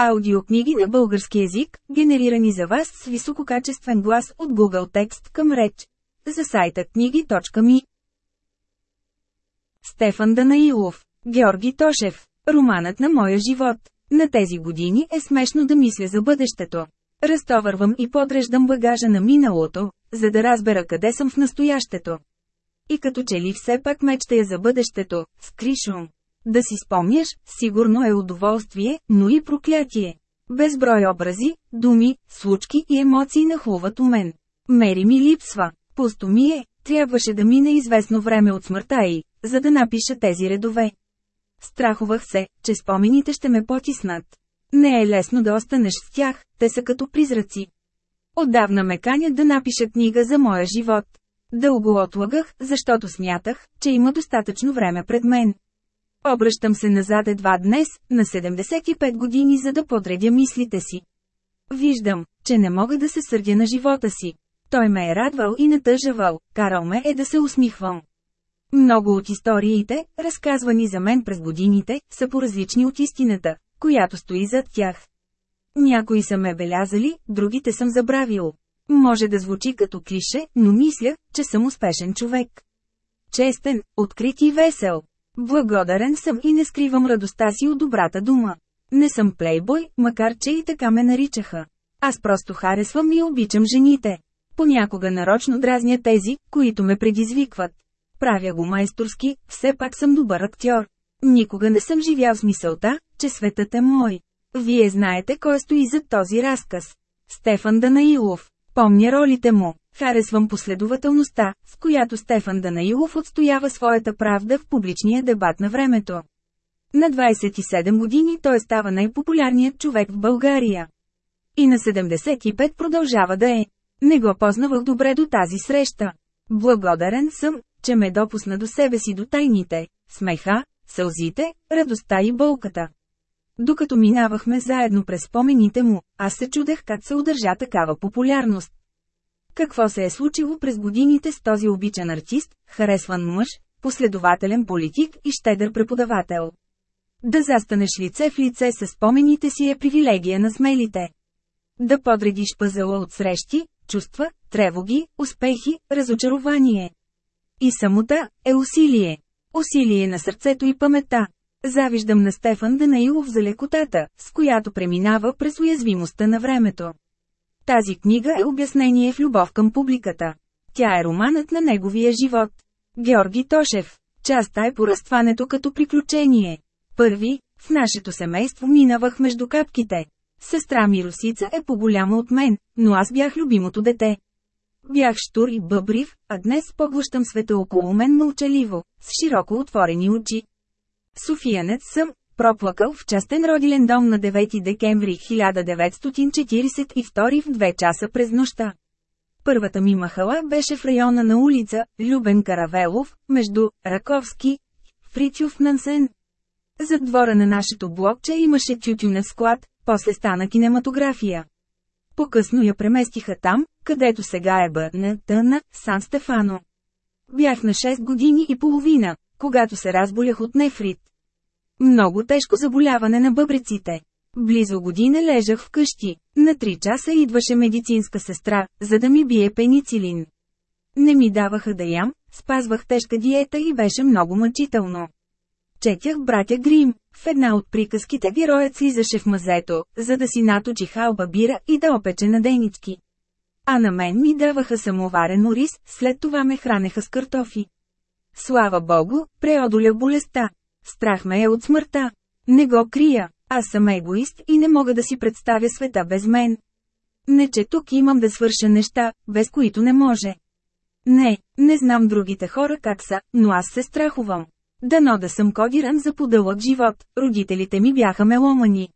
Аудиокниги на български език, генерирани за вас с висококачествен глас от Google Текст към реч. За сайта книги.ми Стефан Данаилов, Георги Тошев, Романът на моя живот. На тези години е смешно да мисля за бъдещето. Разтовървам и подреждам багажа на миналото, за да разбера къде съм в настоящето. И като че ли все пак мечтая за бъдещето, скришум. Да си спомняш, сигурно е удоволствие, но и проклятие. Безброй образи, думи, случки и емоции нахлуват у мен. Мери ми липсва. Пусто ми е, трябваше да мине известно време от смъртта й, за да напиша тези редове. Страхувах се, че спомените ще ме потиснат. Не е лесно да останеш с тях, те са като призраци. Отдавна ме канят да напиша книга за моя живот. Дълго отлагах, защото смятах, че има достатъчно време пред мен. Обръщам се назад едва днес, на 75 години за да подредя мислите си. Виждам, че не мога да се сърдя на живота си. Той ме е радвал и натъжавал, карал ме е да се усмихвам. Много от историите, разказвани за мен през годините, са по-различни от истината, която стои зад тях. Някои са ме белязали, другите съм забравил. Може да звучи като клише, но мисля, че съм успешен човек. Честен, открит и весел. Благодарен съм и не скривам радостта си от добрата дума. Не съм плейбой, макар че и така ме наричаха. Аз просто харесвам и обичам жените. Понякога нарочно дразня тези, които ме предизвикват. Правя го майсторски, все пак съм добър актьор. Никога не съм живял с мисълта, че светът е мой. Вие знаете кой стои зад този разказ. Стефан Данаилов. Помня ролите му. Харесвам последователността, с която Стефан Данаилов отстоява своята правда в публичния дебат на времето. На 27 години той става най-популярният човек в България. И на 75 продължава да е. Не го познавах добре до тази среща. Благодарен съм, че ме допусна до себе си до тайните, смеха, сълзите, радостта и болката. Докато минавахме заедно през спомените му, аз се чудех как се удържа такава популярност. Какво се е случило през годините с този обичан артист, харесван мъж, последователен политик и щедър преподавател? Да застанеш лице в лице с спомените си е привилегия на смелите. Да подредиш пъзела от срещи, чувства, тревоги, успехи, разочарование. И самота е усилие. Усилие на сърцето и паметта. Завиждам на Стефан Данаилов за лекотата, с която преминава през уязвимостта на времето. Тази книга е обяснение в любов към публиката. Тя е романът на неговия живот. Георги Тошев. Частта е поразтването като приключение. Първи, в нашето семейство минавах между капките. Сестра ми Русица е по-голяма от мен, но аз бях любимото дете. Бях штур и бъбрив, а днес поглъщам света около мен мълчаливо, с широко отворени очи. Софиянец съм, проплакал в частен родилен дом на 9 декември 1942 в 2 часа през нощта. Първата ми махала беше в района на улица Любен Каравелов, между Раковски, Фритюв Нансен. Зад двора на нашето блокче имаше тютюнев склад, после стана кинематография. По-късно я преместиха там, където сега е БНТ на Сан Стефано. Бях на 6 години и половина, когато се разболях от нефрит. Много тежко заболяване на бъбреците. Близо година лежах вкъщи. На 3 часа идваше медицинска сестра, за да ми бие пеницилин. Не ми даваха да ям, спазвах тежка диета и беше много мъчително. Четях братя Грим. В една от приказките героят слизаше в мазето, за да си наточи халба бира и да опече на денички. А на мен ми даваха самоварен рис, след това ме хранеха с картофи. Слава богу, преодоля болестта. Страх ме е от смъртта. Не го крия, аз съм егоист и не мога да си представя света без мен. Не че тук имам да свърша неща, без които не може. Не, не знам другите хора как са, но аз се страхувам. Дано да съм кодиран за подълъг живот, родителите ми бяха меломани.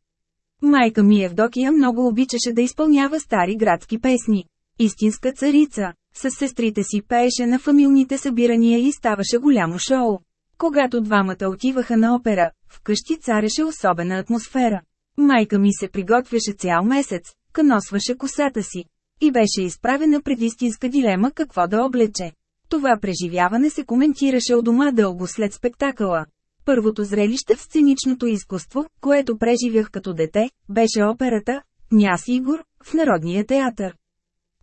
Майка ми Евдокия много обичаше да изпълнява стари градски песни. Истинска царица. С сестрите си пееше на фамилните събирания и ставаше голямо шоу. Когато двамата отиваха на опера, вкъщи цареше особена атмосфера. Майка ми се приготвяше цял месец, каносваше косата си. И беше изправена пред истинска дилема какво да облече. Това преживяване се коментираше от дома дълго след спектакъла. Първото зрелище в сценичното изкуство, което преживях като дете, беше операта «Княз Игор» в Народния театър.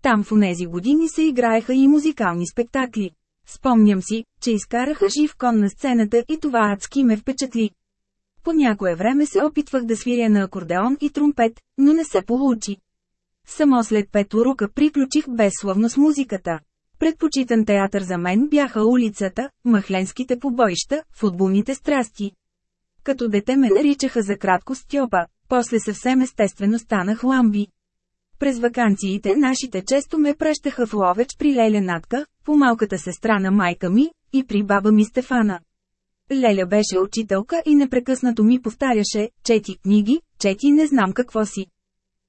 Там в онези години се играеха и музикални спектакли. Спомням си, че изкараха жив кон на сцената и това адски ме впечатли. По някое време се опитвах да свиря на акордеон и трумпет, но не се получи. Само след пет урока приключих безславно с музиката. Предпочитан театър за мен бяха улицата, махленските побоища, футболните страсти. Като дете ме наричаха за кратко Стьопа, после съвсем естествено станах ламби. През вакансиите нашите често ме пращаха в Ловеч при Леля Натка, по малката сестра на майка ми, и при баба ми Стефана. Леля беше учителка и непрекъснато ми повтаряше, чети книги, чети не знам какво си.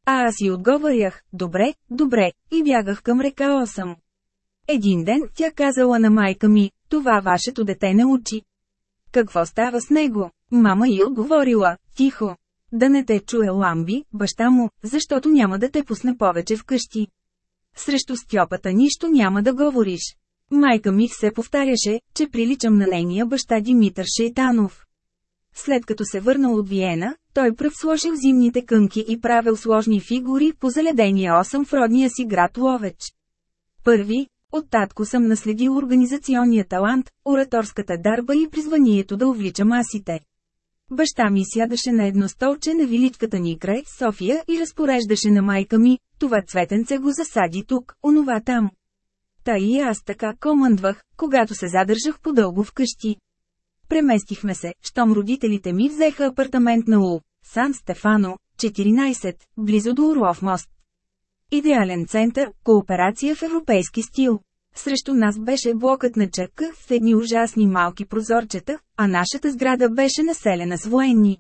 А аз си отговарях, добре, добре, и бягах към река 8. Един ден тя казала на майка ми, това вашето дете не учи. Какво става с него? Мама й отговорила, тихо. Да не те чуе ламби, баща му, защото няма да те пусне повече вкъщи. Срещу Стьопата нищо няма да говориш. Майка ми все повтаряше, че приличам на нейния баща Димитър Шейтанов. След като се върнал от Виена, той пръв сложил зимните кънки и правил сложни фигури по заледения 8 в родния си град Ловеч. Първи, от татко съм наследил организационния талант, ораторската дарба и призванието да увлича масите. Баща ми сядаше на едно столче на виличката ни край София и разпореждаше на майка ми, това цветенце го засади тук, онова там. Та и аз така командвах, когато се задържах по-дълго вкъщи. Преместихме се, щом родителите ми взеха апартамент на Ул, Сан Стефано, 14, близо до Орлов мост. Идеален център, кооперация в европейски стил. Срещу нас беше блокът на чъка с едни ужасни малки прозорчета, а нашата сграда беше населена с военни.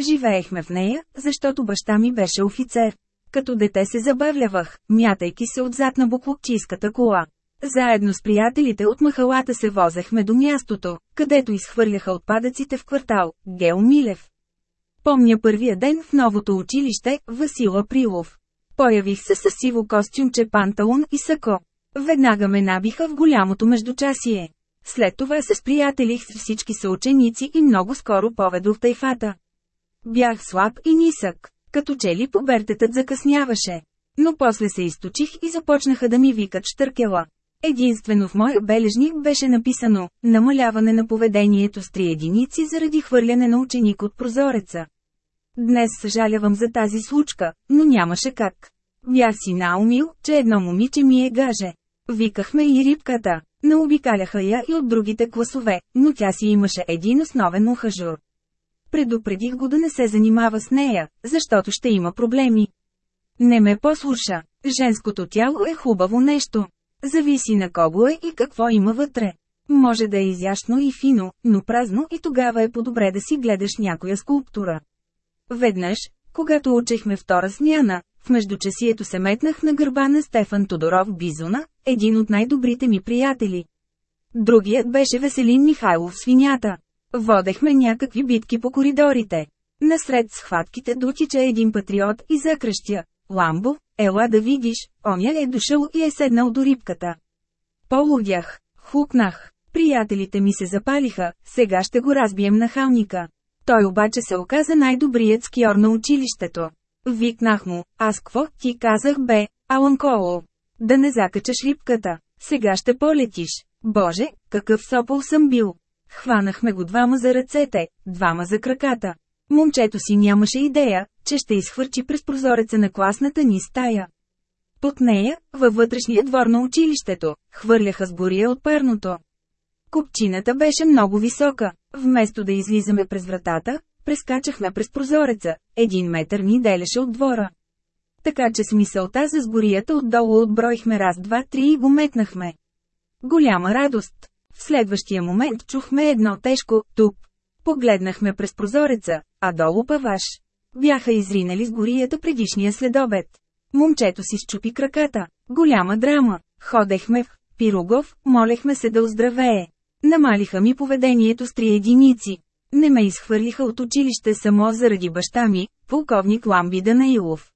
Живеехме в нея, защото баща ми беше офицер. Като дете се забавлявах, мятайки се отзад на буклукчийската кола. Заедно с приятелите от махалата се возехме до мястото, където изхвърляха отпадъците в квартал Гео Милев. Помня първия ден в новото училище, Васил Априлов. Появих се с сиво костюмче панталон и сако. Веднага ме набиха в голямото междучасие. След това се сприятелих с всички съученици и много скоро поведох тайфата. Бях слаб и нисък, като че ли побертетът закъсняваше. Но после се източих и започнаха да ми викат штъркела. Единствено в моя бележник беше написано «Намаляване на поведението с три единици заради хвърляне на ученик от прозореца». Днес съжалявам за тази случка, но нямаше как. Бях си наумил, че едно момиче ми е гаже. Викахме и рибката. Наобикаляха я и от другите класове, но тя си имаше един основен ухажур. Предупредих го да не се занимава с нея, защото ще има проблеми. Не ме послуша. Женското тяло е хубаво нещо. Зависи на кого е и какво има вътре. Може да е изящно и фино, но празно и тогава е по-добре да си гледаш някоя скулптура. Веднъж, когато учехме втора смяна, в междучасието се метнах на гърба на Стефан Тодоров Бизона, един от най-добрите ми приятели. Другият беше Веселин Михайлов свинята. Водехме някакви битки по коридорите. Насред схватките дотича един патриот и закръщя. Ламбо, ела да видиш, оня е дошъл и е седнал до рибката. Полудях, хукнах. Приятелите ми се запалиха, сега ще го разбием на халника. Той обаче се оказа най-добрият скиор на училището. Викнах му, аз кво ти казах бе, Аланколо. Да не закачаш рибката. Сега ще полетиш. Боже, какъв сопол съм бил. Хванахме го двама за ръцете, двама за краката. Момчето си нямаше идея, че ще изхвърчи през прозореца на класната ни стая. Под нея, във вътрешния двор на училището, хвърляха с гория от парното. Купчината беше много висока. Вместо да излизаме през вратата, прескачахме през прозореца, един метър ни делеше от двора. Така че с мисълта за сгорията отдолу отброихме раз, два, три и го метнахме. Голяма радост. В следващия момент чухме едно тежко «туп». Погледнахме през прозореца, а долу паваш. Бяха изринали с горията предишния следобед. Момчето си щупи краката. Голяма драма. Ходехме в Пирогов, молехме се да оздравее. Намалиха ми поведението с три единици. Не ме изхвърлиха от училище само заради баща ми, полковник Ламби Данаилов.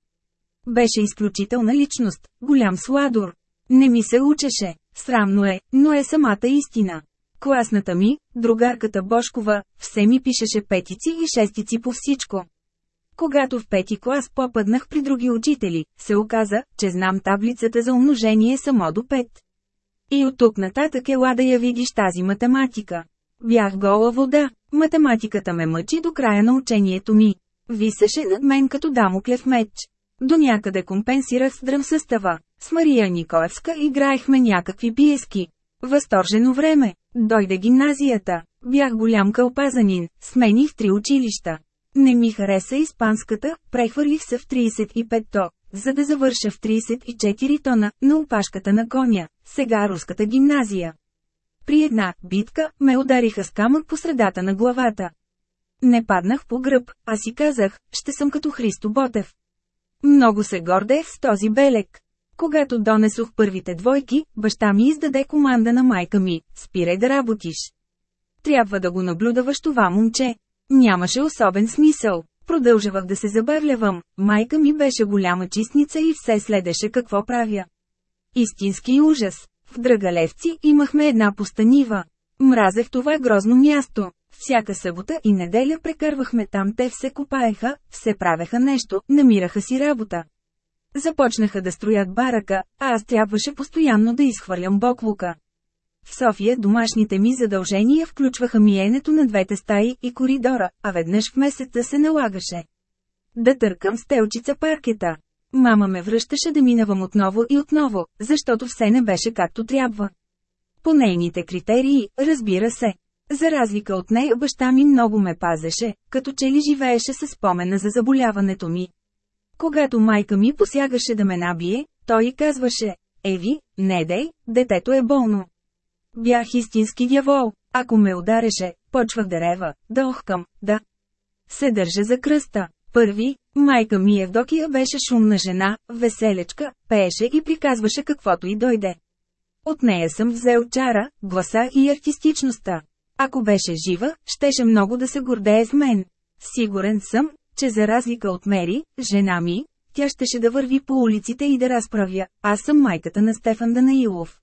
Беше изключителна личност, голям сладор. Не ми се учеше, срамно е, но е самата истина. Класната ми, другарката Бошкова, все ми пишеше петици и шестици по всичко. Когато в пети клас попаднах при други учители, се оказа, че знам таблицата за умножение само до 5. И от тук нататък ела да я видиш тази математика. Бях гола вода, математиката ме мъчи до края на учението ми. Висеше над мен като дамоклев меч. До някъде компенсирах с дръм състава. С Мария Николевска играехме някакви пиески. Възторжено време. Дойде гимназията. Бях голям кълпазанин, смених три училища. Не ми хареса испанската, прехвърлих се в 35-то, за да завърша в 34 тона, на опашката на коня, сега руската гимназия. При една битка ме удариха с камък по средата на главата. Не паднах по гръб, а си казах, ще съм като Христо Ботев. Много се гордех с този белек. Когато донесох първите двойки, баща ми издаде команда на майка ми – спирай да работиш. Трябва да го наблюдаваш това момче. Нямаше особен смисъл. Продължавах да се забавлявам, майка ми беше голяма чистница и все следеше какво правя. Истински ужас. В Драгалевци имахме една постанива. Мразех това грозно място. Всяка събота и неделя прекарвахме там, те все копаеха, все правеха нещо, намираха си работа. Започнаха да строят барака, а аз трябваше постоянно да изхвърлям боклука. В София домашните ми задължения включваха миенето на двете стаи и коридора, а веднъж в месеца се налагаше. Да търкам стелчица паркета. Мама ме връщаше да минавам отново и отново, защото все не беше както трябва. По нейните критерии, разбира се. За разлика от нея баща ми много ме пазеше, като че ли живееше със спомена за заболяването ми. Когато майка ми посягаше да ме набие, той и казваше, Еви, не дей, детето е болно. Бях истински дявол. Ако ме удареше, почвах да рева, да охкам, да се държа за кръста. Първи, майка ми Евдокия беше шумна жена, веселечка, пееше и приказваше каквото и дойде. От нея съм взел чара, гласа и артистичността. Ако беше жива, щеше много да се гордее с мен. Сигурен съм, че за разлика от Мери, жена ми, тя щеше да върви по улиците и да разправя, аз съм майката на Стефан Данаилов.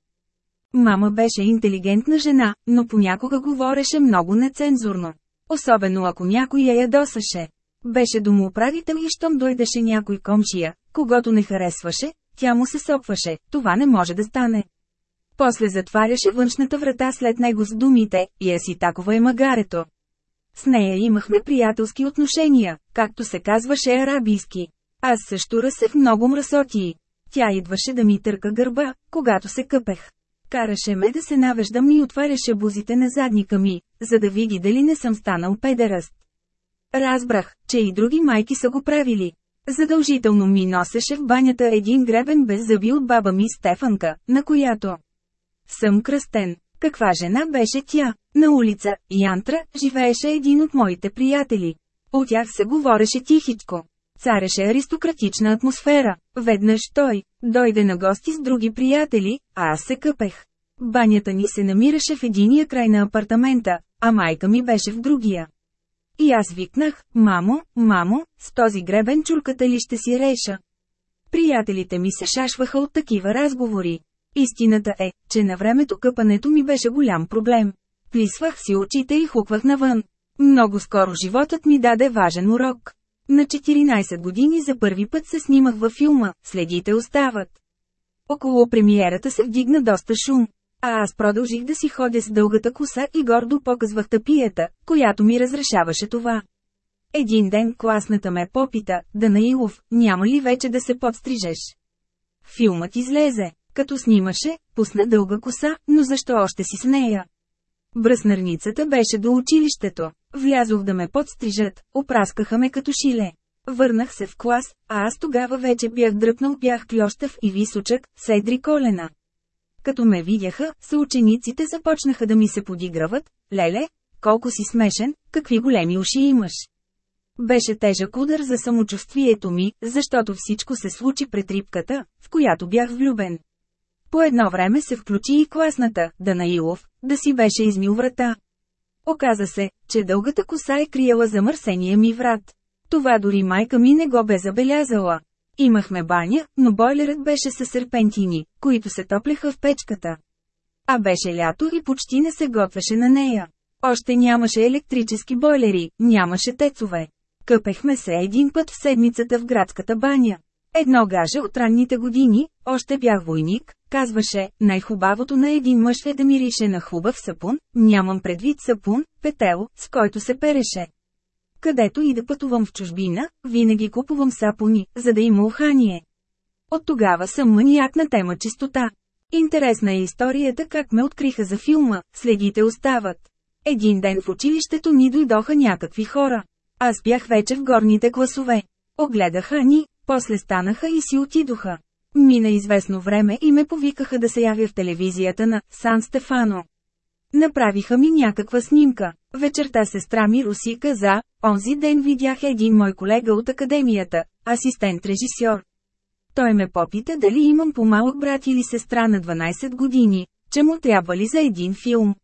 Мама беше интелигентна жена, но понякога говореше много нецензурно. Особено ако някой я ядосаше. Беше домоуправител и щом дойдеше някой комшия, когато не харесваше, тя му се сопваше, това не може да стане. После затваряше външната врата след него с думите, и е си такова е магарето. С нея имахме приятелски отношения, както се казваше арабийски. Аз също разсех много мръсотии. Тя идваше да ми търка гърба, когато се къпех. Караше ме да се навеждам и отваряше бузите на задника ми, за да види дали не съм станал педераст. Разбрах, че и други майки са го правили. Задължително ми носеше в банята един гребен без зъби от баба ми Стефанка, на която съм кръстен. Каква жена беше тя? На улица, Янтра, живееше един от моите приятели. От тях се говореше тихичко. Цареше аристократична атмосфера. Веднъж той дойде на гости с други приятели, а аз се къпех. Банята ни се намираше в единия край на апартамента, а майка ми беше в другия. И аз викнах, мамо, мамо, с този гребен чурката ли ще си реша? Приятелите ми се шашваха от такива разговори. Истината е, че на времето къпането ми беше голям проблем. Плисвах си очите и хуквах навън. Много скоро животът ми даде важен урок. На 14 години за първи път се снимах във филма «Следите остават». Около премиерата се вдигна доста шум. А аз продължих да си ходя с дългата коса и гордо показвах тъпията, която ми разрешаваше това. Един ден класната ме попита, Данаилов, няма ли вече да се подстрижеш? Филмът излезе. Като снимаше, пусна дълга коса, но защо още си с нея? Бръснарницата беше до училището. Влязох да ме подстрижат, опраскаха ме като шиле. Върнах се в клас, а аз тогава вече бях дръпнал бях клющав и височък, седри колена. Като ме видяха, съучениците започнаха да ми се подиграват, леле, колко си смешен, какви големи уши имаш. Беше тежък удар за самочувствието ми, защото всичко се случи пред рибката, в която бях влюбен. По едно време се включи и класната, Данаилов, да си беше измил врата. Оказа се, че дългата коса е криела замърсения ми врат. Това дори майка ми не го бе забелязала. Имахме баня, но бойлерът беше със серпентини, които се топлеха в печката. А беше лято и почти не се готвеше на нея. Още нямаше електрически бойлери, нямаше тецове. Къпехме се един път в седмицата в градската баня. Едно гаже от ранните години, още бях войник, казваше, най-хубавото на един мъж е да мирише на хубав сапун, нямам предвид сапун, петел, с който се переше. Където и да пътувам в чужбина, винаги купувам сапуни, за да има ухание. От тогава съм маниак на тема чистота. Интересна е историята как ме откриха за филма, следите остават. Един ден в училището ни дойдоха някакви хора. Аз бях вече в горните класове. Огледаха ни, после станаха и си отидоха. Мина известно време и ме повикаха да се явя в телевизията на Сан Стефано. Направиха ми някаква снимка. Вечерта сестра ми Руси каза, онзи ден видях един мой колега от академията, асистент-режисьор. Той ме попита дали имам по-малък брат или сестра на 12 години, че му трябва ли за един филм.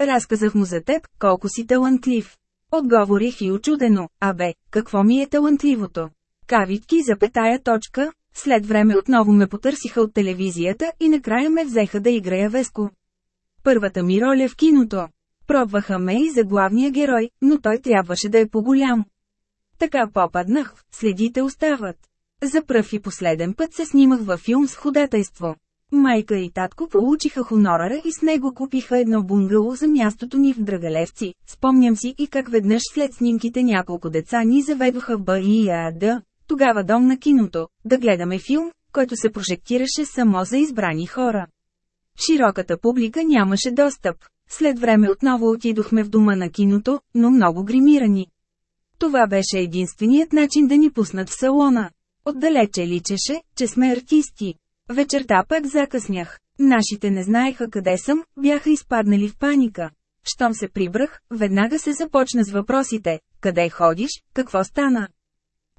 Разказах му за теб, колко си талантлив. Отговорих и очудено, абе, какво ми е талантливото? Кавитки за петая точка, след време отново ме потърсиха от телевизията и накрая ме взеха да играя Веско. Първата ми роля в киното. Пробваха ме и за главния герой, но той трябваше да е по-голям. Така попаднах, следите остават. За пръв и последен път се снимах във филм с ходатайство. Майка и татко получиха хонорара и с него купиха едно бунгало за мястото ни в Драгалевци. Спомням си и как веднъж след снимките няколко деца ни заведоха в БИАД, тогава дом на киното, да гледаме филм, който се прожектираше само за избрани хора. Широката публика нямаше достъп. След време отново отидохме в дома на киното, но много гримирани. Това беше единственият начин да ни пуснат в салона. Отдалече личеше, че сме артисти. Вечерта пък закъснях. Нашите не знаеха къде съм, бяха изпаднали в паника. Щом се прибрах, веднага се започна с въпросите. Къде ходиш, какво стана?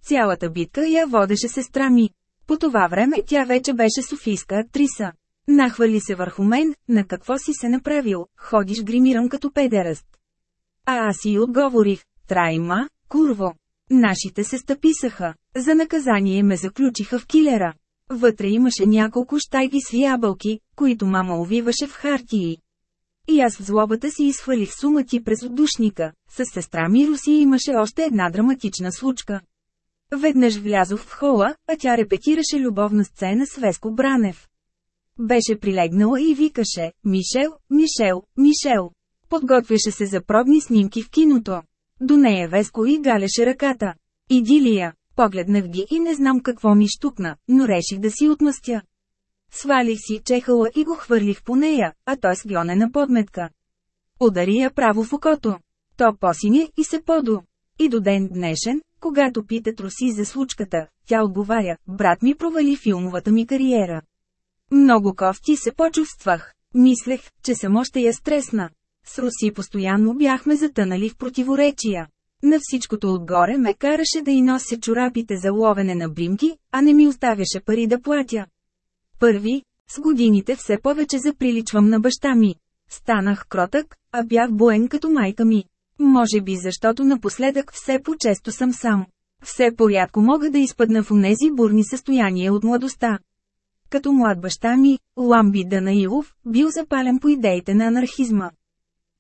Цялата битка я водеше сестра ми. По това време тя вече беше софийска актриса. Нахвали се върху мен, на какво си се направил, ходиш гримиран като педераст. А аз си отговорих, трайма, курво. Нашите се стъписаха. За наказание ме заключиха в килера. Вътре имаше няколко щайги с ябълки, които мама увиваше в хартии. И аз в злобата си изхвалих сумати през отдушника. С сестра ми Руси имаше още една драматична случка. Веднъж влязох в хола, а тя репетираше любовна сцена с Веско Бранев. Беше прилегнала и викаше «Мишел, Мишел, Мишел». Подготвяше се за пробни снимки в киното. До нея Веско и галеше ръката. Идилия. Погледнах ги и не знам какво ми штукна, но реших да си отмъстя. Свалих си чехала и го хвърлих по нея, а той с гонена подметка. Удари я право в окото. То посиня и се подо. И до ден днешен, когато питат Руси за случката, тя отговаря, брат ми провали филмовата ми кариера. Много кофти се почувствах. Мислех, че съм още я стресна. С Руси постоянно бяхме затънали в противоречия. На всичкото отгоре ме караше да и нося чорапите за ловене на бримки, а не ми оставяше пари да платя. Първи, с годините все повече заприличвам на баща ми. Станах кротък, а бях буен като майка ми. Може би защото напоследък все по-често съм сам. Все порядко мога да изпадна в унези бурни състояния от младостта. Като млад баща ми, Ламби Данаилов, бил запален по идеите на анархизма.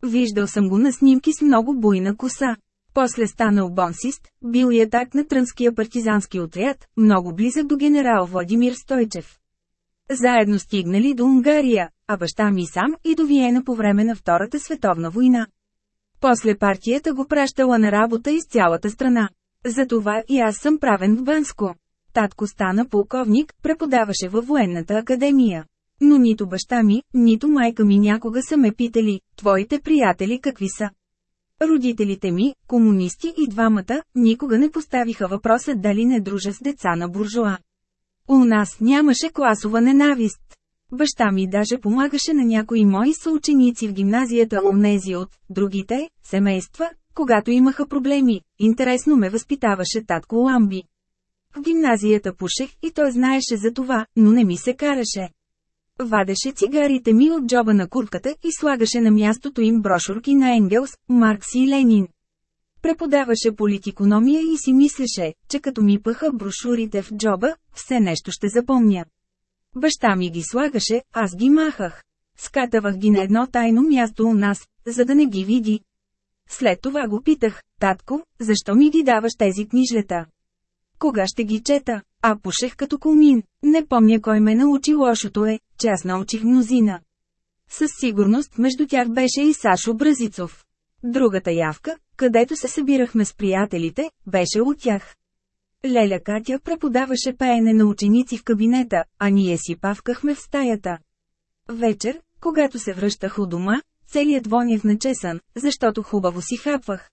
Виждал съм го на снимки с много буйна коса. После станал бонсист, бил атак на Трънския партизански отряд, много близък до генерал Владимир Стойчев. Заедно стигнали до Унгария, а баща ми сам и до Виена по време на Втората световна война. После партията го пращала на работа из цялата страна. Затова и аз съм правен в Банско. Татко стана полковник, преподаваше във военната академия. Но нито баща ми, нито майка ми някога са ме питали, твоите приятели какви са. Родителите ми, комунисти и двамата, никога не поставиха въпроса дали не дружа с деца на буржуа. У нас нямаше класова ненавист. Баща ми даже помагаше на някои мои съученици в гимназията онези от другите семейства, когато имаха проблеми. Интересно ме възпитаваше татко Ламби. В гимназията пушех и той знаеше за това, но не ми се караше. Вадеше цигарите ми от джоба на куртката и слагаше на мястото им брошурки на Енгелс, Маркс и Ленин. Преподаваше политикономия и си мислеше, че като ми пъха брошурите в джоба, все нещо ще запомня. Баща ми ги слагаше, аз ги махах. Скатавах ги на едно тайно място у нас, за да не ги види. След това го питах, татко, защо ми ги даваш тези книжлета? Кога ще ги чета? А пушех като комин. Не помня кой ме научи лошото е, че аз научих мнозина. Със сигурност между тях беше и Сашо Бразицов. Другата явка, където се събирахме с приятелите, беше от тях. Леля Катя преподаваше пеене на ученици в кабинета, а ние си павкахме в стаята. Вечер, когато се връщах у дома, целият вонях начесан, защото хубаво си хапвах.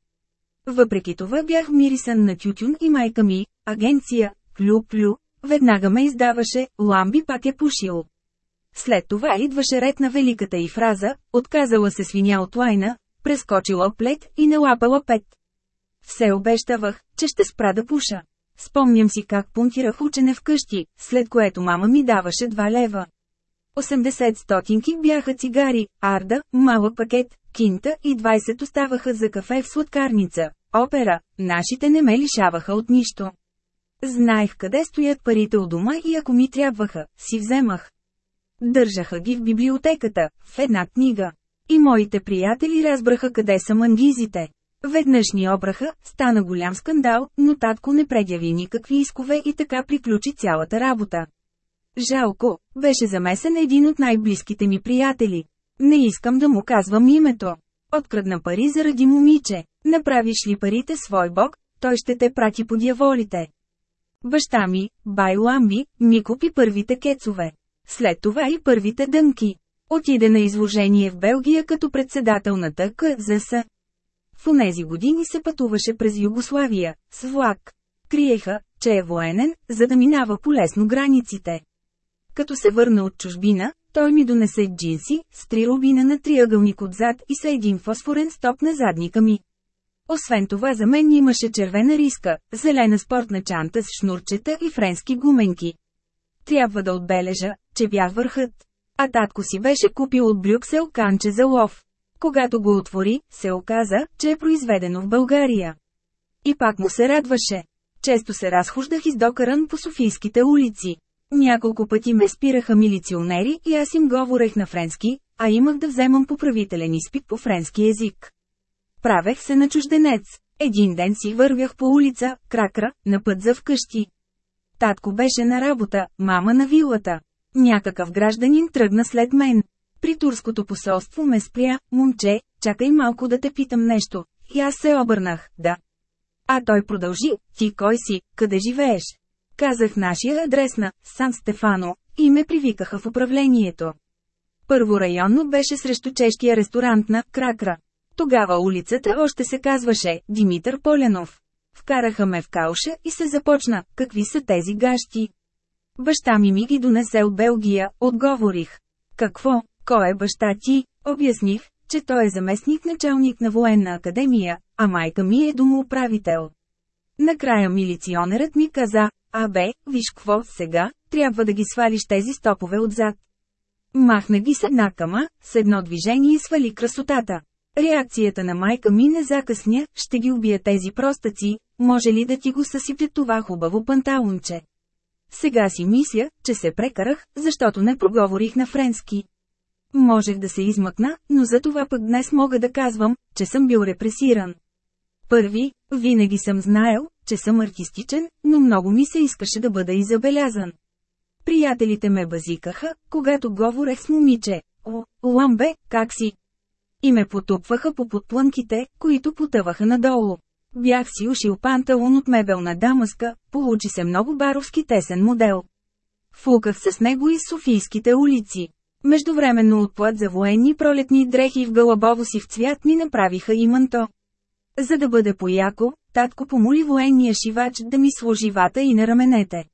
Въпреки това бях мирисан на тютюн и майка ми, агенция, плю-плю, веднага ме издаваше, ламби пак е пушил. След това идваше ред на великата и фраза, отказала се свиня от лайна, прескочила плет и налапала пет. Все обещавах, че ще спра да пуша. Спомням си как пунтирах учене вкъщи, след което мама ми даваше 2 лева. 80 стотинки бяха цигари, арда, малък пакет, кинта и 20 оставаха за кафе в сладкарница. Опера, нашите не ме лишаваха от нищо. Знаех къде стоят парите у дома и ако ми трябваха, си вземах. Държаха ги в библиотеката, в една книга. И моите приятели разбраха къде са мангизите. Веднъж ни обраха, стана голям скандал, но татко не предяви никакви искове и така приключи цялата работа. Жалко, беше замесен един от най-близките ми приятели. Не искам да му казвам името. Открадна пари заради момиче. Направиш ли парите свой бог, той ще те прати по дяволите. Баща ми, Бай Ламби, ми купи първите кецове. След това и първите дънки. Отиде на изложение в Белгия като председател на ТКЗС. В онези години се пътуваше през Югославия, с влак. Криеха, че е военен, за да минава полесно границите. Като се върна от чужбина, той ми донесе джинси, с три рубина на триъгълник отзад и са един фосфорен стоп на задника ми. Освен това за мен имаше червена риска, зелена спортна чанта с шнурчета и френски гуменки. Трябва да отбележа, че бях върхът. А татко си беше купил от Брюксел канче за лов. Когато го отвори, се оказа, че е произведено в България. И пак му се радваше. Често се разхождах издокаран по Софийските улици. Няколко пъти ме спираха милиционери и аз им говорех на френски, а имах да вземам поправителен изпит по френски език. Правех се на чужденец. Един ден си вървях по улица, кракра, на път за вкъщи. Татко беше на работа, мама на вилата. Някакъв гражданин тръгна след мен. При турското посолство ме спря, момче, чакай малко да те питам нещо. И аз се обърнах, да. А той продължи, ти кой си, къде живееш? Казах нашия адрес на Сан Стефано, и ме привикаха в управлението. Първо районно беше срещу чешкия ресторант на Кракра. Тогава улицата още се казваше Димитър Полянов. Вкараха ме в кауша и се започна, какви са тези гащи. Баща ми ми ги донесе от Белгия, отговорих. Какво, кой е баща ти? Обясних, че той е заместник началник на военна академия, а майка ми е домоуправител. Накрая милиционерът ми каза, абе, виж какво, сега, трябва да ги свалиш тези стопове отзад. Махна ги с една кама, с едно движение и свали красотата. Реакцията на майка ми не закъсня, ще ги убия тези простаци, може ли да ти го съсипят това хубаво панталонче. Сега си мисля, че се прекарах, защото не проговорих на френски. Можех да се измъкна, но за това пък днес мога да казвам, че съм бил репресиран. Първи, винаги съм знаел, че съм артистичен, но много ми се искаше да бъда и забелязан. Приятелите ме базикаха, когато говорех с момиче. О, Ламбе, как си? И ме потупваха по подплънките, които потъваха надолу. Бях си ушил панталон от мебелна дамъска, получи се много баровски тесен модел. Фуках се с него из Софийските улици. Междувременно отплат за военни пролетни дрехи в гълъбово си в цвят ми направиха и манто. За да бъде пояко, татко помоли военния шивач да ми сложи вата и на раменете.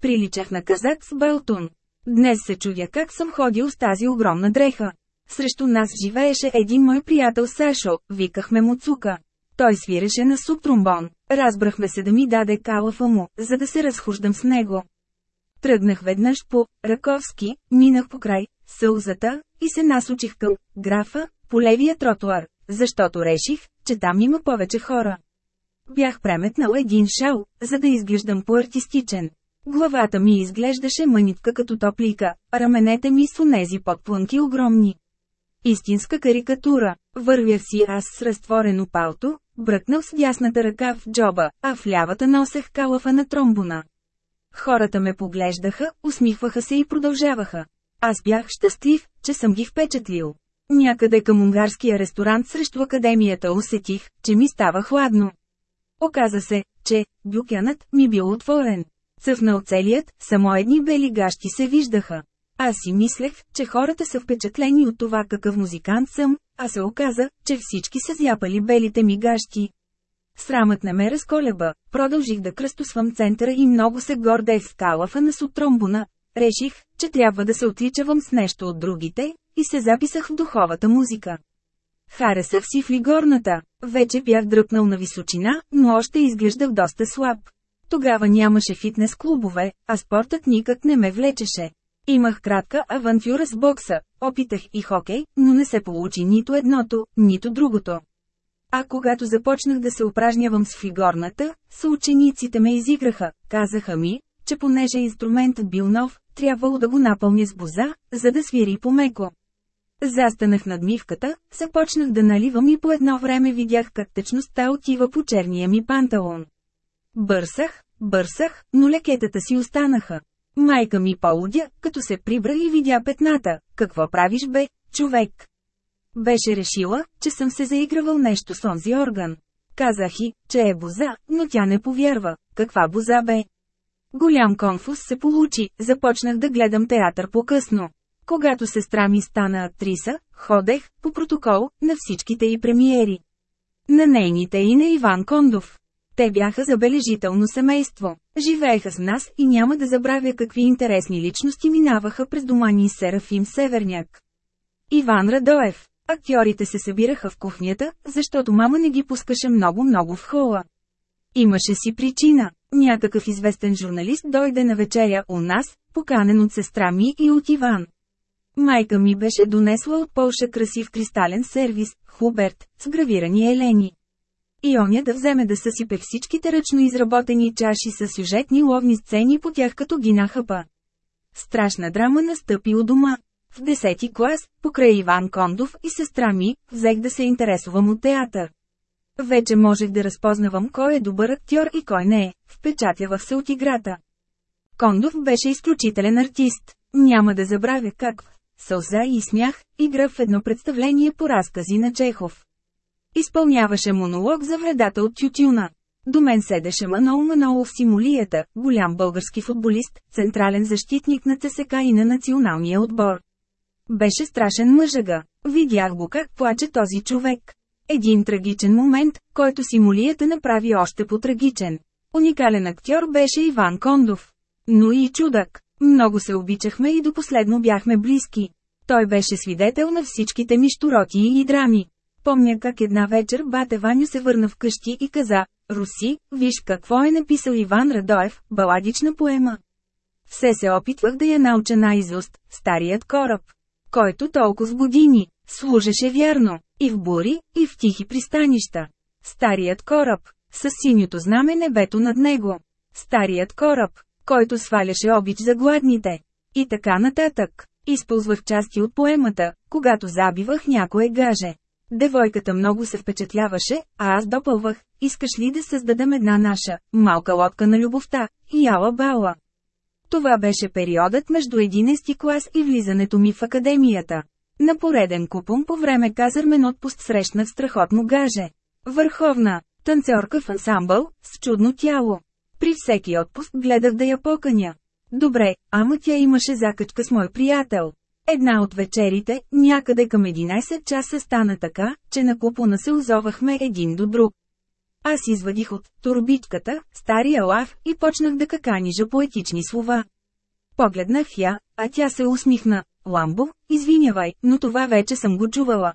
Приличах на казак с Белтун. Днес се чудя как съм ходил с тази огромна дреха. Срещу нас живееше един мой приятел Сашо, викахме му Цука. Той свиреше на субтрумбон. Разбрахме се да ми даде калафа му, за да се разхождам с него. Тръгнах веднъж по Раковски, минах по край Сълзата и се насочих към графа по левия тротуар, защото реших, че там има повече хора. Бях преметнал един шал, за да изглеждам по-артистичен. Главата ми изглеждаше мънитка като топлика, раменете ми с онези подплънки огромни. Истинска карикатура. Вървях си аз с разтворено палто, бръкнал с дясната ръка в джоба, а в лявата носех калафа на тромбона. Хората ме поглеждаха, усмихваха се и продължаваха. Аз бях щастлив, че съм ги впечатлил. Някъде към унгарския ресторант срещу академията усетих, че ми става хладно. Оказа се, че бюкянът ми бил отворен. Цъфнал целият, само едни бели гащи се виждаха. Аз си мислех, че хората са впечатлени от това какъв музикант съм, а се оказа, че всички са зяпали белите ми гащи. Срамът не ме разколеба, продължих да кръстосвам центъра и много се гордех с калафа на сутромбона. Реших, че трябва да се отличавам с нещо от другите, и се записах в духовата музика. Харесах си в лигорната. Вече бях дръпнал на височина, но още изглеждах доста слаб. Тогава нямаше фитнес клубове, а спортът никак не ме влечеше. Имах кратка авантюра с бокса, опитах и хокей, но не се получи нито едното, нито другото. А когато започнах да се упражнявам с фигорната, съучениците ме изиграха, казаха ми, че понеже инструментът бил нов, трябвало да го напълня с боза, за да свири помеко. Застанах над мивката, започнах да наливам и по едно време видях как течността отива по черния ми панталон. Бърсах, бърсах, но лекетата си останаха. Майка ми полудя, като се прибра и видя петната. Какво правиш бе, човек? Беше решила, че съм се заигравал нещо с онзи орган. Казах и, че е боза, но тя не повярва. Каква боза бе? Голям конфуз се получи, започнах да гледам театър по-късно. Когато сестра ми стана актриса, ходех, по протокол, на всичките й премиери. На нейните и на Иван Кондов. Те бяха забележително семейство. Живееха с нас и няма да забравя какви интересни личности минаваха през дома ни Серафим Северняк. Иван Радоев. Актьорите се събираха в кухнята, защото мама не ги пускаше много-много в хола. Имаше си причина. Някакъв известен журналист дойде на вечеря у нас, поканен от сестра ми и от Иван. Майка ми беше донесла от Полша красив кристален сервис, Хуберт, с гравирани елени. И оня да вземе да съсипе всичките ръчно изработени чаши с сюжетни ловни сцени по тях като ги нахъпа. Страшна драма настъпи у дома. В 10 клас, покрай Иван Кондов и сестра ми, взех да се интересувам от театър. Вече можех да разпознавам кой е добър актьор и кой не е, впечатявах се от играта. Кондов беше изключителен артист. Няма да забравя как сълза и смях, игра в едно представление по разкази на Чехов. Изпълняваше монолог за вредата от тютюна. До мен седеше Манол Манолов Симулията, голям български футболист, централен защитник на ЦСК и на националния отбор. Беше страшен мъжага. Видях го как плаче този човек. Един трагичен момент, който Симулията направи още по-трагичен. Уникален актьор беше Иван Кондов. Но и чудак. Много се обичахме и до последно бяхме близки. Той беше свидетел на всичките ми штуроти и драми. Помня как една вечер бате Ваню се върна вкъщи и каза, Руси, виж какво е написал Иван Радоев, баладична поема. Все се опитвах да я науча наизуст, старият кораб, който толкова с години, служеше вярно, и в бури, и в тихи пристанища. Старият кораб, с синьото знаме небето над него. Старият кораб, който сваляше обич за гладните. И така нататък. Използвах части от поемата, когато забивах някое гаже. Девойката много се впечатляваше, а аз допълвах, искаш ли да създадем една наша, малка лодка на любовта, яла бала. Това беше периодът между 11 клас и влизането ми в академията. На пореден купон по време казармен отпуск срещнах страхотно гаже. Върховна, танцорка в ансамбъл, с чудно тяло. При всеки отпуск гледах да я поканя. Добре, ама тя имаше закачка с мой приятел. Една от вечерите, някъде към 11 часа стана така, че на купона се озовахме един до друг. Аз извадих от турбичката стария лав и почнах да каканижа поетични слова. Погледнах я, а тя се усмихна. Ламбо, извинявай, но това вече съм го чувала.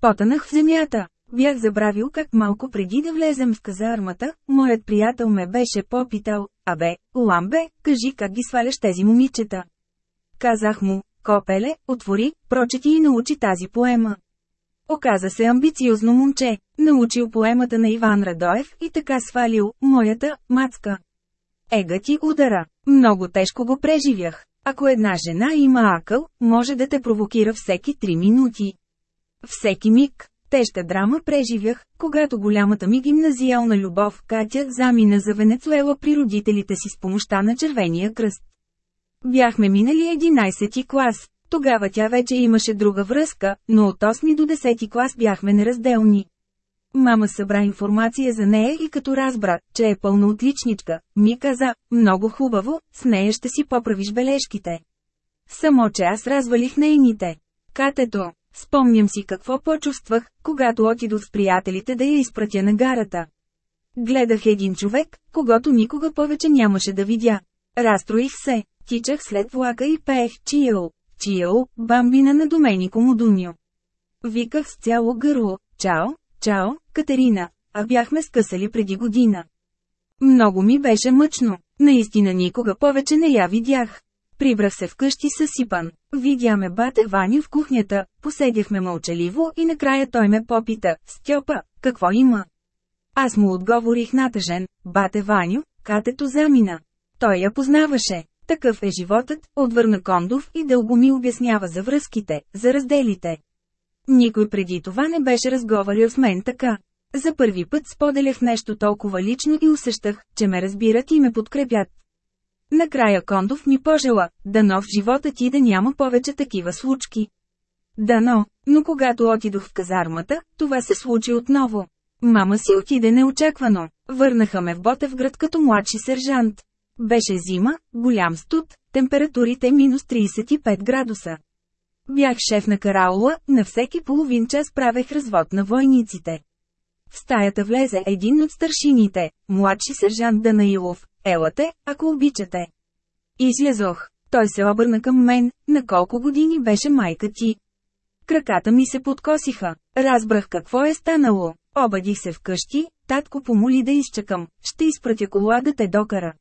Потънах в земята. Бях забравил как малко преди да влезем в казармата, моят приятел ме беше попитал, абе, Ламбе, кажи как ги сваляш тези момичета. Казах му, Копеле, отвори, прочети и научи тази поема. Оказа се амбициозно момче, научил поемата на Иван Радоев и така свалил моята мацка. Ега ти удара. Много тежко го преживях. Ако една жена има акъл, може да те провокира всеки 3 минути. Всеки миг, тежка драма преживях, когато голямата ми гимназиална любов Катя замина за Венецуела при родителите си с помощта на Червения кръст. Бяхме минали 11 клас, тогава тя вече имаше друга връзка, но от 8 до 10 клас бяхме неразделни. Мама събра информация за нея и като разбра, че е пълна отличничка, ми каза, много хубаво, с нея ще си поправиш бележките. Само че аз развалих нейните. Катето, спомням си какво почувствах, когато отидох с приятелите да я изпратя на гарата. Гледах един човек, когато никога повече нямаше да видя. Разстроих се, тичах след влака и пеех чиел, чиел, бамбина на Доменико Модуньо. Виках с цяло гърло, чао, чао, Катерина, а бяхме скъсали преди година. Много ми беше мъчно, наистина никога повече не я видях. Прибрах се вкъщи съсипан. Видяме бате Ваню в кухнята, поседяхме мълчаливо и накрая той ме попита, Стьопа, какво има? Аз му отговорих натъжен, бате Ваню, катето замина. Той я познаваше. Такъв е животът, отвърна Кондов и дълго ми обяснява за връзките, за разделите. Никой преди това не беше разговарял с мен така. За първи път споделях нещо толкова лично и усещах, че ме разбират и ме подкрепят. Накрая Кондов ми пожела, дано в живота ти да няма повече такива случки. Дано, но когато отидох в казармата, това се случи отново. Мама си отиде неочаквано. Върнаха ме в Ботевград като младши сержант. Беше зима, голям студ, температурите минус 35 градуса. Бях шеф на караула, на всеки половин час правех развод на войниците. В стаята влезе един от старшините, младши сержант Данаилов. Елате, ако обичате. Излязох. Той се обърна към мен, на колко години беше майка ти. Краката ми се подкосиха. Разбрах какво е станало. Обадих се вкъщи, татко помоли да изчакам, ще изпратя кола да те докара.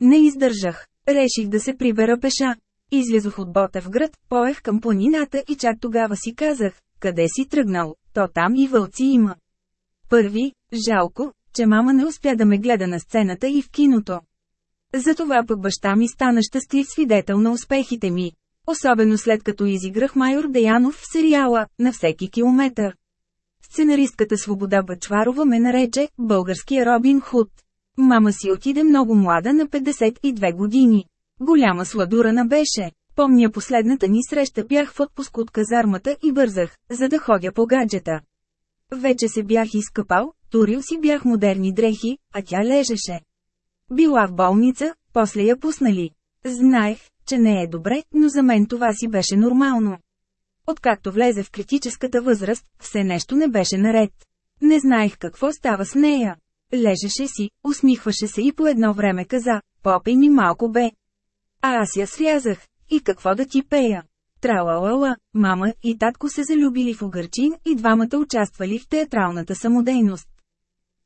Не издържах. Реших да се прибера пеша. Излязох от Ботев град, поех към планината и чак тогава си казах, къде си тръгнал, то там и вълци има. Първи, жалко, че мама не успя да ме гледа на сцената и в киното. Затова пък баща ми стана щастлив свидетел на успехите ми. Особено след като изиграх майор Деянов в сериала «На всеки километър». Сценаристката Свобода Бачварова ме нарече «Българския Робин Худ». Мама си отиде много млада на 52 години. Голяма сладурана беше. Помня последната ни среща бях в отпуск от казармата и бързах, за да ходя по гаджета. Вече се бях изкъпал, турил си бях модерни дрехи, а тя лежеше. Била в болница, после я пуснали. Знаех, че не е добре, но за мен това си беше нормално. Откакто влезе в критическата възраст, все нещо не беше наред. Не знаех какво става с нея. Лежеше си, усмихваше се и по едно време каза, попей ми малко бе. А аз я срязах. И какво да ти пея? Тралалала, мама и татко се залюбили в Огърчин и двамата участвали в театралната самодейност.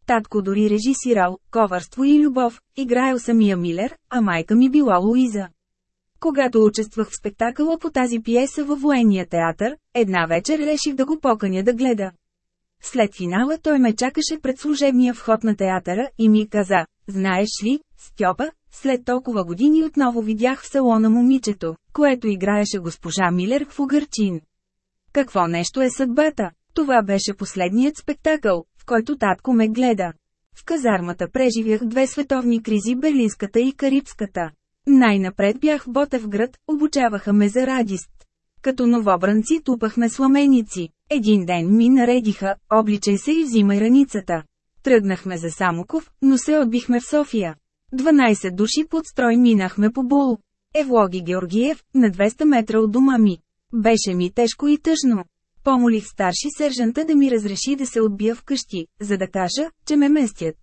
Татко дори режисирал «Коварство и любов», играел самия Милер, а майка ми била Луиза. Когато участвах в спектакъла по тази пиеса във военния театър, една вечер реших да го поканя да гледа. След финала той ме чакаше пред служебния вход на театъра и ми каза, знаеш ли, Стьопа, след толкова години отново видях в салона момичето, което играеше госпожа Милер в Угърчин. Какво нещо е съдбата? Това беше последният спектакъл, в който татко ме гледа. В казармата преживях две световни кризи Берлинската и Карибската. Най-напред бях в Ботевград, обучаваха ме за радист. Като новобранци тупахме сламеници. Един ден ми наредиха, обличай се и взимай раницата. Тръгнахме за Самоков, но се отбихме в София. 12 души под строй минахме по Бул. Евлоги Георгиев, на 200 метра от дома ми. Беше ми тежко и тъжно. Помолих старши сержанта да ми разреши да се отбия вкъщи, за да кажа, че ме местят.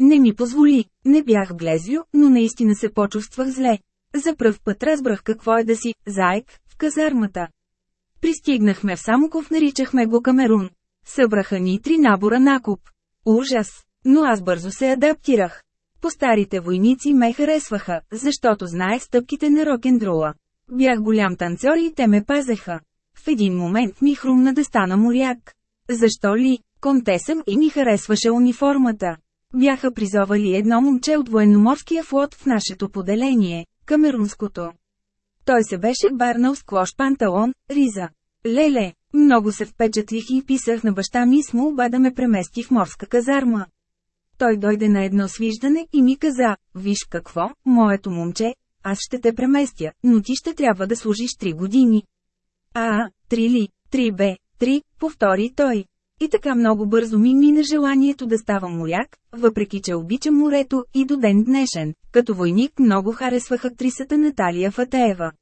Не ми позволи, не бях глезлю, но наистина се почувствах зле. За пръв път разбрах какво е да си «заек» в казармата. Пристигнахме в Самоков, наричахме го Камерун. Събраха ни три набора накуп. Ужас! Но аз бързо се адаптирах. По-старите войници ме харесваха, защото знаех стъпките на рок-н-дрола. Бях голям танцор и те ме пазеха. В един момент ми хрумна да стана моряк. Защо ли? Конте съм и ми харесваше униформата. Бяха призовали едно момче от военноморския флот в нашето поделение, камерунското. Той се беше барнал с клош панталон, риза. Леле, много се впечатлих и писах на баща ми с молба да ме премести в морска казарма. Той дойде на едно свиждане и ми каза, виж какво, моето момче, аз ще те преместя, но ти ще трябва да служиш три години. А, три ли, три бе, три, повтори той. И така много бързо ми мина желанието да ставам моряк, въпреки че обичам морето и до ден днешен, като войник много харесвах актрисата Наталия Фатеева.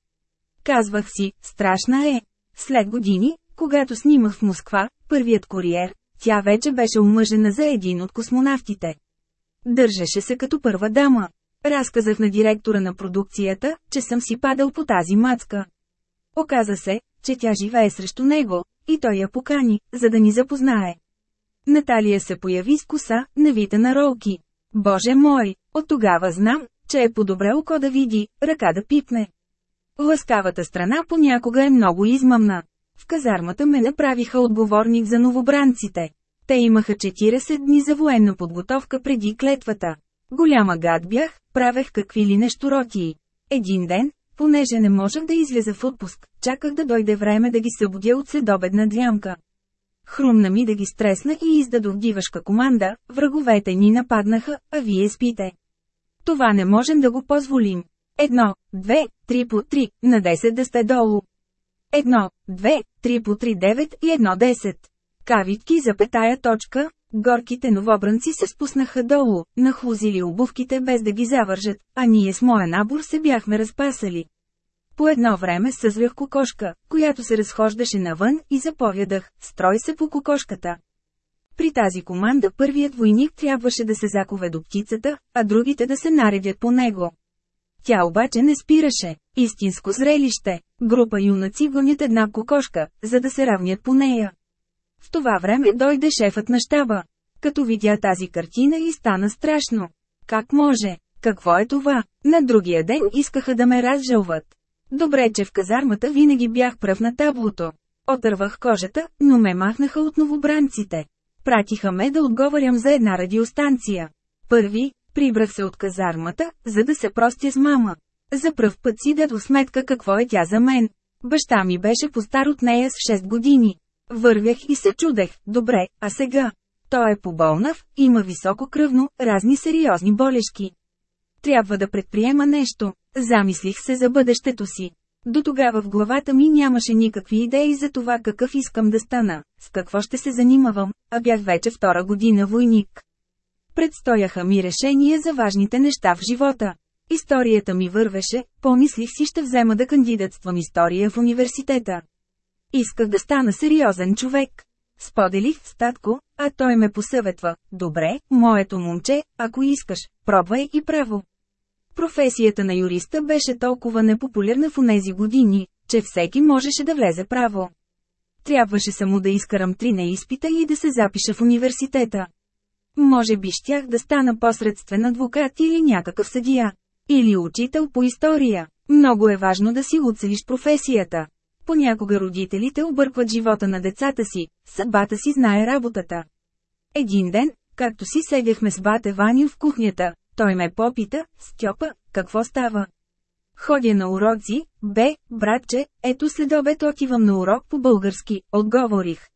Казвах си, страшна е. След години, когато снимах в Москва, първият куриер, тя вече беше омъжена за един от космонавтите. Държеше се като първа дама. Разказах на директора на продукцията, че съм си падал по тази мацка. Оказа се, че тя живее срещу него, и той я покани, за да ни запознае. Наталия се появи с коса, навита на ролки. Боже мой, от тогава знам, че е по-добре око да види, ръка да пипне. Ласкавата страна понякога е много измамна. В казармата ме направиха отговорник за новобранците. Те имаха 40 дни за военна подготовка преди клетвата. Голяма гад бях, правех какви ли нещо ротии. Един ден, понеже не можех да излеза в отпуск, чаках да дойде време да ги събудя от следобедна дрямка. Хрумна ми да ги стресна и издадох дивашка команда, враговете ни нападнаха, а вие спите. Това не можем да го позволим. Едно, две, три по три, на 10 да сте долу. Едно, две, три по три девет и едно десет. Кавитки за петая точка, горките новобранци се спуснаха долу, нахлузили обувките без да ги завържат, а ние с моя набор се бяхме разпасали. По едно време съзвях кокошка, която се разхождаше навън и заповядах, строй се по кокошката. При тази команда първият войник трябваше да се закове до птицата, а другите да се наредят по него. Тя обаче не спираше. Истинско зрелище. Група юнаци гонят една кокошка, за да се равнят по нея. В това време дойде шефът на щаба. Като видя тази картина и стана страшно. Как може? Какво е това? На другия ден искаха да ме разжалват. Добре, че в казармата винаги бях пръв на таблото. Отървах кожата, но ме махнаха от новобранците. Пратиха ме да отговарям за една радиостанция. Първи, Прибрах се от казармата, за да се простя с мама. За пръв път си дадох сметка какво е тя за мен. Баща ми беше по-стар от нея с 6 години. Вървях и се чудех, добре, а сега? Той е поболнав, има високо кръвно, разни сериозни болешки. Трябва да предприема нещо. Замислих се за бъдещето си. До тогава в главата ми нямаше никакви идеи за това какъв искам да стана, с какво ще се занимавам, а бях вече втора година войник. Предстояха ми решения за важните неща в живота. Историята ми вървеше, помислих си ще взема да кандидатствам история в университета. Исках да стана сериозен човек. Споделих с татко, а той ме посъветва, добре, моето момче, ако искаш, пробвай и право. Професията на юриста беше толкова непопулярна в онези години, че всеки можеше да влезе право. Трябваше само да изкарам три неизпита и да се запиша в университета. Може би щях да стана посредствен адвокат или някакъв съдия. Или учител по история. Много е важно да си оцелиш професията. Понякога родителите объркват живота на децата си, съдбата си знае работата. Един ден, както си седяхме с бате Ваню в кухнята, той ме попита, Стьопа, какво става? Ходя на уроци, бе, братче, ето след обед отивам на урок по български, отговорих.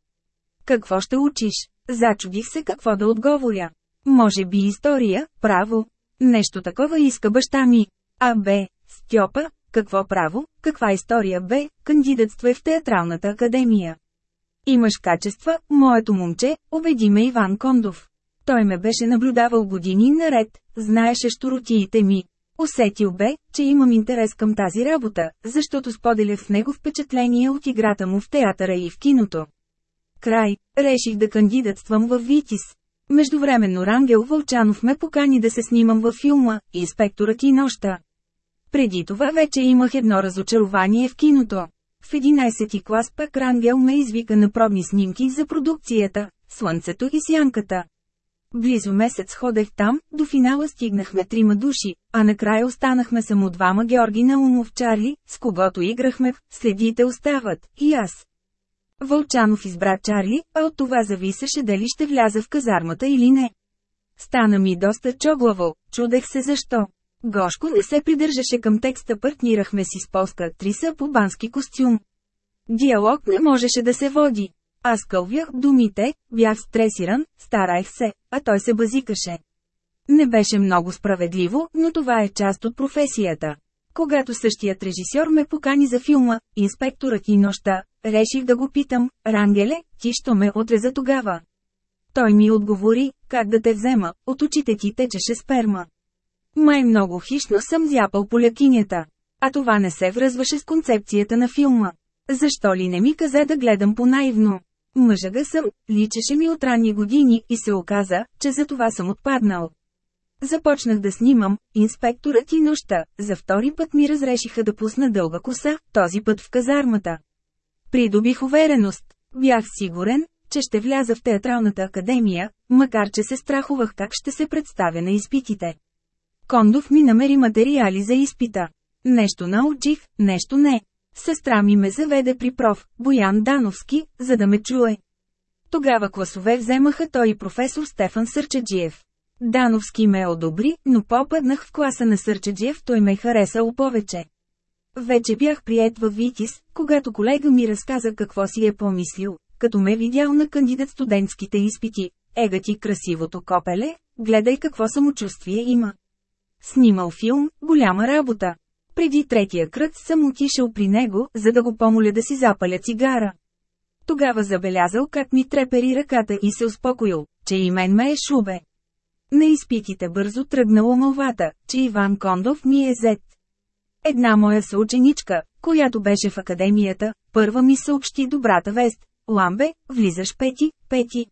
Какво ще учиш? Зачудих се какво да отговоря. Може би история, право. Нещо такова иска баща ми. А бе, Стьопа, какво право, каква история бе, кандидатства е в Театралната академия. Имаш качества, моето момче, убеди ме Иван Кондов. Той ме беше наблюдавал години наред, знаеше щуротиите ми. Усетил бе, че имам интерес към тази работа, защото споделях в него впечатление от играта му в театъра и в киното. Край, реших да кандидатствам в Витис. Междувременно Рангел Вълчанов ме покани да се снимам във филма «Инспекторът и нощта». Преди това вече имах едно разочарование в киното. В 11 ти клас пък Рангел ме извика на пробни снимки за продукцията «Слънцето и сянката». Близо месец ходех там, до финала стигнахме трима души, а накрая останахме само двама Георги Наумов Чарли, с когото играхме в «Следите остават» и аз. Вълчанов избра Чарли, а от това зависеше дали ще вляза в казармата или не. Стана ми доста чоглаво, чудех се защо. Гошко не се придържаше към текста партнирахме си с полска актриса по бански костюм. Диалог не можеше да се води. Аз кълвях думите, бях стресиран, стараех се, а той се базикаше. Не беше много справедливо, но това е част от професията. Когато същият режисьор ме покани за филма, инспекторът и нощта, реших да го питам, Рангеле, ти що ме отреза тогава? Той ми отговори, как да те взема, от очите ти течеше сперма. Май много хищно съм зяпал полякинята. А това не се връзваше с концепцията на филма. Защо ли не ми каза да гледам по-наивно? Мъжага съм, личеше ми от ранни години и се оказа, че за това съм отпаднал. Започнах да снимам, инспекторът и нощта, за втори път ми разрешиха да пусна дълга коса, този път в казармата. Придобих увереност. Бях сигурен, че ще вляза в театралната академия, макар че се страхувах как ще се представя на изпитите. Кондов ми намери материали за изпита. Нещо научих, нещо не. Сестра ми ме заведе при проф. Боян Дановски, за да ме чуе. Тогава класове вземаха той и професор Стефан Сърчеджиев. Дановски ме одобри, но попаднах в класа на Сърчеджиев, той ме харесал повече. Вече бях прият във Витис, когато колега ми разказа какво си е помислил, като ме видял на кандидат студентските изпити. Ега ти красивото копеле, гледай какво самочувствие има. Снимал филм, голяма работа. Преди третия кръг съм отишъл при него, за да го помоля да си запаля цигара. Тогава забелязал как ми трепери ръката и се успокоил, че и мен ме е шубе. На изпитите бързо тръгнала мълвата, че Иван Кондов ми е зет. Една моя съученичка, която беше в академията, първа ми съобщи добрата вест. Ламбе, влизаш пети, пети.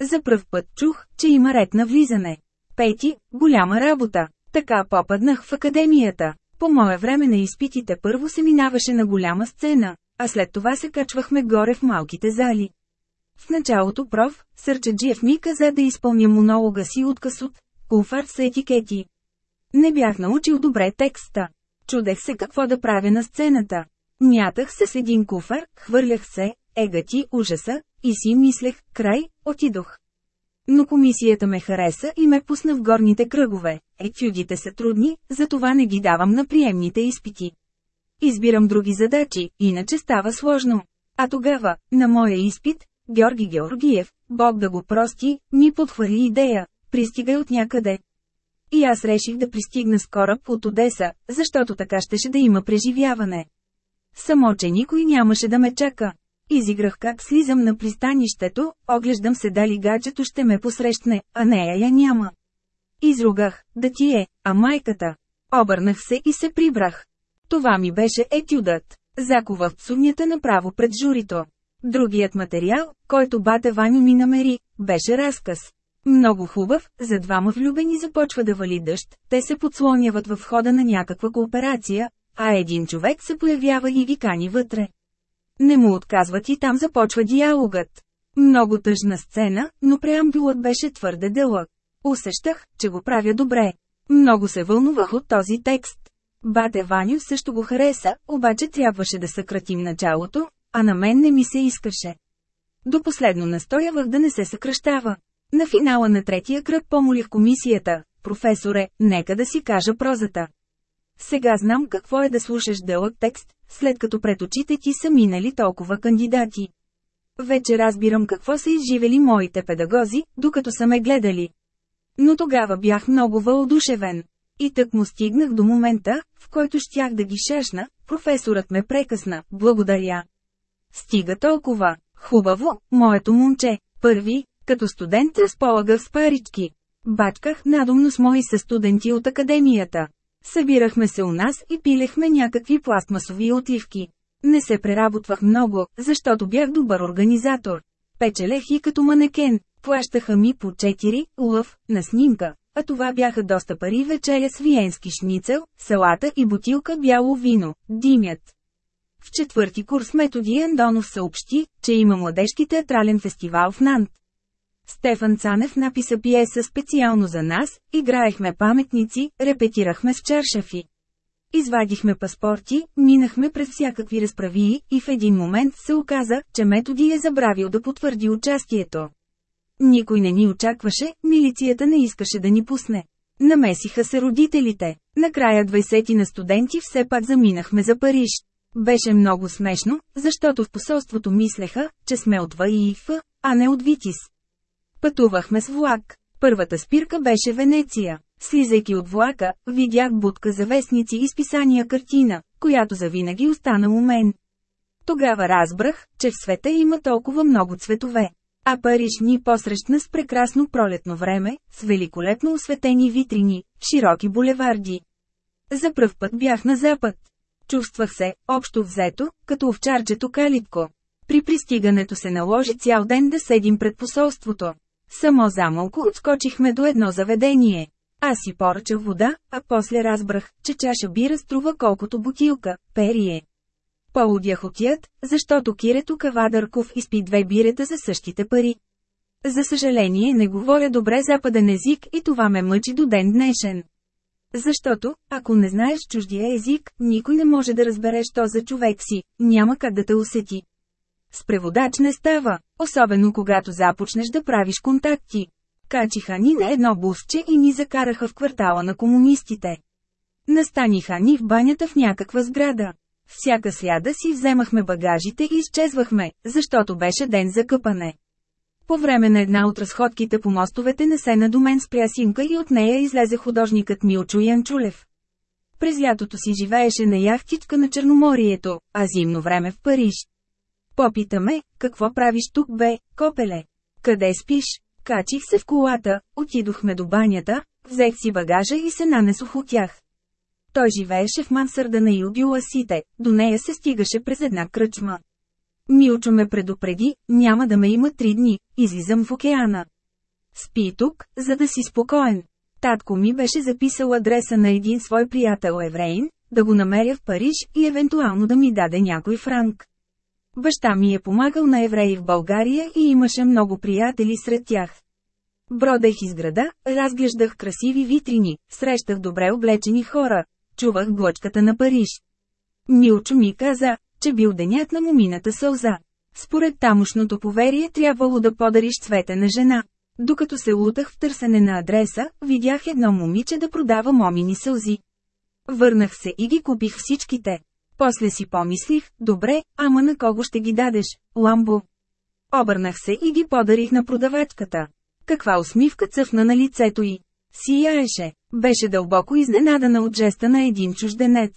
За пръв път чух, че има ред на влизане. Пети, голяма работа. Така попаднах в академията. По мое време на изпитите първо се минаваше на голяма сцена, а след това се качвахме горе в малките зали. В началото проф. Сърчаджиев ми каза да изпълня монолога си отказ от «Куфар с етикети». Не бях научил добре текста. Чудех се какво да правя на сцената. Мятах се с един куфар, хвърлях се, ега ти, ужаса, и си мислех, край, отидох. Но комисията ме хареса и ме пусна в горните кръгове. Етюдите са трудни, затова не ги давам на приемните изпити. Избирам други задачи, иначе става сложно. А тогава, на моя изпит, Георги Георгиев, Бог да го прости, ми подхвърли идея, пристигай от някъде. И аз реших да пристигна с кораб от Одеса, защото така щеше да има преживяване. Само, че никой нямаше да ме чака. Изиграх как слизам на пристанището, оглеждам се дали гаджето ще ме посрещне, а нея я няма. Изругах, да ти е, а майката. Обърнах се и се прибрах. Това ми беше етюдът. Заковах псувнята направо пред журито. Другият материал, който бате Ваню ми намери, беше разказ. Много хубав, за двама влюбени започва да вали дъжд, те се подслоняват в хода на някаква кооперация, а един човек се появява и ги кани вътре. Не му отказват и там започва диалогът. Много тъжна сцена, но преамбюлът беше твърде дълъг. Усещах, че го правя добре. Много се вълнувах от този текст. Бате Ваню също го хареса, обаче трябваше да съкратим началото, а на мен не ми се искаше. До последно настоявах да не се съкръщава. На финала на третия кръг помолих комисията, професоре, нека да си кажа прозата. Сега знам какво е да слушаш дълъг текст, след като пред очите ти са минали толкова кандидати. Вече разбирам какво са изживели моите педагози, докато са ме гледали. Но тогава бях много въодушевен. И тък му стигнах до момента, в който щях да ги шашна, професорът ме прекъсна, благодаря. Стига толкова. Хубаво, моето момче. Първи, като студент разполагах с парички. Бачках надумно с мои състуденти от академията. Събирахме се у нас и пилехме някакви пластмасови отливки. Не се преработвах много, защото бях добър организатор. Печелех и като манекен, плащаха ми по 4 лъв на снимка, а това бяха доста пари вечеря с виенски шницел, салата и бутилка бяло вино, димят. В четвърти курс Методи Андонов съобщи, че има младежки театрален фестивал в Нант. Стефан Цанев написа пиеса специално за нас, играехме паметници, репетирахме с чаршафи. Извадихме паспорти, минахме през всякакви разправии и в един момент се оказа, че Методи е забравил да потвърди участието. Никой не ни очакваше, милицията не искаше да ни пусне. Намесиха се родителите. Накрая 20 на студенти все пак заминахме за Париж. Беше много смешно, защото в посолството мислеха, че сме от ВИФ, а не от Витис. Пътувахме с влак. Първата спирка беше Венеция. Слизайки от влака, видях будка за вестници и списания картина, която завинаги остана у мен. Тогава разбрах, че в света има толкова много цветове. А Париж ни посрещна с прекрасно пролетно време, с великолепно осветени витрини, широки булеварди. За пръв път бях на запад. Чувствах се, общо взето, като овчарчето калитко. При пристигането се наложи цял ден да седим пред посолството. Само замълко отскочихме до едно заведение. Аз си поръчах вода, а после разбрах, че чаша бира струва колкото бутилка, перие. Полудях отият, защото Кирето Кавадърков изпи две бирета за същите пари. За съжаление не говоря добре западен език и това ме мъчи до ден днешен. Защото, ако не знаеш чуждия език, никой не може да разбереш то за човек си, няма как да те усети. С преводач не става, особено когато започнеш да правиш контакти. Качиха ни на едно бусче и ни закараха в квартала на комунистите. Настаниха ни в банята в някаква сграда. Всяка сряда си вземахме багажите и изчезвахме, защото беше ден за къпане. По време на една от разходките по мостовете на Сена до мен спря симка и от нея излезе художникът Милчо Янчулев. През лятото си живееше на яхтичка на Черноморието, а зимно време в Париж. Попитаме, какво правиш тук бе, копеле? Къде спиш? Качих се в колата, отидохме до банята, взех си багажа и се нанесох от тях. Той живееше в мансърда на юбиласите, до нея се стигаше през една кръчма. Милчо ме предупреди, няма да ме има три дни, излизам в океана. Спи тук, за да си спокоен. Татко ми беше записал адреса на един свой приятел евреин, да го намеря в Париж и евентуално да ми даде някой франк. Баща ми е помагал на евреи в България и имаше много приятели сред тях. Бродех из града, разглеждах красиви витрини, срещах добре облечени хора, чувах глъчката на Париж. Милчо ми каза, че бил денят на момината сълза. Според тамошното поверие трябвало да подариш цвете на жена. Докато се лутах в търсене на адреса, видях едно момиче да продава момини сълзи. Върнах се и ги купих всичките. После си помислих, добре, ама на кого ще ги дадеш, ламбо. Обърнах се и ги подарих на продавачката. Каква усмивка цъфна на лицето й. Сияеше. Беше дълбоко изненадана от жеста на един чужденец.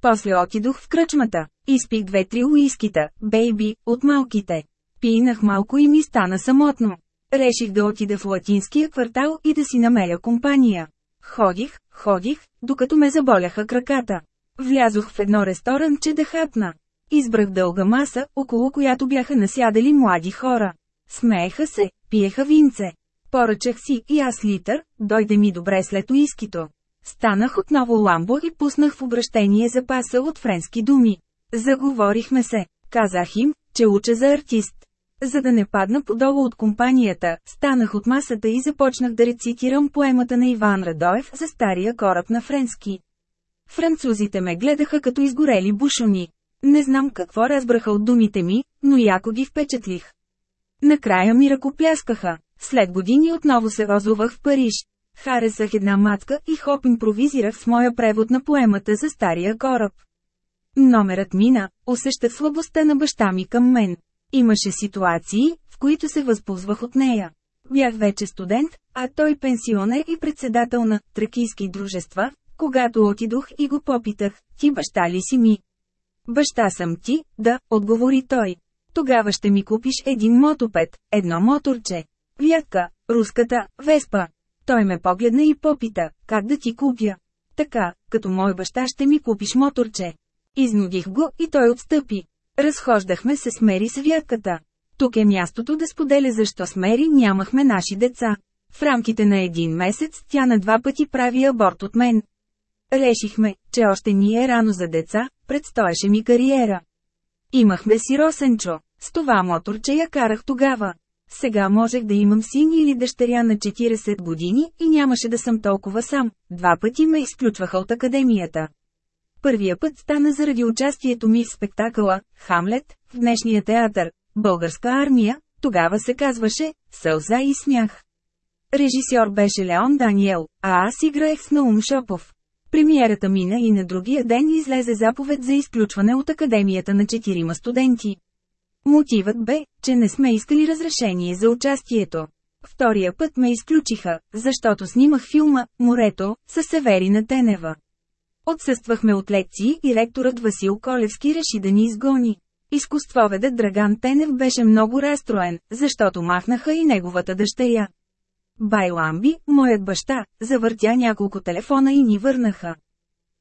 После отидох в кръчмата. Изпих две-три уискита, бейби, от малките. Пинах малко и ми стана самотно. Реших да отида в латинския квартал и да си намеря компания. Ходих, ходих, докато ме заболяха краката. Влязох в едно ресторанче да хапна. Избрах дълга маса, около която бяха насядали млади хора. Смееха се, пиеха винце. Поръчах си и аз литър, дойде ми добре след уискито. Станах отново ламбо и пуснах в обращение запаса от френски думи. Заговорихме се. Казах им, че уча за артист. За да не падна подолу от компанията, станах от масата и започнах да рецитирам поемата на Иван Радоев за стария кораб на френски. Французите ме гледаха като изгорели бушони. Не знам какво разбраха от думите ми, но яко ги впечатлих. Накрая ми ръкопляскаха. След години отново се озовах в Париж. Харесах една матка и хоп импровизирах с моя превод на поемата за стария кораб. Номерът мина, усещах слабостта на баща ми към мен. Имаше ситуации, в които се възползвах от нея. Бях вече студент, а той пенсионер и председател на тракийски дружества, когато отидох и го попитах, ти баща ли си ми? Баща съм ти, да, отговори той. Тогава ще ми купиш един мотопед, едно моторче. Вятка, руската, Веспа. Той ме погледна и попита, как да ти купя. Така, като мой баща ще ми купиш моторче. Изнудих го и той отстъпи. Разхождахме се с Мери с вятката. Тук е мястото да споделя защо с Мери нямахме наши деца. В рамките на един месец тя на два пъти прави аборт от мен. Решихме, че още ни е рано за деца, предстоеше ми кариера. Имахме си Росенчо. С това моторче я карах тогава. Сега можех да имам син или дъщеря на 40 години и нямаше да съм толкова сам. Два пъти ме изключваха от академията. Първия път стана заради участието ми в спектакъла «Хамлет» в днешния театър. Българска армия, тогава се казваше «Сълза и смях». Режисьор беше Леон Даниел, а аз играех с Наум Шопов. Премиерата мина и на другия ден излезе заповед за изключване от Академията на четирима студенти. Мотивът бе, че не сме искали разрешение за участието. Втория път ме изключиха, защото снимах филма «Морето» с Северина Тенева. Отсъствахме от лекции и ректорът Васил Колевски реши да ни изгони. Изкуствоведът Драган Тенев беше много разстроен, защото махнаха и неговата дъщеря. Байламби, моят баща, завъртя няколко телефона и ни върнаха.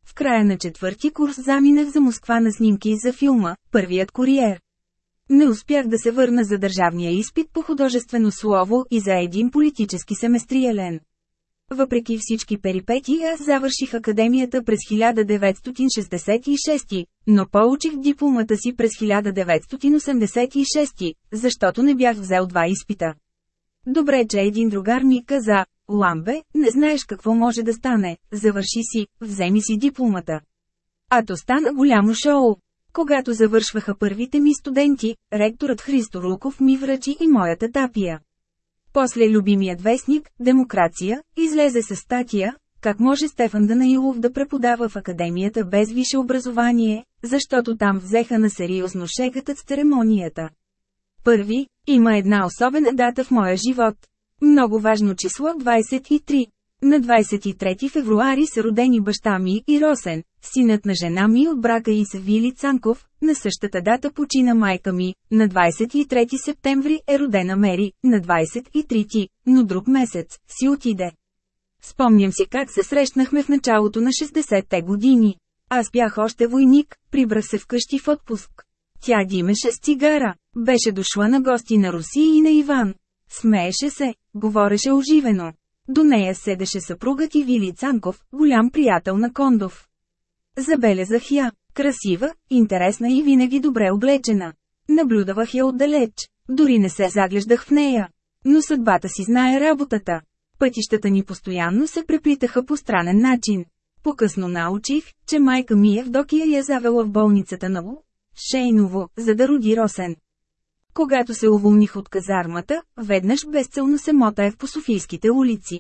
В края на четвърти курс заминах за Москва на снимки за филма «Първият куриер». Не успях да се върна за държавния изпит по художествено слово и за един политически семестриелен. Въпреки всички перипетии аз завърших академията през 1966, но получих дипломата си през 1986, защото не бях взел два изпита. Добре, че един другар ми каза, Ламбе, не знаеш какво може да стане, завърши си, вземи си дипломата. А то стана голямо шоу. Когато завършваха първите ми студенти, ректорът Христо Руков ми връчи и моята тапия. После любимият вестник, Демокрация, излезе с статия, как може Стефан Данаилов да преподава в академията без висше образование, защото там взеха на сериозно шегатът с церемонията. Първи, има една особена дата в моя живот. Много важно число 23. На 23 февруари са родени баща ми и Росен, синът на жена ми от брака и Савили Цанков, на същата дата почина майка ми, на 23 септември е родена Мери, на 23, но друг месец, си отиде. Спомням си как се срещнахме в началото на 60-те години. Аз бях още войник, прибрах се вкъщи в отпуск. Тя димеше с цигара, беше дошла на гости на Руси и на Иван. Смееше се, говореше оживено. До нея седеше съпругът и Вили Цанков, голям приятел на Кондов. Забелязах я, красива, интересна и винаги добре облечена. Наблюдавах я отдалеч, дори не се заглеждах в нея. Но съдбата си знае работата. Пътищата ни постоянно се преплитаха по странен начин. Покъсно научих, че майка ми е в Докия я завела в болницата на Лу, Шейново, за да роди Росен. Когато се уволних от казармата, веднъж безцелно се мотаех по Софийските улици.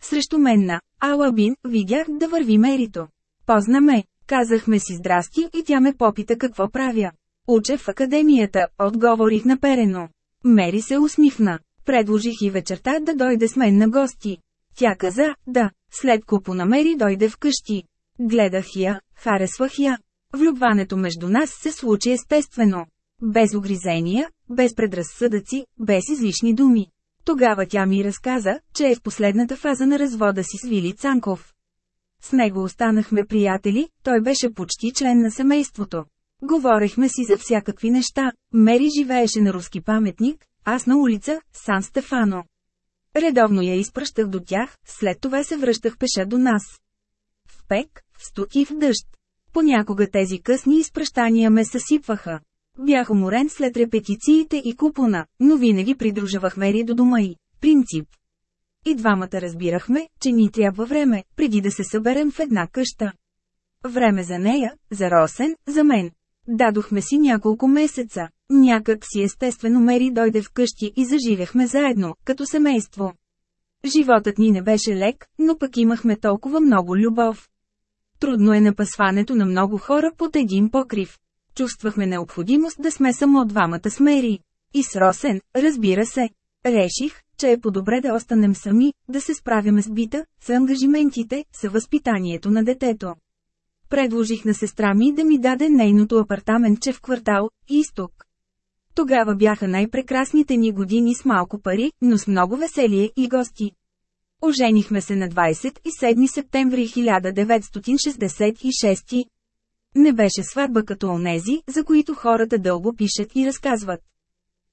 Срещу мен на Алабин видях да върви Мерито. Позна ме, казахме си здрасти и тя ме попита какво правя. Уче в академията, отговорих наперено. Мери се усмихна. Предложих и вечерта да дойде с мен на гости. Тя каза, да, след купо намери дойде вкъщи. Гледах я, харесвах я. Влюбването между нас се случи естествено. Без огризения, без предразсъдъци, без излишни думи. Тогава тя ми разказа, че е в последната фаза на развода си с Вили Цанков. С него останахме приятели, той беше почти член на семейството. Говорехме си за всякакви неща, Мери живееше на руски паметник, аз на улица, Сан Стефано. Редовно я изпращах до тях, след това се връщах пеша до нас. В пек, в стук и в дъжд. Понякога тези късни изпращания ме съсипваха. Бях уморен след репетициите и купона, но винаги придружавах Мери до дома й. Принцип. И двамата разбирахме, че ни трябва време, преди да се съберем в една къща. Време за нея, за Росен, за мен. Дадохме си няколко месеца. Някак си естествено Мери дойде вкъщи и заживяхме заедно, като семейство. Животът ни не беше лек, но пък имахме толкова много любов. Трудно е напасването на много хора под един покрив. Чувствахме необходимост да сме само двамата смери. И с Росен, разбира се. Реших, че е по-добре да останем сами, да се справяме с бита, с ангажиментите, с възпитанието на детето. Предложих на сестра ми да ми даде нейното апартаментче в квартал «Изток». Тогава бяха най-прекрасните ни години с малко пари, но с много веселие и гости. Оженихме се на 27 септември 1966. Не беше сватба като онези, за които хората дълго пишат и разказват.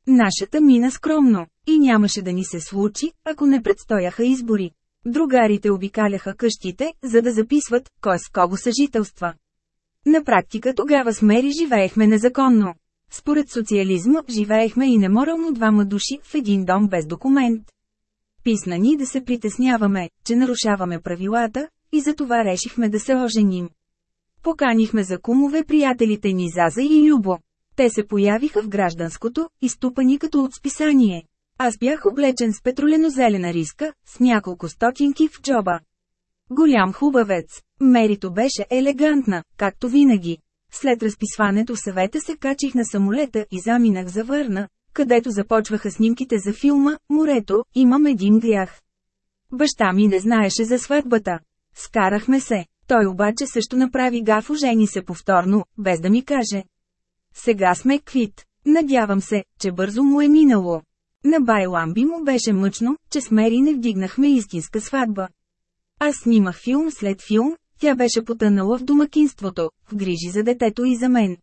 Нашата мина скромно, и нямаше да ни се случи, ако не предстояха избори. Другарите обикаляха къщите, за да записват, кой с кого съжителства. На практика тогава с Мери живеехме незаконно. Според социализма, живеехме и неморално двама души в един дом без документ. Писна ни да се притесняваме, че нарушаваме правилата, и за това решихме да се оженим. Поканихме за кумове приятелите ни Заза и Любо. Те се появиха в гражданското, изтупани като от списание. Аз бях облечен с петролено-зелена риска, с няколко стотинки в джоба. Голям хубавец. Мерито беше елегантна, както винаги. След разписването съвета се качих на самолета и заминах за Върна, където започваха снимките за филма «Морето, имам един грях». Баща ми не знаеше за сватбата. Скарахме се. Той обаче също направи гафо жени се повторно, без да ми каже. Сега сме квит. Надявам се, че бързо му е минало. На Байламби му беше мъчно, че с Мери не вдигнахме истинска сватба. Аз снимах филм след филм, тя беше потънала в домакинството, в грижи за детето и за мен.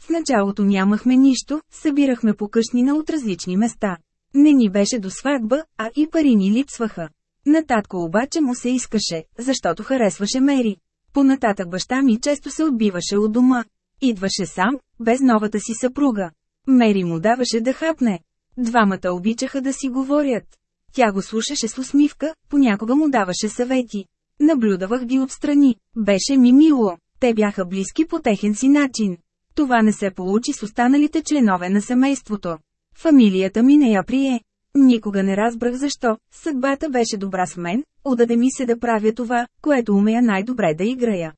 В началото нямахме нищо, събирахме по къщнина от различни места. Не ни беше до сватба, а и пари ни липсваха. Нататко обаче му се искаше, защото харесваше Мери. Понататък баща ми често се отбиваше от дома. Идваше сам, без новата си съпруга. Мери му даваше да хапне. Двамата обичаха да си говорят. Тя го слушаше с усмивка, понякога му даваше съвети. Наблюдавах ги отстрани. Беше ми мило. Те бяха близки по техен си начин. Това не се получи с останалите членове на семейството. Фамилията ми не я прие. Никога не разбрах защо, съдбата беше добра с мен, отдаде ми се да правя това, което умея най-добре да играя.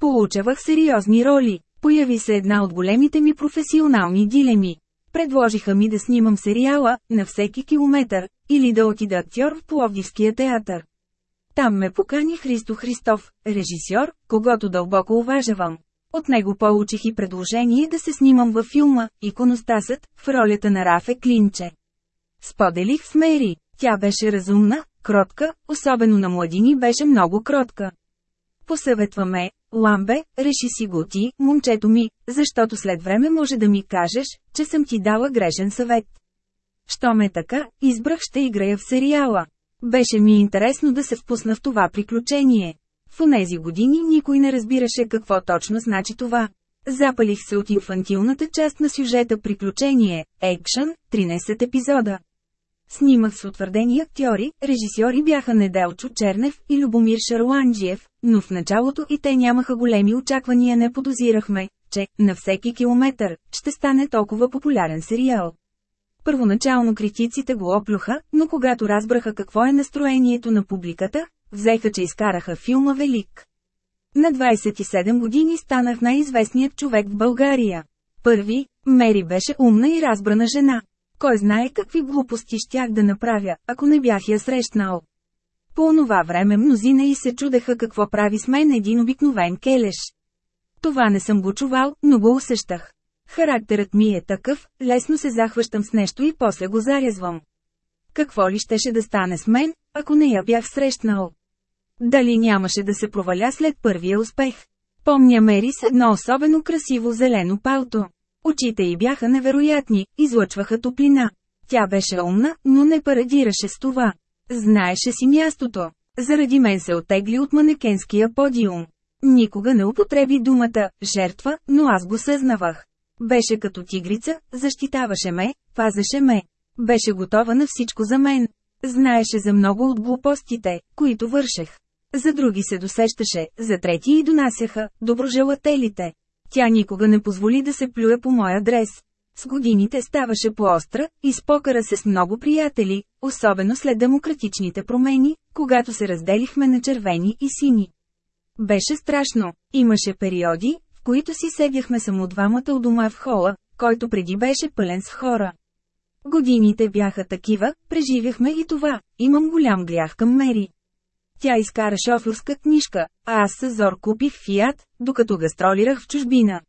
Получавах сериозни роли, появи се една от големите ми професионални дилеми. Предложиха ми да снимам сериала «На всеки километър» или да отида актьор в Пловдивския театър. Там ме покани Христо Христов, режисьор, когато дълбоко уважавам. От него получих и предложение да се снимам във филма «Иконостасът» в ролята на Рафе Клинче. Споделих с Мери. Тя беше разумна, кротка, особено на младини беше много кротка. Посъветваме, Ламбе, реши си го ти, момчето ми, защото след време може да ми кажеш, че съм ти дала грешен съвет. Що ме така, избрах ще играя в сериала. Беше ми интересно да се впусна в това приключение. В онези години никой не разбираше какво точно значи това. Запалих се от инфантилната част на сюжета приключение, екшън, 13 епизода. Снимах с утвърдени актьори, режисьори бяха Неделчо Чернев и Любомир Шарланджиев, но в началото и те нямаха големи очаквания не подозирахме, че, на всеки километър, ще стане толкова популярен сериал. Първоначално критиците го оплюха, но когато разбраха какво е настроението на публиката, взеха, че изкараха филма велик. На 27 години станах най-известният човек в България. Първи, Мери беше умна и разбрана жена. Кой знае какви глупости щях да направя, ако не бях я срещнал. По онова време мнозина и се чудеха какво прави с мен един обикновен келеш. Това не съм го чувал, но го усещах. Характерът ми е такъв, лесно се захващам с нещо и после го зарязвам. Какво ли щеше да стане с мен, ако не я бях срещнал? Дали нямаше да се проваля след първия успех? Помня Мери с едно особено красиво зелено палто. Очите й бяха невероятни, излъчваха топлина. Тя беше умна, но не парадираше с това. Знаеше си мястото. Заради мен се отегли от манекенския подиум. Никога не употреби думата «жертва», но аз го съзнавах. Беше като тигрица, защитаваше ме, пазеше ме. Беше готова на всичко за мен. Знаеше за много от глупостите, които вършех. За други се досещаше, за трети и донасяха, доброжелателите. Тя никога не позволи да се плюе по моя адрес. С годините ставаше по-остра, изпокара се с много приятели, особено след демократичните промени, когато се разделихме на червени и сини. Беше страшно, имаше периоди, в които си седяхме само двамата у дома в хола, който преди беше пълен с хора. Годините бяха такива, преживяхме и това, имам голям грях към Мери. Тя изкара шофьорска книжка, а аз със зор купих фиат, докато гастролирах в чужбина.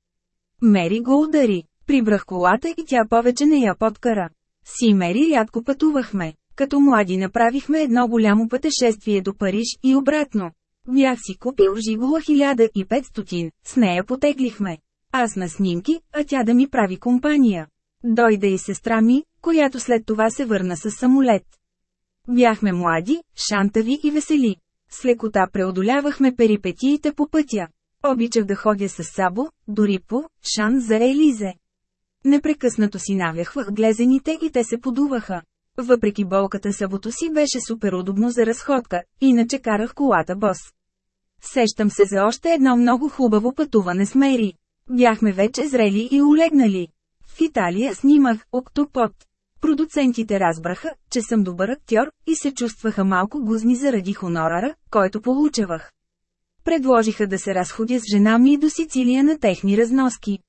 Мери го удари, прибрах колата и тя повече не я подкара. Си Мери рядко пътувахме. Като млади направихме едно голямо пътешествие до Париж и обратно. Бях си купил жигола 1500, с нея потеглихме. Аз на снимки, а тя да ми прави компания. Дойде и сестра ми, която след това се върна с самолет. Бяхме млади, шантави и весели. С лекота преодолявахме перипетиите по пътя. Обичах да ходя с Сабо, дори по шан за Елизе. Непрекъснато си навяхвах глезените и те се подуваха. Въпреки болката сабото си беше супер удобно за разходка, иначе карах колата бос. Сещам се за още едно много хубаво пътуване с Мери. Бяхме вече зрели и улегнали. В Италия снимах «Октопот». Продуцентите разбраха, че съм добър актьор, и се чувстваха малко гузни заради хонорара, който получавах. Предложиха да се разходя с жена ми до Сицилия на техни разноски.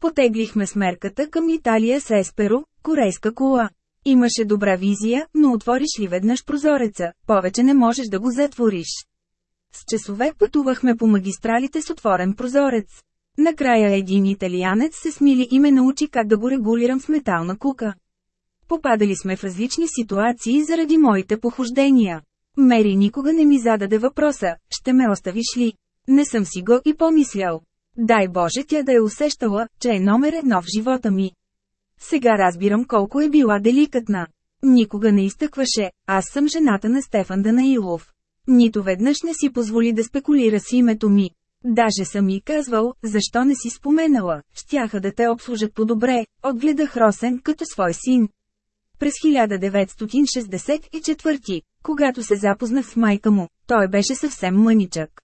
Потеглихме смерката към Италия с Есперо, корейска кола. Имаше добра визия, но отвориш ли веднъж прозореца, повече не можеш да го затвориш. С часове пътувахме по магистралите с отворен прозорец. Накрая един италианец се смили и ме научи как да го регулирам с метална кука. Попадали сме в различни ситуации заради моите похождения. Мери никога не ми зададе въпроса, ще ме оставиш ли? Не съм си го и помислял. Дай Боже тя да е усещала, че е номер едно в живота ми. Сега разбирам колко е била деликатна. Никога не изтъкваше, аз съм жената на Стефан Данаилов. Нито веднъж не си позволи да спекулира с името ми. Даже съм и казвал, защо не си споменала, щяха да те обслужат по-добре, отгледах Росен като свой син. През 1964, когато се запознах с майка му, той беше съвсем мъничък.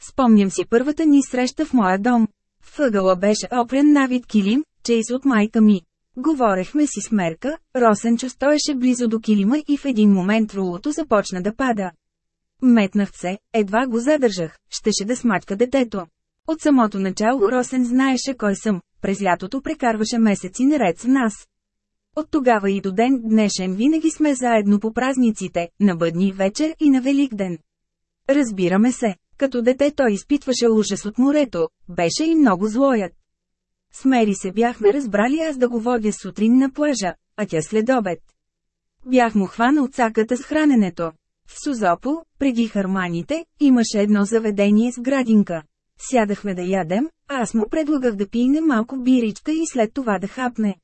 Спомням си първата ни среща в моя дом. Въгъла беше опрен на вид килим, чейз от майка ми. Говорехме си с Мерка, Росенчо стоеше близо до килима и в един момент рулото започна да пада. Метнах се, едва го задържах, щеше да смачка детето. От самото начало Росен знаеше кой съм, през лятото прекарваше месеци наред с нас. От тогава и до ден днешен винаги сме заедно по празниците, на бъдни вечер и на Великден. Разбираме се, като дете той изпитваше ужас от морето, беше и много злоят. Смери се бяхме разбрали аз да го водя сутрин на плажа, а тя след обед. Бях му хванал цаката с храненето. В Сузопол, преди харманите, имаше едно заведение с градинка. Сядахме да ядем, а аз му предлагах да пине малко биричка и след това да хапне.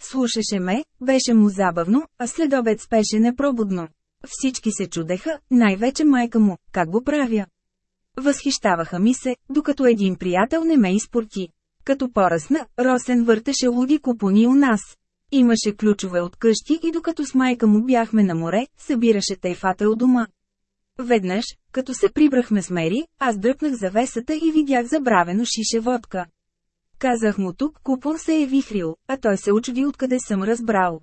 Слушаше ме, беше му забавно, а след обед спеше непробудно. Всички се чудеха, най-вече майка му, как го правя. Възхищаваха ми се, докато един приятел не ме изпорти. Като поръсна, Росен въртеше луди купони у нас. Имаше ключове от къщи и докато с майка му бяхме на море, събираше тайфата у дома. Веднъж, като се прибрахме с Мери, аз дръпнах завесата и видях забравено шише водка. Казах му тук купон се е вихрил, а той се очуди откъде съм разбрал.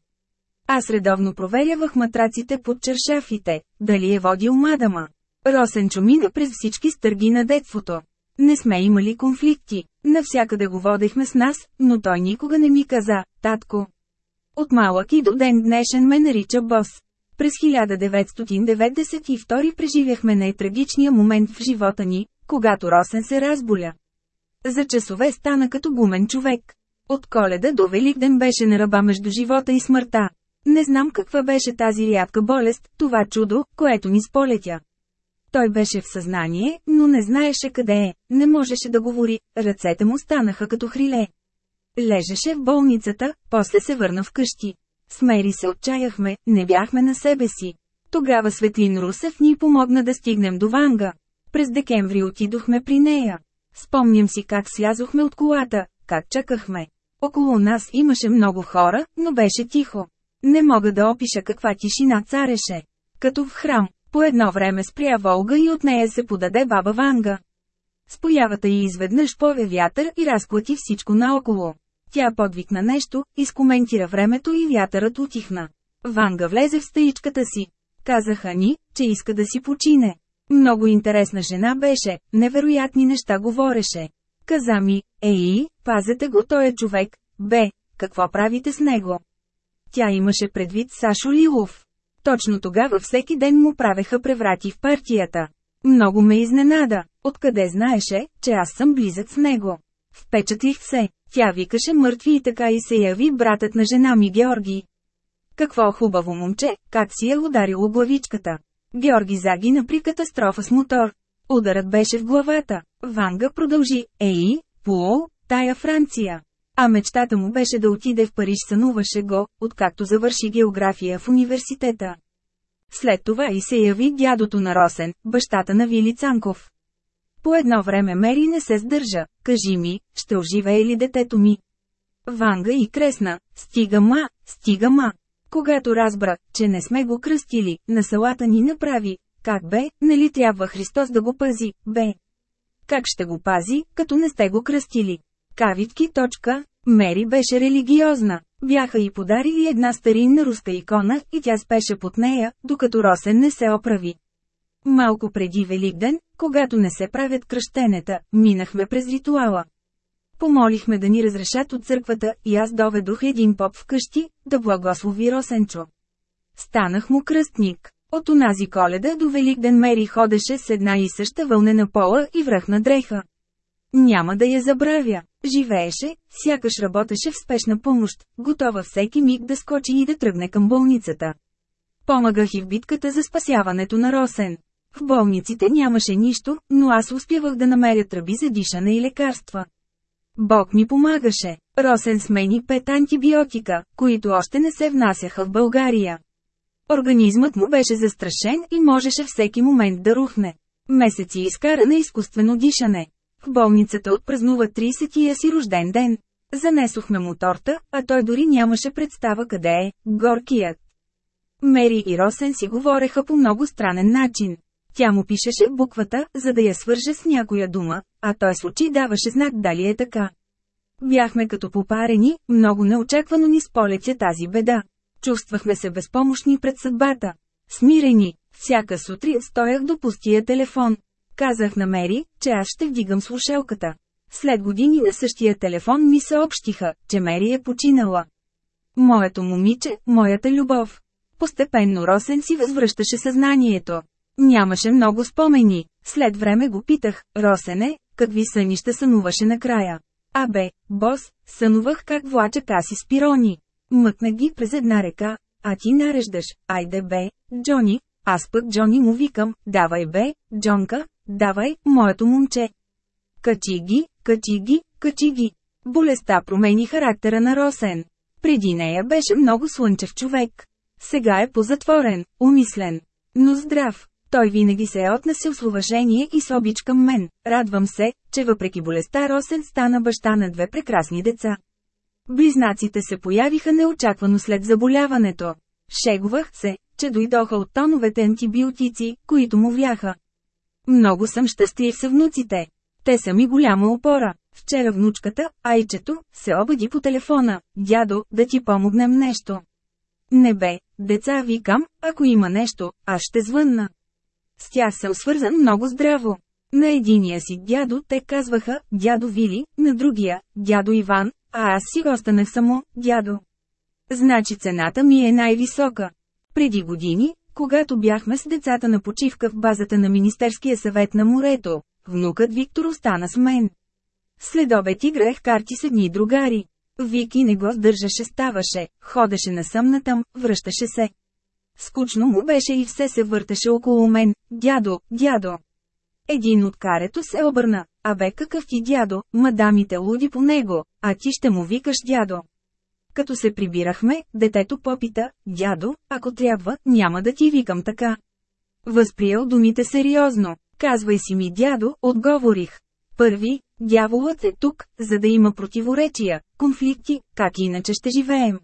Аз редовно проверявах матраците под чершафите, дали е водил мадама. Росен чумина през всички стърги на детството. Не сме имали конфликти, навсякъде го водехме с нас, но той никога не ми каза, татко. От малък и до ден днешен ме нарича бос. През 1992 преживяхме най-трагичния момент в живота ни, когато Росен се разболя. За часове стана като гумен човек. От коледа до Великден беше на ръба между живота и смъртта. Не знам каква беше тази рядка болест, това чудо, което ни сполетя. Той беше в съзнание, но не знаеше къде е, не можеше да говори, ръцете му станаха като хриле. Лежеше в болницата, после се върна вкъщи. Смери се отчаяхме, не бяхме на себе си. Тогава Светлин Русев ни помогна да стигнем до Ванга. През декември отидохме при нея. Спомням си как слязохме от колата, как чакахме. Около нас имаше много хора, но беше тихо. Не мога да опиша каква тишина цареше. Като в храм, по едно време спря Волга и от нея се подаде баба Ванга. С появата й изведнъж пове вятър и разклати всичко наоколо. Тя подвикна нещо, изкоментира времето и вятърът утихна. Ванга влезе в стаичката си. Казаха ни, че иска да си почине. Много интересна жена беше, невероятни неща говореше. Каза ми, ей, пазете го той е човек, бе, какво правите с него? Тя имаше предвид Сашо Лилов. Точно тогава всеки ден му правеха преврати в партията. Много ме изненада, откъде знаеше, че аз съм близък с него. Впечатлих се, тя викаше мъртви и така и се яви братът на жена ми Георги. Какво хубаво момче, как си е ударило главичката. Георги загина при катастрофа с мотор. Ударът беше в главата. Ванга продължи, ей, Пуол, тая Франция. А мечтата му беше да отиде в Париж сънуваше го, откакто завърши география в университета. След това и се яви дядото на Росен, бащата на Вили Цанков. По едно време Мери не се сдържа, кажи ми, ще оживее ли детето ми? Ванга и кресна, стига ма, стига ма. Когато разбра, че не сме го кръстили, на салата ни направи, как бе, нали трябва Христос да го пази, бе. Как ще го пази, като не сте го кръстили? Кавитки. Точка. Мери беше религиозна. Бяха и подарили една старинна руска икона и тя спеше под нея, докато Росен не се оправи. Малко преди Великден, когато не се правят кръщенета, минахме през ритуала. Помолихме да ни разрешат от църквата и аз доведох един поп вкъщи, да благослови Росенчо. Станах му кръстник. От онази коледа до Великден Мери ходеше с една и съща вълнена пола и връхна дреха. Няма да я забравя. Живееше, сякаш работеше в спешна помощ, готова всеки миг да скочи и да тръгне към болницата. Помагах и в битката за спасяването на Росен. В болниците нямаше нищо, но аз успявах да намеря тръби за дишане и лекарства. Бог ми помагаше. Росен смени пет антибиотика, които още не се внасяха в България. Организмът му беше застрашен и можеше всеки момент да рухне. Месеци изкара на изкуствено дишане. В болницата отпразнува 30-тия си рожден ден. Занесохме му торта, а той дори нямаше представа къде е, горкият. Мери и Росен си говореха по много странен начин. Тя му пишеше буквата, за да я свърже с някоя дума, а той с очи даваше знак дали е така. Бяхме като попарени, много неочаквано ни сполетя тази беда. Чувствахме се безпомощни пред съдбата. Смирени, всяка сутрин стоях до пустия телефон. Казах на Мери, че аз ще вдигам слушалката. След години на същия телефон ми съобщиха, че Мери е починала. Моето момиче, моята любов. Постепенно Росен си възвръщаше съзнанието. Нямаше много спомени. След време го питах, Росене, какви сънища сънуваше накрая. Абе, бос, сънувах как влача каси с пирони. Мъкна ги през една река, а ти нареждаш, айде бе, Джони, аз пък Джони му викам, давай бе, Джонка, давай, моето момче. Качи ги, качи ги, качи ги. Болестта промени характера на Росен. Преди нея беше много слънчев човек. Сега е позатворен, умислен. Но здрав, той винаги се е отнесил с уважение и с обич към мен. Радвам се, че въпреки болестта Росен стана баща на две прекрасни деца. Близнаците се появиха неочаквано след заболяването. Шегувах се, че дойдоха от тоновете антибиотици, които му вляха. Много съм щастлив с внуците. Те са ми голяма опора. Вчера внучката, Айчето, се обади по телефона. Дядо, да ти помогнем нещо. Не бе, деца викам, ако има нещо, аз ще звънна. С тях съм свързан много здраво. На единия си дядо те казваха «дядо Вили», на другия «дядо Иван», а аз си останах само «дядо». Значи цената ми е най-висока. Преди години, когато бяхме с децата на почивка в базата на Министерския съвет на морето, внукът Виктор остана с мен. След обед играех карти с едни другари. Вики не го сдържаше ставаше, ходеше насъм натам, връщаше се. Скучно му беше и все се въртеше около мен. Дядо, дядо. Един от карето се обърна. Абе какъв ти дядо, мадамите луди по него, а ти ще му викаш дядо. Като се прибирахме, детето попита, дядо, ако трябва, няма да ти викам така. Възприел думите сериозно. Казвай си ми дядо, отговорих. Първи, дяволът е тук, за да има противоречия, конфликти, как иначе ще живеем.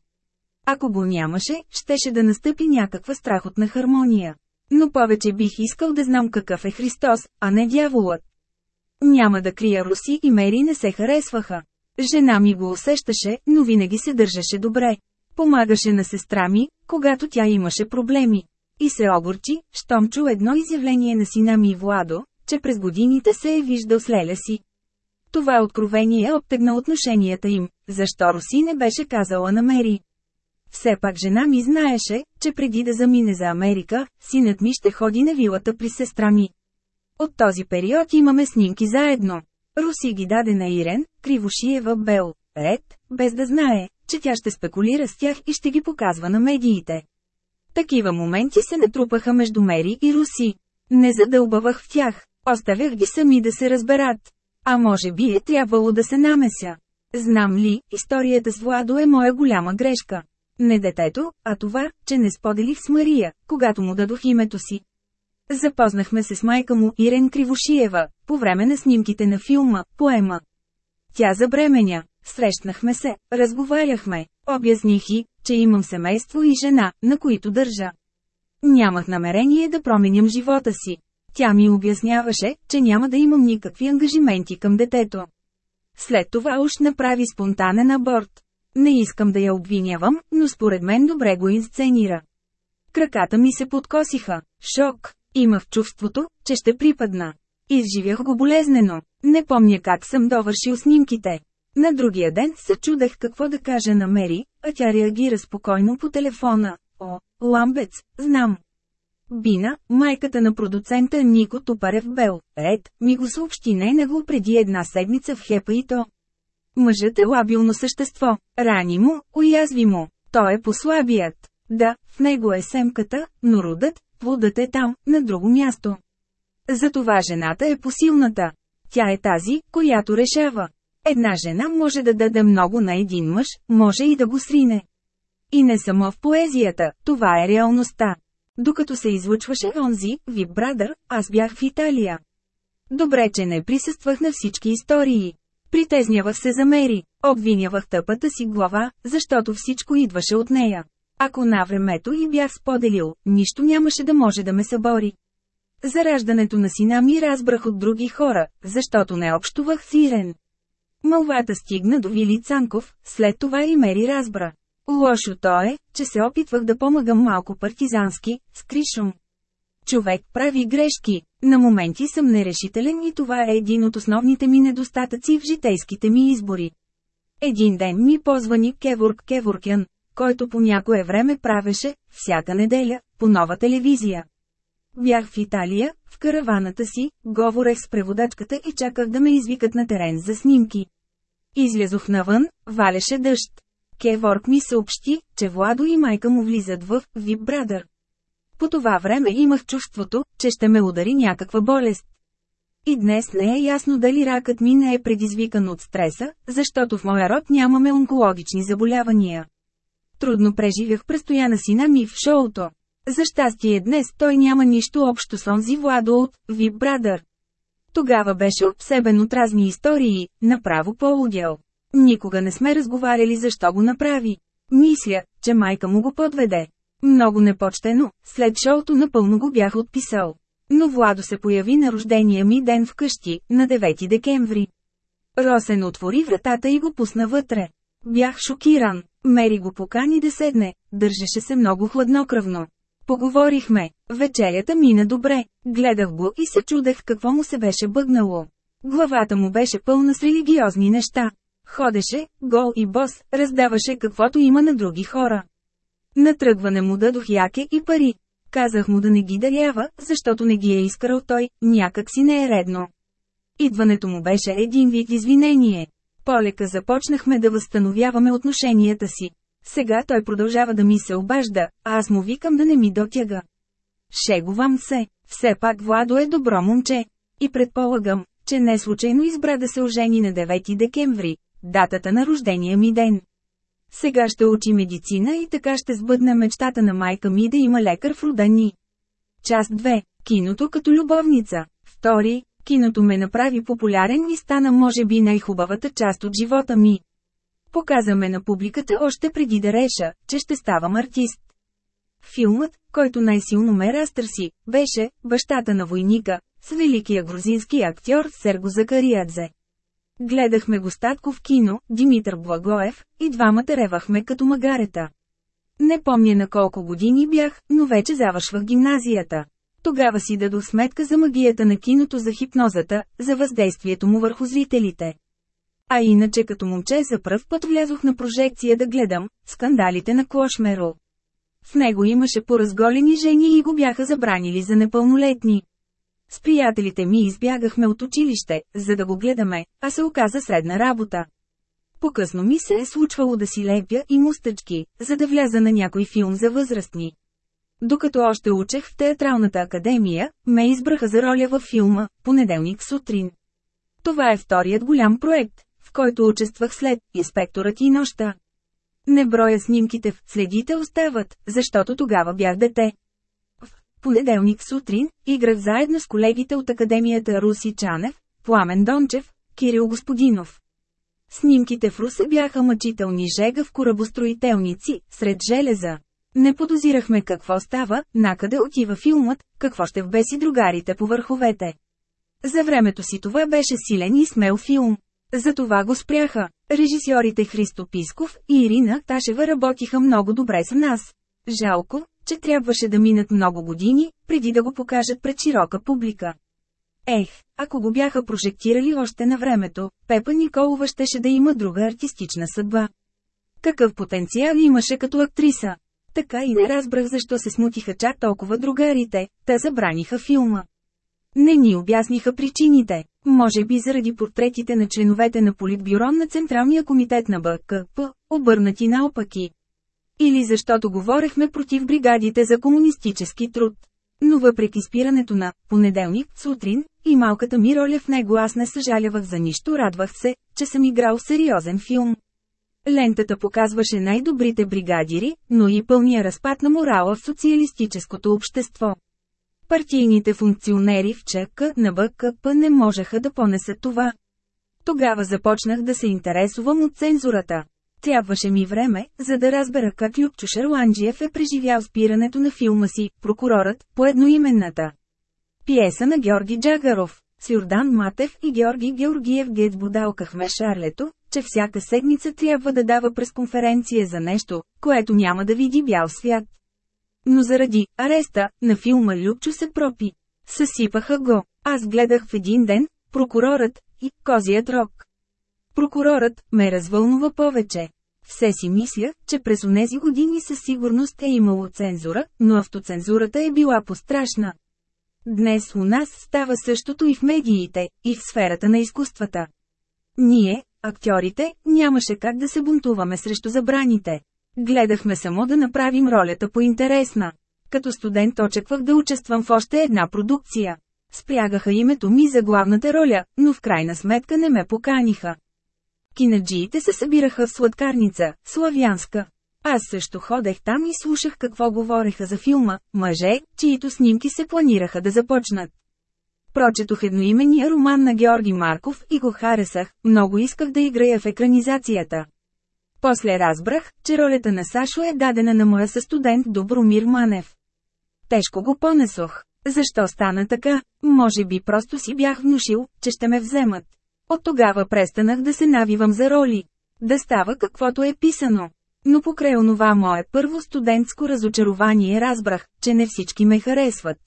Ако го нямаше, щеше да настъпи някаква страхотна хармония. Но повече бих искал да знам какъв е Христос, а не дяволът. Няма да крия Руси и Мери не се харесваха. Жена ми го усещаше, но винаги се държаше добре. Помагаше на сестра ми, когато тя имаше проблеми. И се огорчи, щом чу едно изявление на сина ми Владо, че през годините се е виждал с леля си. Това откровение обтегна отношенията им, защо Руси не беше казала на Мери. Все пак жена ми знаеше, че преди да замине за Америка, синът ми ще ходи на вилата при сестра ми. От този период имаме снимки заедно. Руси ги даде на Ирен, Кривошиева Бел, Ред, без да знае, че тя ще спекулира с тях и ще ги показва на медиите. Такива моменти се натрупаха между Мери и Руси. Не задълбавах в тях, оставях ги сами да се разберат. А може би е трябвало да се намеся. Знам ли, историята с Владо е моя голяма грешка. Не детето, а това, че не споделих с Мария, когато му дадох името си. Запознахме се с майка му Ирен Кривошиева, по време на снимките на филма, поема. Тя забременя. Срещнахме се, разговаряхме, обясних и, че имам семейство и жена, на които държа. Нямах намерение да променям живота си. Тя ми обясняваше, че няма да имам никакви ангажименти към детето. След това уж направи спонтанен аборт. Не искам да я обвинявам, но според мен добре го инсценира. Краката ми се подкосиха. Шок. Имах чувството, че ще припадна. Изживях го болезнено. Не помня как съм довършил снимките. На другия ден се чудех какво да кажа на Мери, а тя реагира спокойно по телефона. О, ламбец, знам. Бина, майката на продуцента Нико Топарев Бел, ред, ми го съобщи не него преди една седмица в хепа и то. Мъжът е лабилно същество, рани му, уязви му, той е послабият. Да, в него е семката, но родът, плодът е там, на друго място. Затова жената е посилната. Тя е тази, която решава. Една жена може да даде много на един мъж, може и да го срине. И не само в поезията, това е реалността. Докато се излъчваше онзи, Вибрадър, аз бях в Италия. Добре, че не присъствах на всички истории. Притезнявах се за Мери, обвинявах тъпата си глава, защото всичко идваше от нея. Ако на времето и бях споделил, нищо нямаше да може да ме събори. За раждането на сина ми разбрах от други хора, защото не общувах с Ирен. Мълвата стигна до Вили Цанков, след това и Мери разбра. Лошото е, че се опитвах да помагам малко партизански, с Кришум. Човек прави грешки, на моменти съм нерешителен и това е един от основните ми недостатъци в житейските ми избори. Един ден ми позвани Кеворк Кеворкян, който по някое време правеше, всяка неделя, по нова телевизия. Бях в Италия, в караваната си, говорех с преводачката и чаках да ме извикат на терен за снимки. Излязох навън, валеше дъжд. Кеворк ми съобщи, че Владо и майка му влизат в Вип Брадър. По това време имах чувството, че ще ме удари някаква болест. И днес не е ясно дали ракът ми не е предизвикан от стреса, защото в моя род нямаме онкологични заболявания. Трудно преживях престояна сина ми в шоуто. За щастие днес той няма нищо общо с онзи Владо от Вип Брадър. Тогава беше обсебен от разни истории, направо полудял. Никога не сме разговаряли защо го направи. Мисля, че майка му го подведе. Много непочтено, след шоуто напълно го бях отписал. Но Владо се появи на рождения ми ден вкъщи, на 9 декември. Росен отвори вратата и го пусна вътре. Бях шокиран. Мери го покани да седне, държеше се много хладнокръвно. Поговорихме. Вечерята мина добре. Гледах го и се чудех какво му се беше бъгнало. Главата му беше пълна с религиозни неща. Ходеше, гол и бос, раздаваше каквото има на други хора. На тръгване му дадох яке и пари. Казах му да не ги дарява, защото не ги е искал той, някак си не е редно. Идването му беше един вид извинение. Полека започнахме да възстановяваме отношенията си. Сега той продължава да ми се обажда, а аз му викам да не ми дотяга. Шегувам се, все пак Владо е добро момче. И предполагам, че не случайно избра да се ожени на 9 декември, датата на рождения ми ден. Сега ще учи медицина и така ще сбъдна мечтата на майка ми да има лекар в рода ни. Част 2. Киното като любовница. Втори. Киното ме направи популярен и стана може би най-хубавата част от живота ми. Показаме на публиката още преди да реша, че ще ставам артист. Филмът, който най-силно ме разтърси, беше «Бащата на войника» с великия грузински актьор Серго Закариадзе. Гледахме го статко в кино, Димитър Благоев, и двамата ревахме като магарета. Не помня на колко години бях, но вече завършвах гимназията. Тогава си дадох сметка за магията на киното за хипнозата, за въздействието му върху зрителите. А иначе като момче за пръв път влязох на прожекция да гледам скандалите на Клошмерол. В него имаше поразголени жени и го бяха забранили за непълнолетни. С приятелите ми избягахме от училище, за да го гледаме, а се оказа средна работа. По-късно ми се е случвало да си лепя и мустъчки, за да вляза на някой филм за възрастни. Докато още учех в театралната академия, ме избраха за роля във филма «Понеделник сутрин». Това е вторият голям проект, в който участвах след «Инспекторът и нощта». Не броя снимките в «Следите остават», защото тогава бях дете. Понеделник сутрин играх заедно с колегите от Академията Руси Чанев, Пламен Дончев, Кирил Господинов. Снимките в Русе бяха мъчителни жега в корабостроителници, сред железа. Не подозирахме какво става, накъде отива филмът, какво ще вбеси другарите по върховете. За времето си това беше силен и смел филм. Затова го спряха. Режисьорите Христо Писков и Ирина Ташева работиха много добре с нас. Жалко, че трябваше да минат много години, преди да го покажат пред широка публика. Ех, ако го бяха прожектирали още на времето, Пепа Николова щеше да има друга артистична съдба. Какъв потенциал имаше като актриса? Така и не разбрах защо се смутиха чак толкова другарите, те забраниха филма. Не ни обясниха причините. Може би заради портретите на членовете на Политбюро на Централния комитет на БКП, обърнати наопаки. Или защото говорехме против бригадите за комунистически труд. Но въпреки спирането на «понеделник» сутрин и малката ми роля в него аз не съжалявах за нищо, радвах се, че съм играл сериозен филм. Лентата показваше най-добрите бригадири, но и пълния разпад на морала в социалистическото общество. Партийните функционери в ЧК на БКП не можеха да понесат това. Тогава започнах да се интересувам от цензурата. Трябваше ми време, за да разбера как Любчо Шарланджиев е преживял спирането на филма си «Прокурорът» по едноименната. Пиеса на Георги Джагаров. С Матев и Георги Георгиев гетбодалкахме Шарлето, че всяка седмица трябва да дава пресконференция за нещо, което няма да види бял свят. Но заради ареста на филма Любчо се пропи. Съсипаха го. Аз гледах в един ден прокурорът и козият рок. Прокурорът ме развълнува повече. Все си мисля, че през онези години със сигурност е имало цензура, но автоцензурата е била пострашна. Днес у нас става същото и в медиите, и в сферата на изкуствата. Ние, актьорите, нямаше как да се бунтуваме срещу забраните. Гледахме само да направим ролята по-интересна. Като студент очаквах да участвам в още една продукция. Спрягаха името ми за главната роля, но в крайна сметка не ме поканиха. Кинаджиите се събираха в сладкарница, славянска. Аз също ходех там и слушах какво говореха за филма, мъже, чието снимки се планираха да започнат. Прочетох едноимения роман на Георги Марков и го харесах, много исках да играя в екранизацията. После разбрах, че ролята на Сашо е дадена на моя състудент Добромир Манев. Тежко го понесох. Защо стана така? Може би просто си бях внушил, че ще ме вземат. От тогава престанах да се навивам за роли. Да става каквото е писано. Но покрай онова мое първо студентско разочарование разбрах, че не всички ме харесват.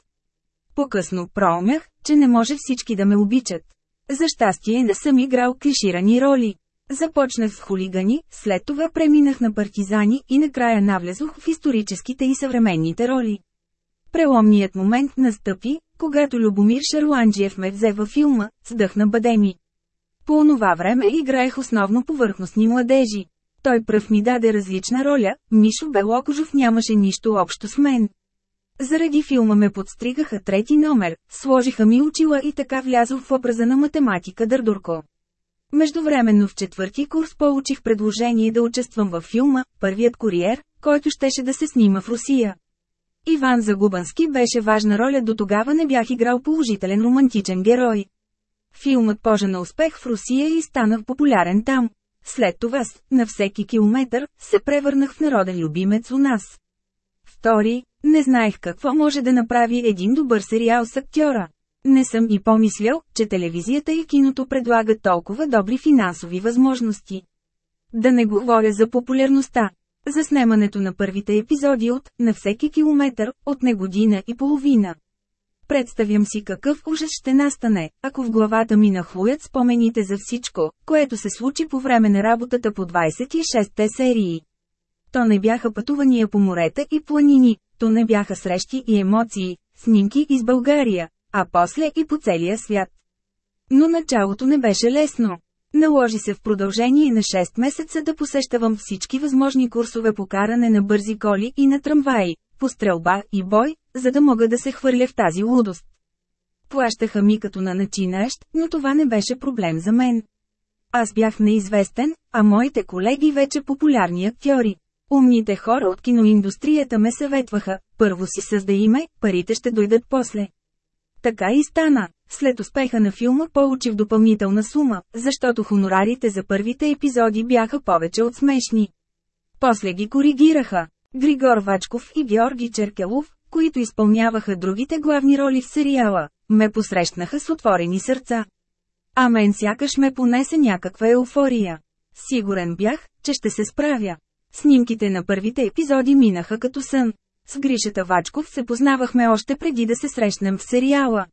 По-късно проумях, че не може всички да ме обичат. За щастие не съм играл клиширани роли. Започнах с хулигани, след това преминах на партизани и накрая навлезох в историческите и съвременните роли. Преломният момент настъпи, когато Любомир Шарланджиев ме взе във филма «Сдъхна Бадеми». По онова време играех основно повърхностни младежи. Той пръв ми даде различна роля, Мишо Белокожов нямаше нищо общо с мен. Заради филма ме подстригаха трети номер, сложиха ми очила и така влязох в образа на математика Дърдурко. Междувременно в четвърти курс получих предложение да участвам във филма «Първият куриер», който щеше да се снима в Русия. Иван Загубански беше важна роля до тогава не бях играл положителен романтичен герой. Филмът пожена успех в Русия и станах популярен там. След това с «На всеки километър» се превърнах в народен любимец у нас. Втори, не знаех какво може да направи един добър сериал с актьора. Не съм и помислял, че телевизията и киното предлагат толкова добри финансови възможности. Да не говоря за популярността. За снимането на първите епизоди от «На всеки километър» от не година и половина. Представям си какъв ужас ще настане, ако в главата ми нахлуят спомените за всичко, което се случи по време на работата по 26-те серии. То не бяха пътувания по морета и планини, то не бяха срещи и емоции, снимки из България, а после и по целия свят. Но началото не беше лесно. Наложи се в продължение на 6 месеца да посещавам всички възможни курсове по каране на бързи коли и на трамваи, по стрелба и бой, за да мога да се хвърля в тази лудост. Плащаха ми като на начинащ, но това не беше проблем за мен. Аз бях неизвестен, а моите колеги вече популярни актьори. Умните хора от киноиндустрията ме съветваха, първо си създай име, парите ще дойдат после. Така и стана. След успеха на филма получих допълнителна сума, защото хонорарите за първите епизоди бяха повече от смешни. После ги коригираха. Григор Вачков и Георги Черкелов, които изпълняваха другите главни роли в сериала, ме посрещнаха с отворени сърца. А мен сякаш ме понесе някаква еуфория. Сигурен бях, че ще се справя. Снимките на първите епизоди минаха като сън. С Гришата Вачков се познавахме още преди да се срещнем в сериала.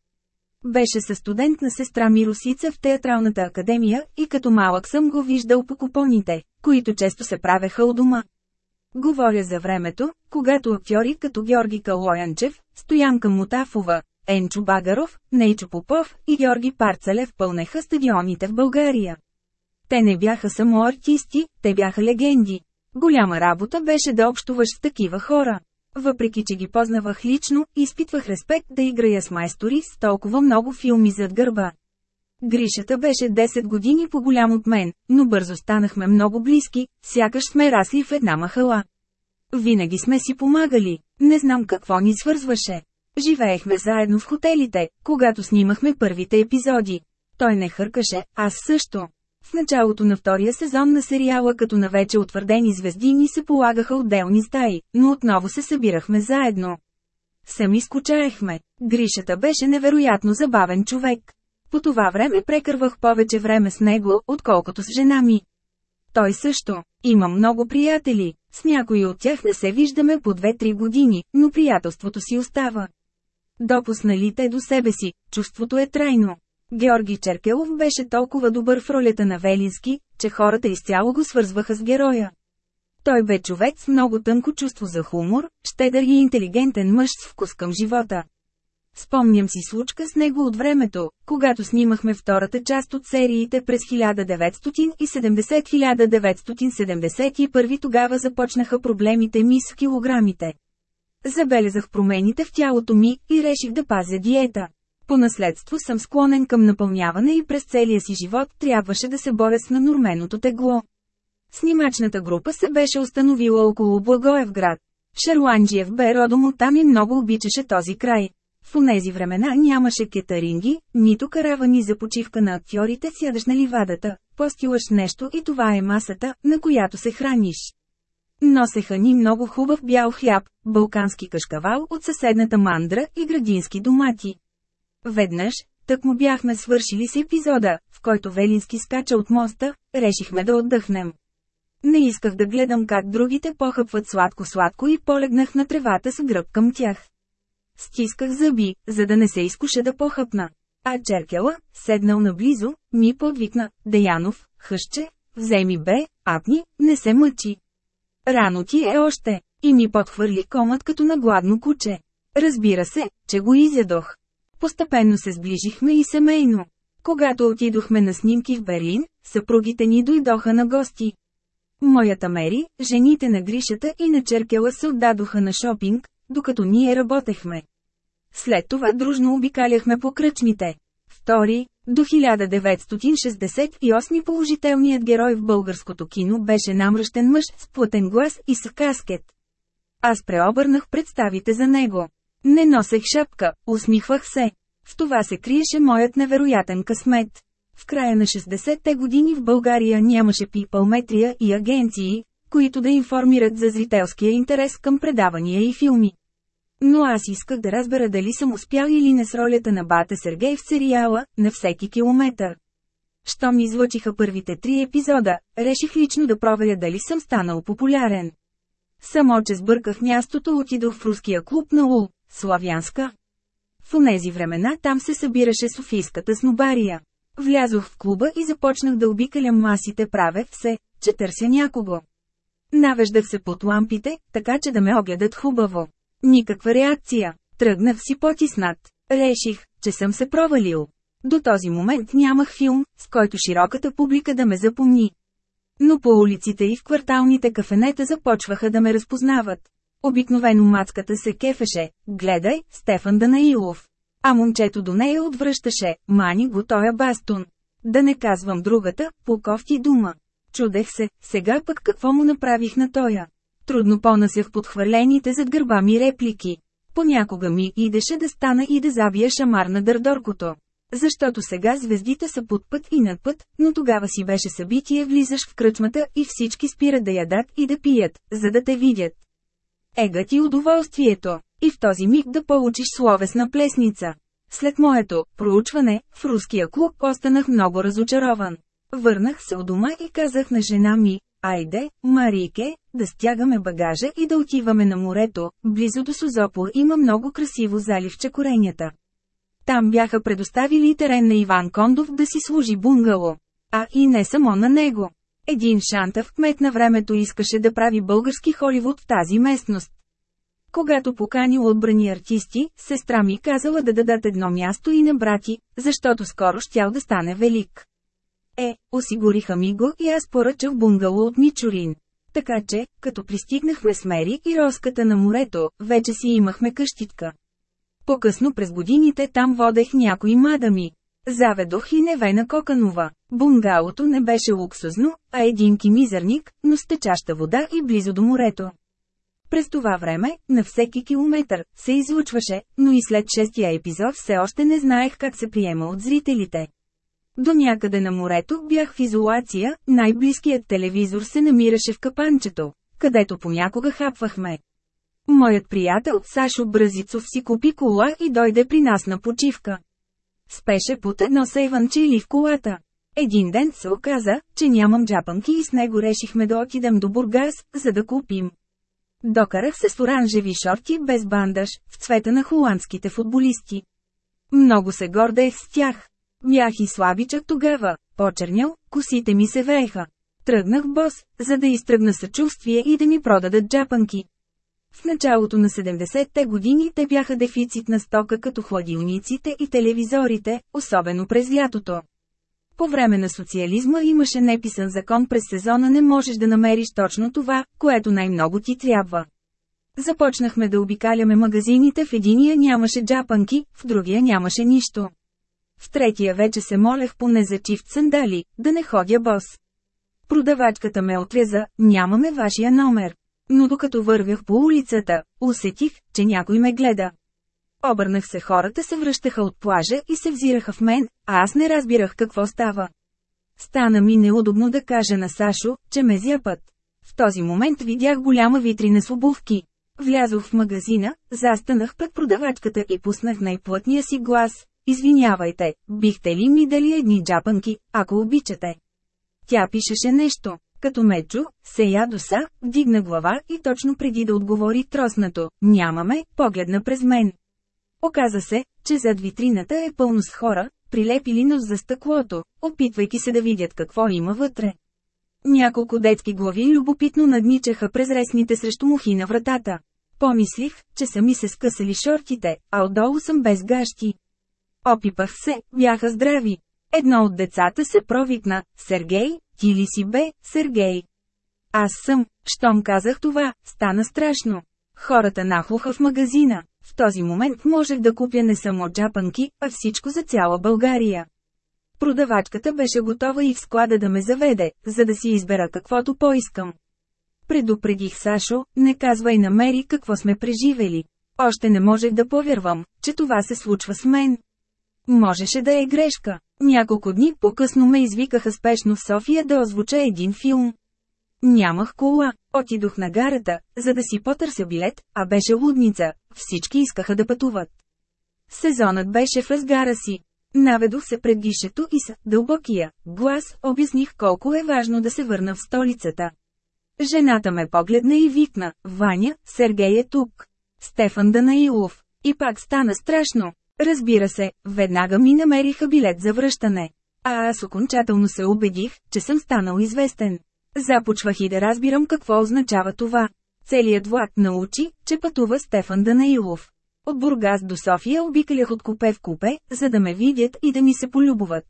Беше със студент на сестра Миросица в Театралната академия и като малък съм го виждал по купоните, които често се правеха у дома. Говоря за времето, когато актьори като Георги Калоянчев, Стоянка Мутафова, Енчо Багаров, Нейчо Попов и Георги Парцалев пълнеха стадионите в България. Те не бяха само артисти, те бяха легенди. Голяма работа беше да общуваш с такива хора. Въпреки, че ги познавах лично, изпитвах респект да играя с майстори с толкова много филми зад гърба. Гришата беше 10 години по-голям от мен, но бързо станахме много близки, сякаш сме расли в една махала. Винаги сме си помагали, не знам какво ни свързваше. Живеехме заедно в хотелите, когато снимахме първите епизоди. Той не хъркаше, аз също. В началото на втория сезон на сериала като на вече утвърдени звезди ни се полагаха отделни стаи, но отново се събирахме заедно. Сами скучаехме. Гришата беше невероятно забавен човек. По това време прекървах повече време с него, отколкото с жена ми. Той също. Има много приятели. С някои от тях не се виждаме по 2-3 години, но приятелството си остава. Допуснали те до себе си, чувството е трайно. Георги Черкелов беше толкова добър в ролята на Велински, че хората изцяло го свързваха с героя. Той бе човек с много тънко чувство за хумор, щедър и интелигентен мъж с вкус към живота. Спомням си случка с него от времето, когато снимахме втората част от сериите през 1970-1971 тогава започнаха проблемите ми с килограмите. Забелязах промените в тялото ми и реших да пазя диета. По наследство съм склонен към напълняване и през целия си живот трябваше да се боря с нанорменото тегло. Снимачната група се беше установила около Благоевград. Шарланджиев бе родом оттам и много обичаше този край. В онези времена нямаше кетаринги, нито каравани за почивка на актьорите сядаш на ливадата, постилаш нещо и това е масата, на която се храниш. Носеха ни много хубав бял хляб, балкански кашкавал от съседната мандра и градински домати. Веднъж, тък му бяхме свършили с епизода, в който Велински скача от моста, решихме да отдъхнем. Не исках да гледам как другите похъпват сладко-сладко и полегнах на тревата с гръб към тях. Стисках зъби, за да не се изкуша да похъпна. А Черкела, седнал наблизо, ми подвикна, Деянов, хъще, вземи бе, апни, не се мъчи. Рано ти е още, и ми подхвърли комът като на гладно куче. Разбира се, че го изядох. Постепенно се сближихме и семейно. Когато отидохме на снимки в Берлин, съпругите ни дойдоха на гости. Моята Мери, жените на Гришата и на Черкела се отдадоха на шопинг, докато ние работехме. След това дружно обикаляхме по кръчмите. Втори, до 1968 положителният герой в българското кино беше намръщен мъж с плътен глас и с каскет. Аз преобърнах представите за него. Не носех шапка, усмихвах се. В това се криеше моят невероятен късмет. В края на 60-те години в България нямаше пипалметрия и агенции, които да информират за зрителския интерес към предавания и филми. Но аз исках да разбера дали съм успял или не с ролята на Бате Сергей в сериала «На всеки километър». Щом излъчиха първите три епизода, реших лично да проверя дали съм станал популярен. Само че сбърках мястото отидох в руския клуб на Ул, Славянска. В онези времена там се събираше Софийската снобария. Влязох в клуба и започнах да обикалям масите правех се, че търся някого. Навеждах се под лампите, така че да ме огледат хубаво. Никаква реакция. Тръгнах си потиснат. Реших, че съм се провалил. До този момент нямах филм, с който широката публика да ме запомни. Но по улиците и в кварталните кафенета започваха да ме разпознават. Обикновено мацката се кефеше, гледай, Стефан Данаилов. А момчето до нея отвръщаше, мани го тоя бастун. Да не казвам другата, по кофти дума. Чудех се, сега пък какво му направих на тоя. Трудно понасях подхвърлените зад гърба ми реплики. Понякога ми идеше да стана и да забия шамар на дърдоркото. Защото сега звездите са под път и над път, но тогава си беше събитие влизаш в кръчмата и всички спират да ядат и да пият, за да те видят. егът и удоволствието, и в този миг да получиш словесна плесница. След моето проучване, в руския клуб останах много разочарован. Върнах се от дома и казах на жена ми, айде, Марийке, да стягаме багажа и да отиваме на морето, близо до Созопол има много красиво заливче коренята. Там бяха предоставили терен на Иван Кондов да си служи бунгало. А и не само на него. Един шантав кмет на времето искаше да прави български Холивуд в тази местност. Когато поканил отбрани артисти, сестра ми казала да дадат едно място и на брати, защото скоро щял да стане велик. Е, осигуриха ми го и аз поръчах бунгало от Мичурин. Така че, като пристигнахме с Мери и роската на морето, вече си имахме къщитка. По-късно през годините там водех някои мадами. Заведох и Невена Коканова. Бунгалото не беше луксузно, а един кимизърник, но с течаща вода и близо до морето. През това време, на всеки километър, се излучваше, но и след шестия епизод все още не знаех как се приема от зрителите. До някъде на морето бях в изолация, най-близкият телевизор се намираше в капанчето, където понякога хапвахме. Моят приятел Сашо Бразицов си купи кола и дойде при нас на почивка. Спеше под едно сейванче или в колата. Един ден се оказа, че нямам джапанки и с него решихме да отидем до Бургас, за да купим. Докарах се с оранжеви шорти без бандаж, в цвета на холандските футболисти. Много се гордех с тях. Бях и слабичък тогава, почернял, косите ми се вееха. Тръгнах бос, за да изтръгна съчувствие и да ми продадат джапанки. В началото на 70-те години те бяха дефицит на стока като хладилниците и телевизорите, особено през лятото. По време на социализма имаше неписан закон през сезона не можеш да намериш точно това, което най-много ти трябва. Започнахме да обикаляме магазините, в единия нямаше джапанки, в другия нямаше нищо. В третия вече се молех поне за чифт сандали, да не ходя бос. Продавачката ме отреза, нямаме вашия номер. Но докато вървях по улицата, усетих, че някой ме гледа. Обърнах се хората се връщаха от плажа и се взираха в мен, а аз не разбирах какво става. Стана ми неудобно да кажа на Сашо, че ме зяпат. В този момент видях голяма витрина с обувки. Влязох в магазина, застанах пред продавачката и пуснах най-плътния си глас. Извинявайте, бихте ли ми дали едни джапанки, ако обичате? Тя пишеше нещо. Като ме чу, се ядоса, вдигна глава и точно преди да отговори троснато, нямаме, погледна през мен. Оказа се, че зад витрината е пълно с хора, прилепили нос за стъклото, опитвайки се да видят какво има вътре. Няколко детски глави любопитно надничаха през ресните срещу мухи на вратата. Помислих, че са ми се скъсали шортите, а отдолу съм без гащи. Опипах се, бяха здрави. Едно от децата се провикна, Сергей, ти ли си бе, Сергей? Аз съм, щом казах това, стана страшно. Хората нахлуха в магазина. В този момент можех да купя не само джапанки, а всичко за цяла България. Продавачката беше готова и в склада да ме заведе, за да си избера каквото поискам. Предупредих Сашо, не казвай на Мери какво сме преживели. Още не можех да повярвам, че това се случва с мен. Можеше да е грешка. Няколко дни по-късно ме извикаха спешно в София да озвуча един филм. Нямах кола, отидох на гарата, за да си потърся билет, а беше лудница, всички искаха да пътуват. Сезонът беше в разгара си. Наведох се пред гишето и с дълбокия глас обясних колко е важно да се върна в столицата. Жената ме погледна и викна, Ваня, Сергей е тук. Стефан Данаилов. И пак стана страшно. Разбира се, веднага ми намериха билет за връщане. А аз окончателно се убедих, че съм станал известен. Започвах и да разбирам какво означава това. Целият влак научи, че пътува Стефан Данаилов. От Бургас до София обикалях от купе в купе, за да ме видят и да ми се полюбуват.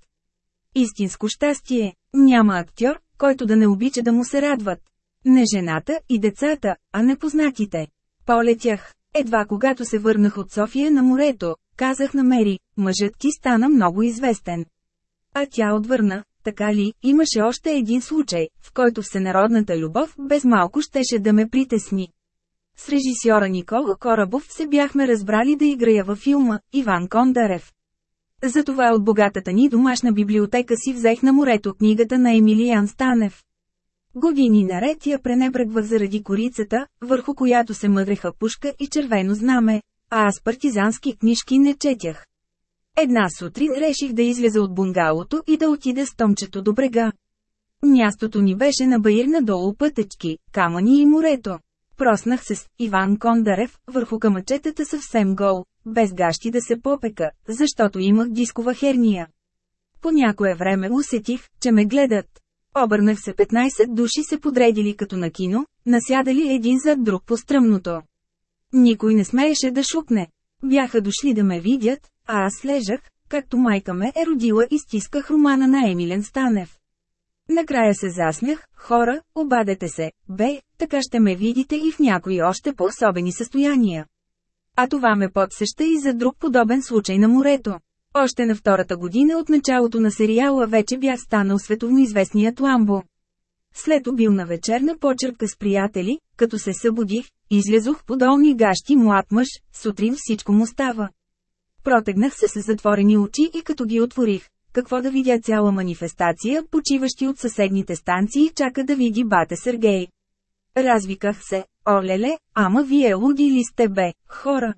Истинско щастие. Няма актьор, който да не обича да му се радват. Не жената и децата, а непознатите. Полетях. Едва когато се върнах от София на морето, казах на Мери, мъжът ти стана много известен. А тя отвърна, така ли, имаше още един случай, в който всенародната любов без малко щеше да ме притесни. С режисьора Никола Корабов се бяхме разбрали да играя във филма Иван Кондарев. Затова от богатата ни домашна библиотека си взех на морето книгата на Емилиян Станев. Години наред я пренебръгвах заради корицата, върху която се мъдреха пушка и червено знаме, а аз партизански книжки не четях. Една сутрин реших да изляза от бунгалото и да отида с томчето до брега. Мястото ни беше на баир надолу пътечки, камъни и морето. Проснах се с Иван Кондарев върху камъчетата съвсем гол, без гащи да се попека, защото имах дискова херния. По някое време усетих, че ме гледат. Обърнах се 15 души се подредили като на кино, насядали един зад друг по стръмното. Никой не смееше да шукне. Бяха дошли да ме видят, а аз лежах, както майка ме е родила и стисках романа на Емилен Станев. Накрая се засмях, хора, обадете се, бе, така ще ме видите и в някои още по-особени състояния. А това ме подсеща и за друг подобен случай на морето. Още на втората година от началото на сериала вече бях станал световно известният Ламбо. След обилна вечерна почерпка с приятели, като се събудих, излязох по долни гащи млад мъж, сутрин всичко му става. Протегнах се с затворени очи и като ги отворих, какво да видя цяла манифестация, почиващи от съседните станции чака да види бате Сергей. Развиках се, олеле, ама вие луди ли сте бе, хора?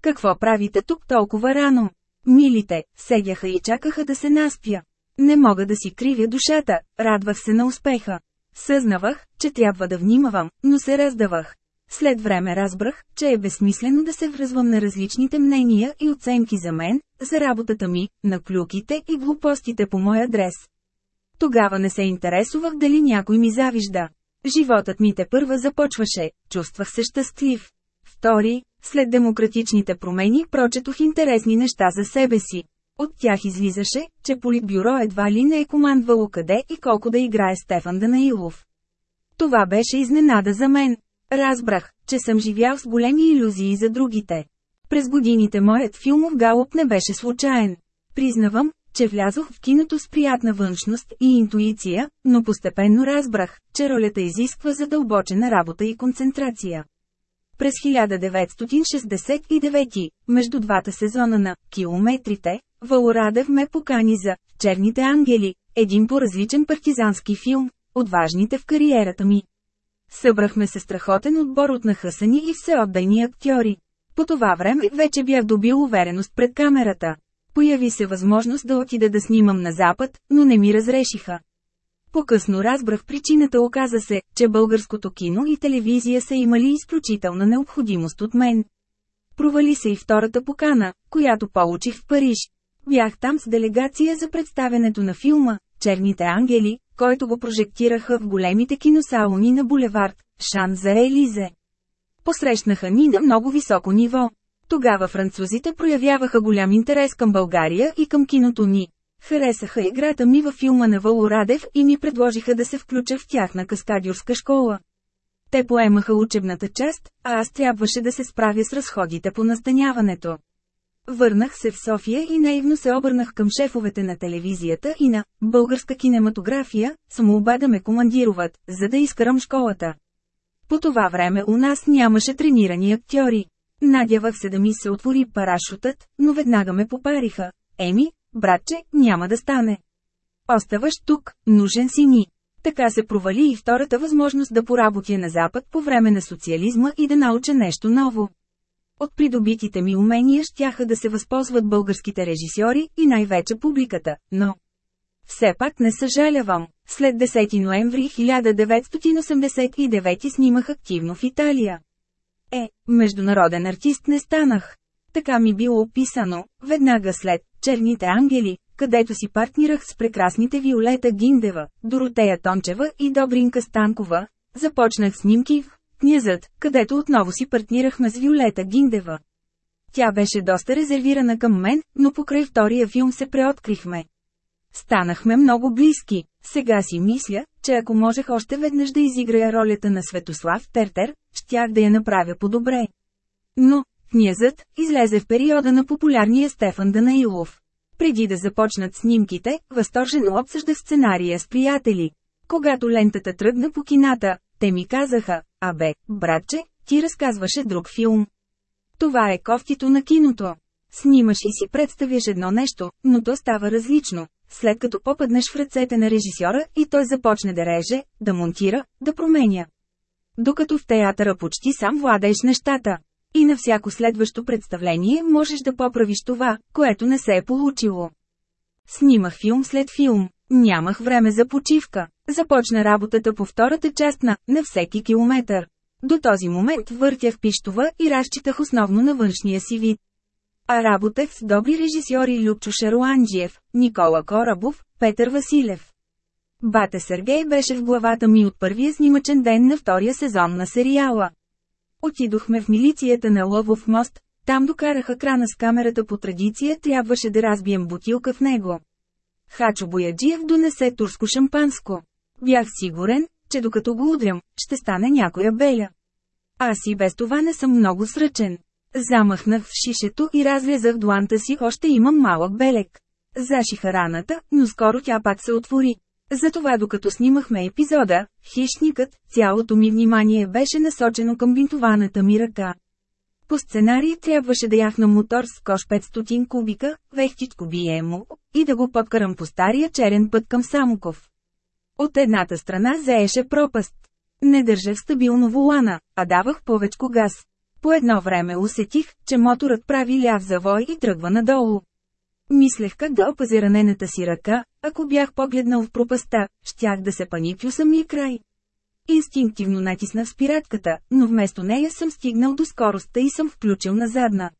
Какво правите тук толкова рано? Милите, седяха и чакаха да се наспя. Не мога да си кривя душата, радвах се на успеха. Съзнавах, че трябва да внимавам, но се раздавах. След време разбрах, че е безсмислено да се връзвам на различните мнения и оценки за мен, за работата ми, на клюките и глупостите по мой адрес. Тогава не се интересувах дали някой ми завижда. Животът ми те първа започваше, чувствах се щастлив. Втори, след демократичните промени прочетох интересни неща за себе си. От тях излизаше, че политбюро едва ли не е командвало къде и колко да играе Стефан Данаилов. Това беше изненада за мен. Разбрах, че съм живял с големи иллюзии за другите. През годините моят филмов галоп не беше случайен. Признавам, че влязох в киното с приятна външност и интуиция, но постепенно разбрах, че ролята изисква задълбочена работа и концентрация. През 1969, между двата сезона на «Километрите», Валорадев ме покани за «Черните ангели», един по-различен партизански филм, от важните в кариерата ми. Събрахме се страхотен отбор от нахъсани и всеотдайни актьори. По това време вече бях добил увереност пред камерата. Появи се възможност да отида да снимам на Запад, но не ми разрешиха. По-късно разбрах причината оказа се, че българското кино и телевизия са имали изключителна необходимост от мен. Провали се и втората покана, която получих в Париж. Бях там с делегация за представянето на филма «Черните ангели», който го прожектираха в големите киносалони на булевард Шан Елизе. Посрещнаха ни на много високо ниво. Тогава французите проявяваха голям интерес към България и към киното ни. Харесаха играта ми във филма на Валорадев и ми предложиха да се включа в тяхна каскадюрска школа. Те поемаха учебната част, а аз трябваше да се справя с разходите по настаняването. Върнах се в София и наивно се обърнах към шефовете на телевизията и на българска кинематография, самоуба да ме командироват, за да изкарам школата. По това време у нас нямаше тренирани актьори. Надявах се да ми се отвори парашутът, но веднага ме попариха. Еми, братче, няма да стане. Оставаш тук, нужен си ни. Така се провали и втората възможност да поработя на Запад по време на социализма и да науча нещо ново. От придобитите ми умения щяха да се възползват българските режисьори и най-вече публиката, но... Все пак не съжалявам. След 10 ноември 1989 снимах активно в Италия. Е, международен артист не станах. Така ми било описано, веднага след «Черните ангели», където си партнирах с прекрасните Виолета Гиндева, Доротея Тончева и Добринка Станкова, започнах снимки в Князът, където отново си партнирахме с Виолета Гиндева. Тя беше доста резервирана към мен, но покрай втория филм се преоткрихме. Станахме много близки. Сега си мисля, че ако можех още веднъж да изиграя ролята на Светослав Тертер, щях да я направя по-добре. Но, князът, излезе в периода на популярния Стефан Данаилов. Преди да започнат снимките, възторжено обсъжда сценария с приятели. Когато лентата тръгна по кината, те ми казаха, абе, братче, ти разказваше друг филм. Това е кофтито на киното. Снимаш и си представяш едно нещо, но то става различно, след като попаднеш в ръцете на режисьора и той започне да реже, да монтира, да променя. Докато в театъра почти сам владееш нещата. И на всяко следващо представление можеш да поправиш това, което не се е получило. Снимах филм след филм. Нямах време за почивка. Започна работата по втората част на «На всеки километър». До този момент въртях пиштова и разчитах основно на външния си вид. А работех с добри режисьори Любчо Шаруанджиев, Никола Корабов, Петър Василев. Бате Сергей беше в главата ми от първия снимачен ден на втория сезон на сериала. Отидохме в милицията на Лъвов мост, там докараха крана с камерата по традиция, трябваше да разбием бутилка в него. Хачо Бояджиев донесе турско шампанско. Бях сигурен, че докато го удрям, ще стане някоя беля. Аз и без това не съм много сръчен. Замахнах в шишето и разлезах дланта си, още имам малък белек. Зашиха раната, но скоро тя пак се отвори. Затова докато снимахме епизода, хищникът, цялото ми внимание беше насочено към бинтованата ми ръка. По сценарий трябваше да яхна мотор с кош 500 кубика, вехтичко биемо, и да го подкарам по стария черен път към Самоков. От едната страна заеше пропаст. Не държах стабилно волана, а давах повечко газ. По едно време усетих, че моторът прави ляв завой и тръгва надолу. Мислех как да опази ранената си ръка, ако бях погледнал в пропаста, щях да се паникю самия край. Инстинктивно натиснах спиратката, но вместо нея съм стигнал до скоростта и съм включил на задна.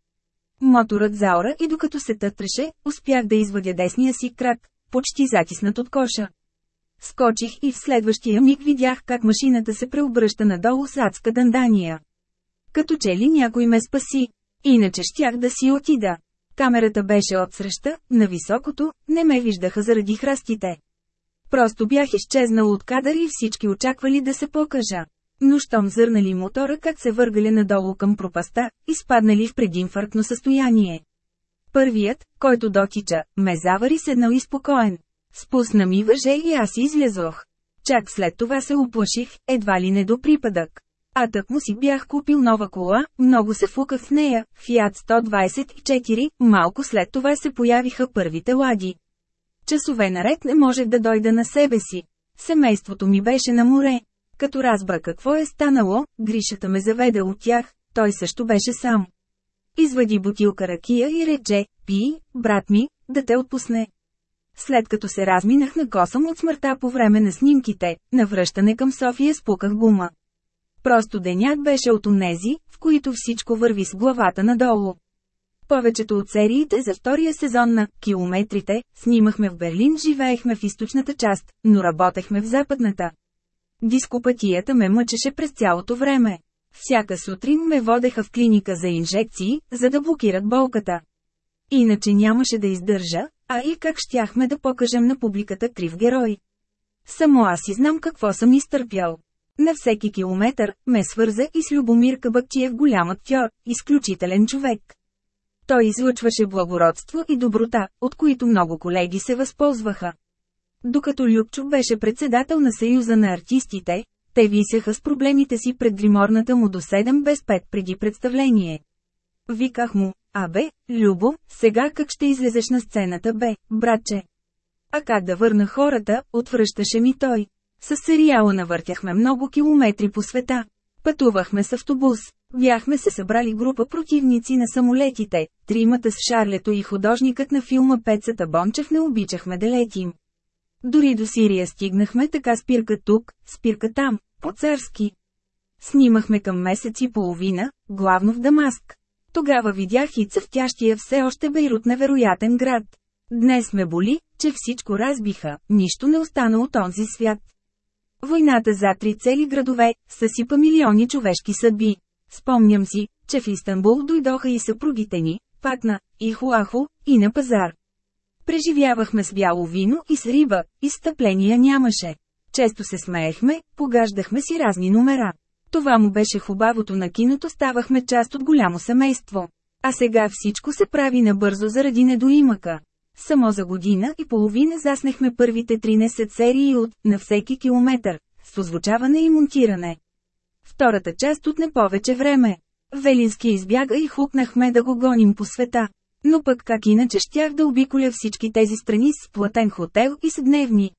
Моторът заора и докато се тътреше, успях да извадя десния си крак, почти затиснат от коша. Скочих и в следващия миг видях как машината се преобръща надолу с адска дандания. Като че ли някой ме спаси. Иначе щях да си отида. Камерата беше отсреща, на високото, не ме виждаха заради храстите. Просто бях изчезнал от кадър и всички очаквали да се покажа. Но щом зърнали мотора как се въргали надолу към пропаста, изпаднали в прединфарктно състояние. Първият, който дотича, ме завари седнал и спокоен. Спусна ми въже и аз излязох. Чак след това се уплаших, едва ли не до припадък. А тък му си бях купил нова кола, много се фуках в нея, Fiat 124, малко след това се появиха първите лади. Часове наред не можех да дойда на себе си. Семейството ми беше на море. Като разбра какво е станало, Гришата ме заведе от тях, той също беше сам. Извади бутилка ракия и рече, пи, брат ми, да те отпусне. След като се разминах на косъм от смъртта по време на снимките, на връщане към София спуках гума. Просто денят беше от онези, в които всичко върви с главата надолу. Повечето от сериите за втория сезон на «Километрите» снимахме в Берлин, живеехме в източната част, но работехме в западната. Дископатията ме мъчеше през цялото време. Всяка сутрин ме водеха в клиника за инжекции, за да блокират болката. Иначе нямаше да издържа, а и как щяхме да покажем на публиката крив герой. Само аз и знам какво съм изтърпял. На всеки километър, ме свърза и с Любомир Кабакчиев голям актьор, изключителен човек. Той излъчваше благородство и доброта, от които много колеги се възползваха. Докато Любчо беше председател на Съюза на артистите, те висяха с проблемите си пред гриморната му до 7 без 5 преди представление. Виках му, абе, Любо, сега как ще излезеш на сцената бе, братче? А как да върна хората, отвръщаше ми той. С сериала навъртяхме много километри по света. Пътувахме с автобус. Бяхме се събрали група противници на самолетите, тримата с Шарлето и художникът на филма Пецата Бончев не обичахме да летим. Дори до Сирия стигнахме така спирка тук, спирка там, по-царски. Снимахме към месец и половина, главно в Дамаск. Тогава видях и цъфтящия все още Бейрут невероятен град. Днес ме боли, че всичко разбиха, нищо не остана от онзи свят. Войната за три цели градове, съсипа милиони човешки съдби. Спомням си, че в Истанбул дойдоха и съпругите ни, пак на Ихуахо, и на пазар. Преживявахме с бяло вино и с риба, изстъпления нямаше. Често се смеехме, погаждахме си разни номера. Това му беше хубавото на киното, ставахме част от голямо семейство. А сега всичко се прави набързо заради недоимъка. Само за година и половина заснехме първите 13 серии от «На всеки километър», с озвучаване и монтиране. Втората част отне повече време. Велински избяга и хукнахме да го гоним по света. Но пък как иначе щях да обиколя всички тези страни с платен хотел и с дневни.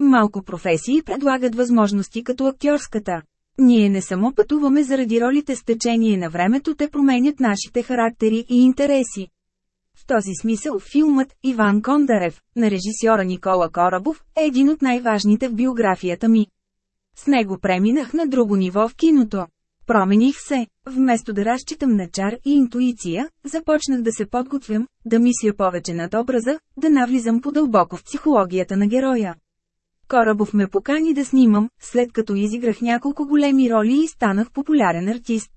Малко професии предлагат възможности като актьорската. Ние не само пътуваме заради ролите с течение на времето, те променят нашите характери и интереси. В този смисъл филмът «Иван Кондарев» на режисьора Никола Корабов е един от най-важните в биографията ми. С него преминах на друго ниво в киното. Промених се. Вместо да разчитам на чар и интуиция, започнах да се подготвям, да мисля повече над образа, да навлизам по-дълбоко в психологията на героя. Корабов ме покани да снимам, след като изиграх няколко големи роли и станах популярен артист.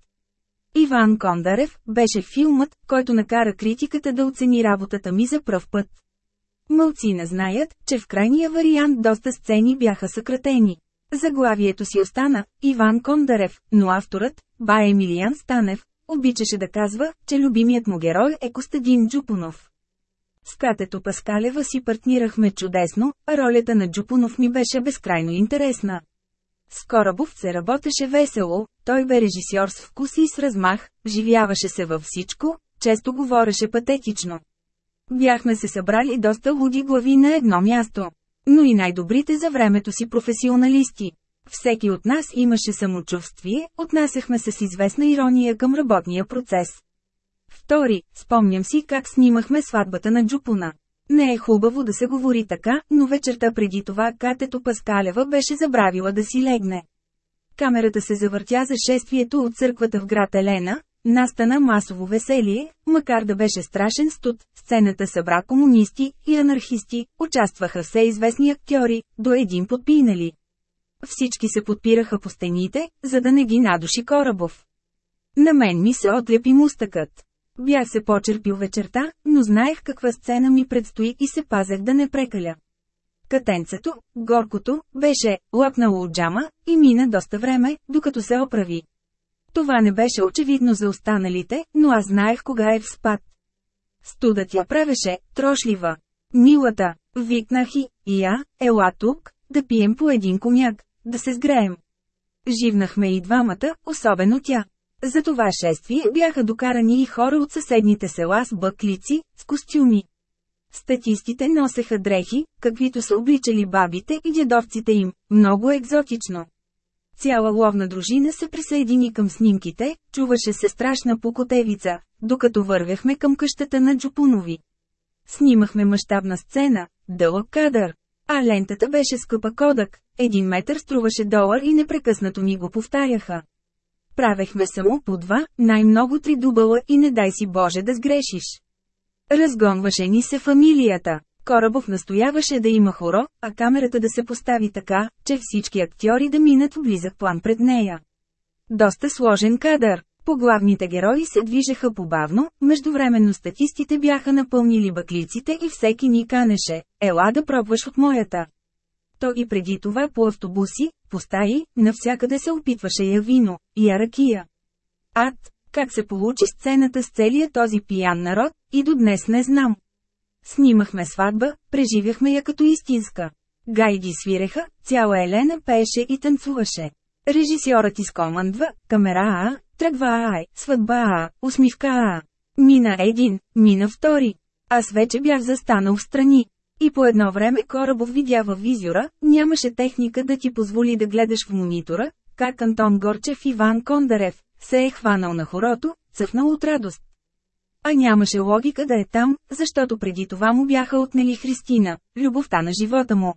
Иван Кондарев беше филмът, който накара критиката да оцени работата ми за пръв път. Мълци не знаят, че в крайния вариант доста сцени бяха съкратени. Заглавието си остана Иван Кондарев, но авторът, Ба Емилиян Станев, обичаше да казва, че любимият му герой е Костадин Джупунов. С Катето Паскалева си партнирахме чудесно, а ролята на Джупунов ми беше безкрайно интересна. С Корабов се работеше весело, той бе режисьор с вкус и с размах, живяваше се във всичко, често говореше патетично. Бяхме се събрали доста луди глави на едно място. Но и най-добрите за времето си професионалисти. Всеки от нас имаше самочувствие, отнасяхме се с известна ирония към работния процес. Втори, спомням си как снимахме сватбата на Джупуна. Не е хубаво да се говори така, но вечерта преди това катето Паскалева беше забравила да си легне. Камерата се завъртя за шествието от църквата в град Елена, настана масово веселие, макар да беше страшен студ, сцената събра комунисти и анархисти, участваха все известни актьори, до един подпинали. Всички се подпираха по стените, за да не ги надуши Корабов. На мен ми се отлепи мустъкът. Бях се почерпил вечерта, но знаех каква сцена ми предстои и се пазех да не прекаля. Катенцето, горкото, беше лапнало от джама и мина доста време, докато се оправи. Това не беше очевидно за останалите, но аз знаех кога е в спад. Студът я правеше, трошлива. Милата, викнах и, и я, ела тук, да пием по един комяк, да се сгреем. Живнахме и двамата, особено тя. За това шествие бяха докарани и хора от съседните села с бъклици, с костюми. Статистите носеха дрехи, каквито са обличали бабите и дядовците им, много екзотично. Цяла ловна дружина се присъедини към снимките, чуваше се страшна покотевица, докато вървяхме към къщата на Джупунови. Снимахме мащабна сцена, дълъг кадър. А лентата беше скъпа кодък, един метър струваше долар и непрекъснато ни го повтаряха. Правехме само по два, най-много три дубъла и не дай си Боже да сгрешиш. Разгонваше ни се фамилията. Корабов настояваше да има хоро, а камерата да се постави така, че всички актьори да минат в близък план пред нея. Доста сложен кадър. Поглавните герои се движеха побавно, междувременно статистите бяха напълнили баклиците и всеки ни канеше, ела да пробваш от моята. То и преди това по автобуси, по стаи, навсякъде се опитваше я вино, я ракия. Ад, как се получи сцената с целия този пиян народ, и до днес не знам. Снимахме сватба, преживяхме я като истинска. Гайди свиреха, цяла Елена пееше и танцуваше. Режисьорът изкомандва, камера А, тръгва А, сватба А, усмивка А. Мина един, мина втори. Аз вече бях застанал в страни. И по едно време Корабов видя във визора, нямаше техника да ти позволи да гледаш в монитора, как Антон Горчев Иван Кондарев се е хванал на хорото, цъфнал от радост. А нямаше логика да е там, защото преди това му бяха отнели Христина, любовта на живота му.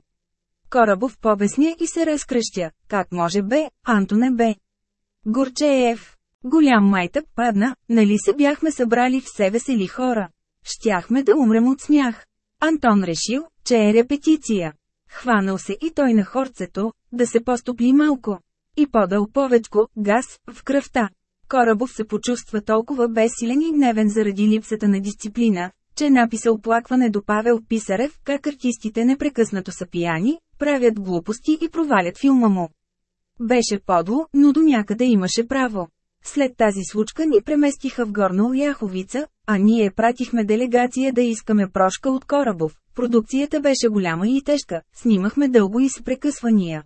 Корабов побесня и се разкръщя, как може бе, Антоне бе. Горчеев. Голям майтъп падна, нали се бяхме събрали все весели хора. Щяхме да умрем от смях. Антон решил, че е репетиция. Хванал се и той на хорцето, да се постопли малко. И подал повечко, газ, в кръвта. Корабов се почувства толкова безсилен и гневен заради липсата на дисциплина, че написал плакване до Павел Писарев, как артистите непрекъснато са пияни, правят глупости и провалят филма му. Беше подло, но до някъде имаше право. След тази случка ни преместиха в Горна Оляховица, а ние пратихме делегация да искаме прошка от Корабов. Продукцията беше голяма и тежка, снимахме дълго и с прекъсвания.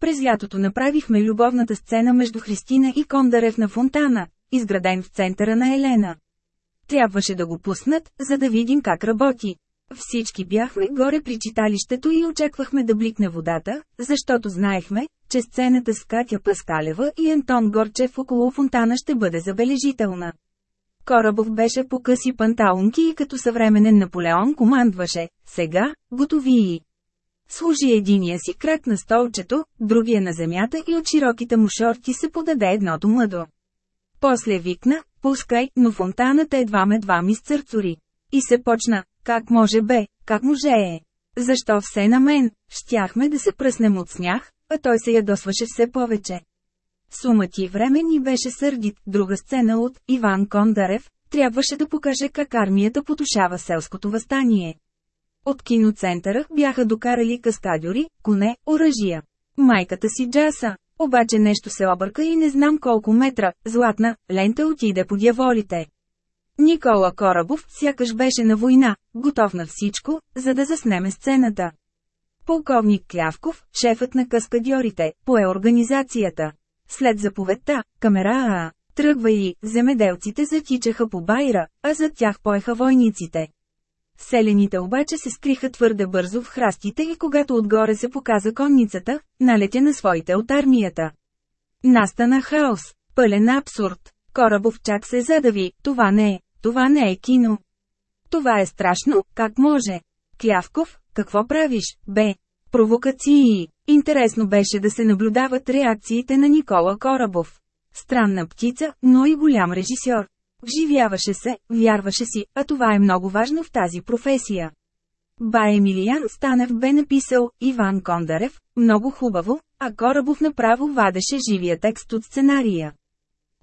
През лятото направихме любовната сцена между Христина и Кондарев на фонтана, изграден в центъра на Елена. Трябваше да го пуснат, за да видим как работи. Всички бяхме горе при читалището и очаквахме да бликне водата, защото знаехме, че сцената с Катя Паскалева и Антон Горчев около фонтана ще бъде забележителна. Корабов беше по къси панталонки и като съвременен Наполеон командваше, сега, готови и. Служи единия си крак на столчето, другия на земята и от широките му шорти се подаде едното мъдо. После викна, пускай, но фонтаната едва ме два ми сцърцори. И се почна, как може бе, как може е. Защо все на мен? Щяхме да се пръснем от смях, а той се ядосваше все повече. Сума ти време ни беше сърдит, друга сцена от Иван Кондарев, трябваше да покаже как армията потушава селското възстание. От киноцентъра бяха докарали каскадьори, коне, оръжия. Майката си джаса, обаче нещо се обърка и не знам колко метра, златна, лента отиде по дяволите. Никола Корабов сякаш беше на война, готов на всичко, за да заснеме сцената. Полковник Клявков, шефът на каскадьорите, пое организацията. След заповедта, камера АА, тръгва и, земеделците затичаха по байра, а зад тях поеха войниците. Селените обаче се скриха твърде бързо в храстите и когато отгоре се показа конницата, налетя на своите от армията. Настана хаос, пълен абсурд. Корабов чак се задави, това не е, това не е кино. Това е страшно, как може? Клявков, какво правиш, бе? Провокации. Интересно беше да се наблюдават реакциите на Никола Корабов. Странна птица, но и голям режисьор. Вживяваше се, вярваше си, а това е много важно в тази професия. Ба Емилиян Станев бе написал Иван Кондарев, много хубаво, а Корабов направо вадеше живия текст от сценария.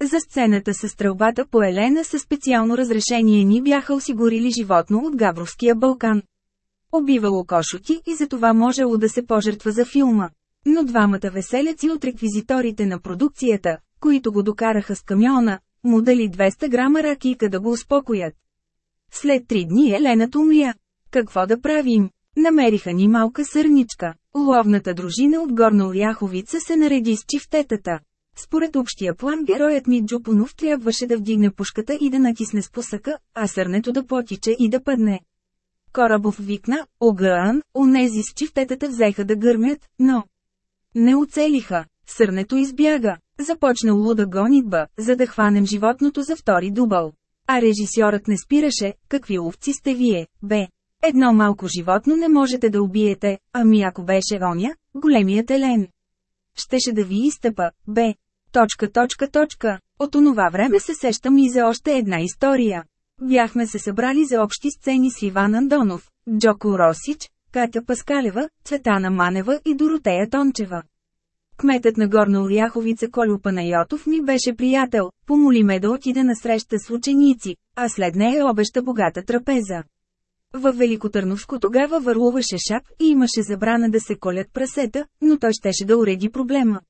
За сцената с стрелбата по Елена със специално разрешение ни бяха осигурили животно от Гавровския Балкан. Обивало кошоти и за това можело да се пожертва за филма. Но двамата веселеци от реквизиторите на продукцията, които го докараха с камиона, му дали 200 грама ракийка да го успокоят. След три дни Елената умря. Какво да правим? Намериха ни малка сърничка. Ловната дружина от Горна Оряховица се нареди с чифтетата. Според общия план героят ми Джупонов трябваше да вдигне пушката и да натисне спусъка, а сърнето да потиче и да падне. Корабов викна, огън, онези с чифтетата взеха да гърмят, но не оцелиха. Сърнето избяга. Започна луда гонитба, за да хванем животното за втори дубъл. А режисьорът не спираше, какви овци сте вие, бе. Едно малко животно не можете да убиете, ами ако беше оня, големият елен. Щеше да ви изтъпа, бе. Точка, точка, точка. От онова време се сещам и за още една история. Бяхме се събрали за общи сцени с Иван Андонов, Джоко Росич, Катя Паскалева, Цветана Манева и Доротея Тончева. Кметът на Горна Оряховица Колю Панайотов ми беше приятел, помоли ме да отида на среща с ученици, а след нея обеща богата трапеза. Във Великотърновско тогава върлуваше шап и имаше забрана да се колят прасета, но той щеше да уреди проблема.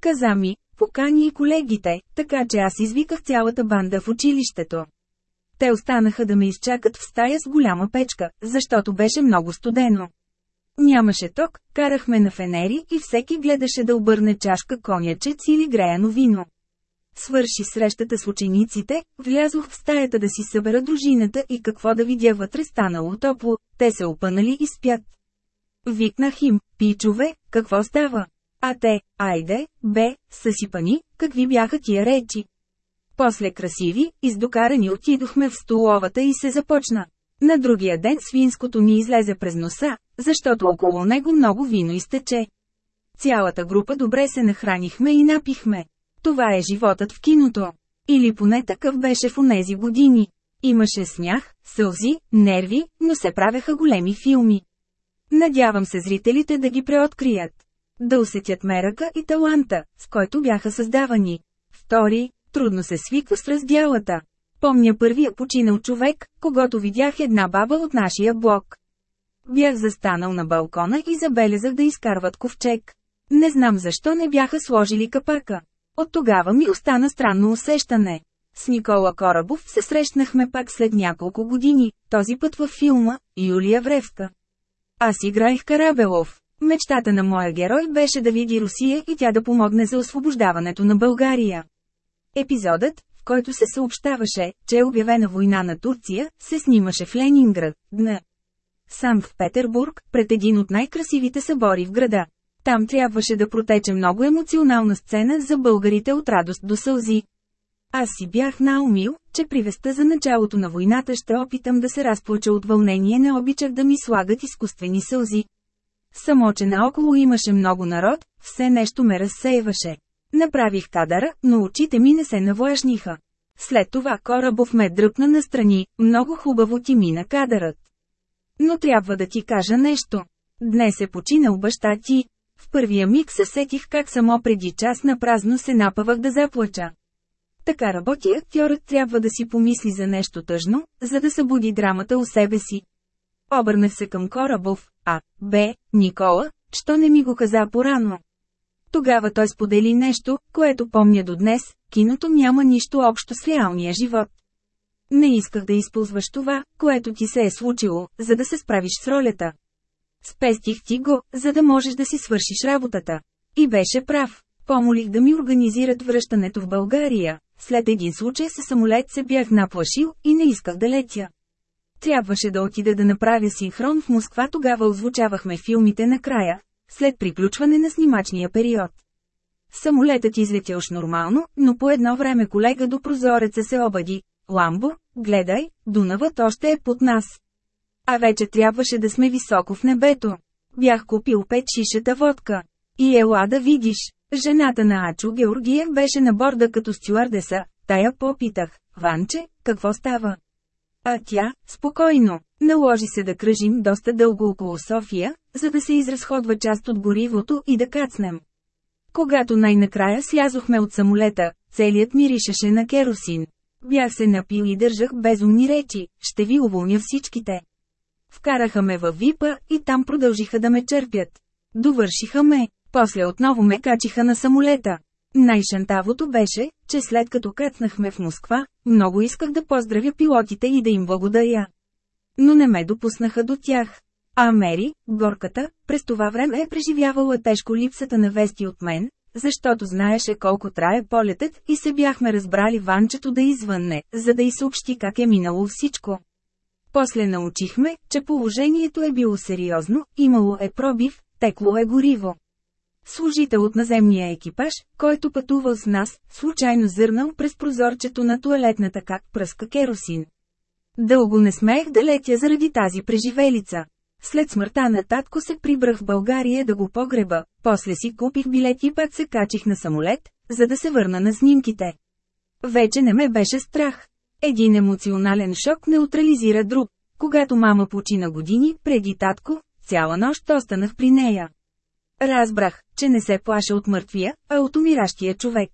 Каза ми, покани и колегите, така че аз извиках цялата банда в училището. Те останаха да ме изчакат в стая с голяма печка, защото беше много студено. Нямаше ток, карахме на фенери и всеки гледаше да обърне чашка конячец или греяно вино. Свърши срещата с учениците, влязох в стаята да си събера дружината и какво да видя вътре станало топло, те се опънали и спят. Викнах им, пичове, какво става? А те, айде, бе, съсипани, какви бяха тия речи. После красиви, издокарани отидохме в столовата и се започна. На другия ден свинското ни излезе през носа, защото около него много вино изтече. Цялата група добре се нахранихме и напихме. Това е животът в киното. Или поне такъв беше в онези години. Имаше смях, сълзи, нерви, но се правеха големи филми. Надявам се зрителите да ги преоткрият. Да усетят меръка и таланта, с който бяха създавани. Втори, трудно се свиква с раздялата. Помня първия починал човек, когато видях една баба от нашия блок. Бях застанал на балкона и забелязах да изкарват ковчег. Не знам защо не бяха сложили капака. От тогава ми остана странно усещане. С Никола Корабов се срещнахме пак след няколко години, този път във филма «Юлия Вревка». Аз играех Карабелов. Мечтата на моя герой беше да види Русия и тя да помогне за освобождаването на България. Епизодът, който се съобщаваше, че е обявена война на Турция, се снимаше в Ленинград, дна. Сам в Петербург, пред един от най-красивите събори в града. Там трябваше да протече много емоционална сцена за българите от радост до сълзи. Аз си бях наумил, че при веста за началото на войната ще опитам да се разплача от вълнение не обичах да ми слагат изкуствени сълзи. Само, че наоколо имаше много народ, все нещо ме разсеиваше. Направих кадъра, но очите ми не се навлажниха. След това Корабов ме дръпна настрани, много хубаво ти мина кадърът. Но трябва да ти кажа нещо. Днес е починал баща ти. В първия миг се сетих как само преди час на празно се напавах да заплача. Така работи актьорът трябва да си помисли за нещо тъжно, за да събуди драмата у себе си. Обърнах се към Корабов, а, Б, Никола, що не ми го каза порано. Тогава той сподели нещо, което помня до днес, киното няма нищо общо с реалния живот. Не исках да използваш това, което ти се е случило, за да се справиш с ролята. Спестих ти го, за да можеш да си свършиш работата. И беше прав. Помолих да ми организират връщането в България. След един случай със самолет се бях наплашил и не исках да летя. Трябваше да отида да направя синхрон в Москва, тогава озвучавахме филмите накрая, след приключване на снимачния период. Самолетът излетя уж нормално, но по едно време колега до прозореца се обади. Ламбо, гледай, Дунавът още е под нас. А вече трябваше да сме високо в небето. Бях купил пет шишета водка. И ела да видиш. Жената на Ачо Георгиев беше на борда като стюардеса, тая попитах, Ванче, какво става? А тя, спокойно, наложи се да кръжим доста дълго около София, за да се изразходва част от горивото и да кацнем. Когато най-накрая слязохме от самолета, целият миришеше на керосин. Бях се напил и държах безумни речи, ще ви уволня всичките. Вкараха ме във випа и там продължиха да ме черпят. Довършиха ме, после отново ме качиха на самолета. Най-шантавото беше, че след като кацнахме в Москва, много исках да поздравя пилотите и да им благодаря. Но не ме допуснаха до тях. А Мери, горката, през това време е преживявала тежко липсата на вести от мен, защото знаеше колко трае полетът и се бяхме разбрали ванчето да извънне, за да й съобщи как е минало всичко. После научихме, че положението е било сериозно, имало е пробив, текло е гориво. Служител от наземния екипаж, който пътувал с нас, случайно зърнал през прозорчето на туалетната как пръска керосин. Дълго не смеех да летя заради тази преживелица. След смъртта на татко се прибрах в България да го погреба, после си купих билет и пак се качих на самолет, за да се върна на снимките. Вече не ме беше страх. Един емоционален шок неутрализира друг. Когато мама почина години, преди татко, цяла нощ останах при нея. Разбрах, че не се плаша от мъртвия, а от умиращия човек.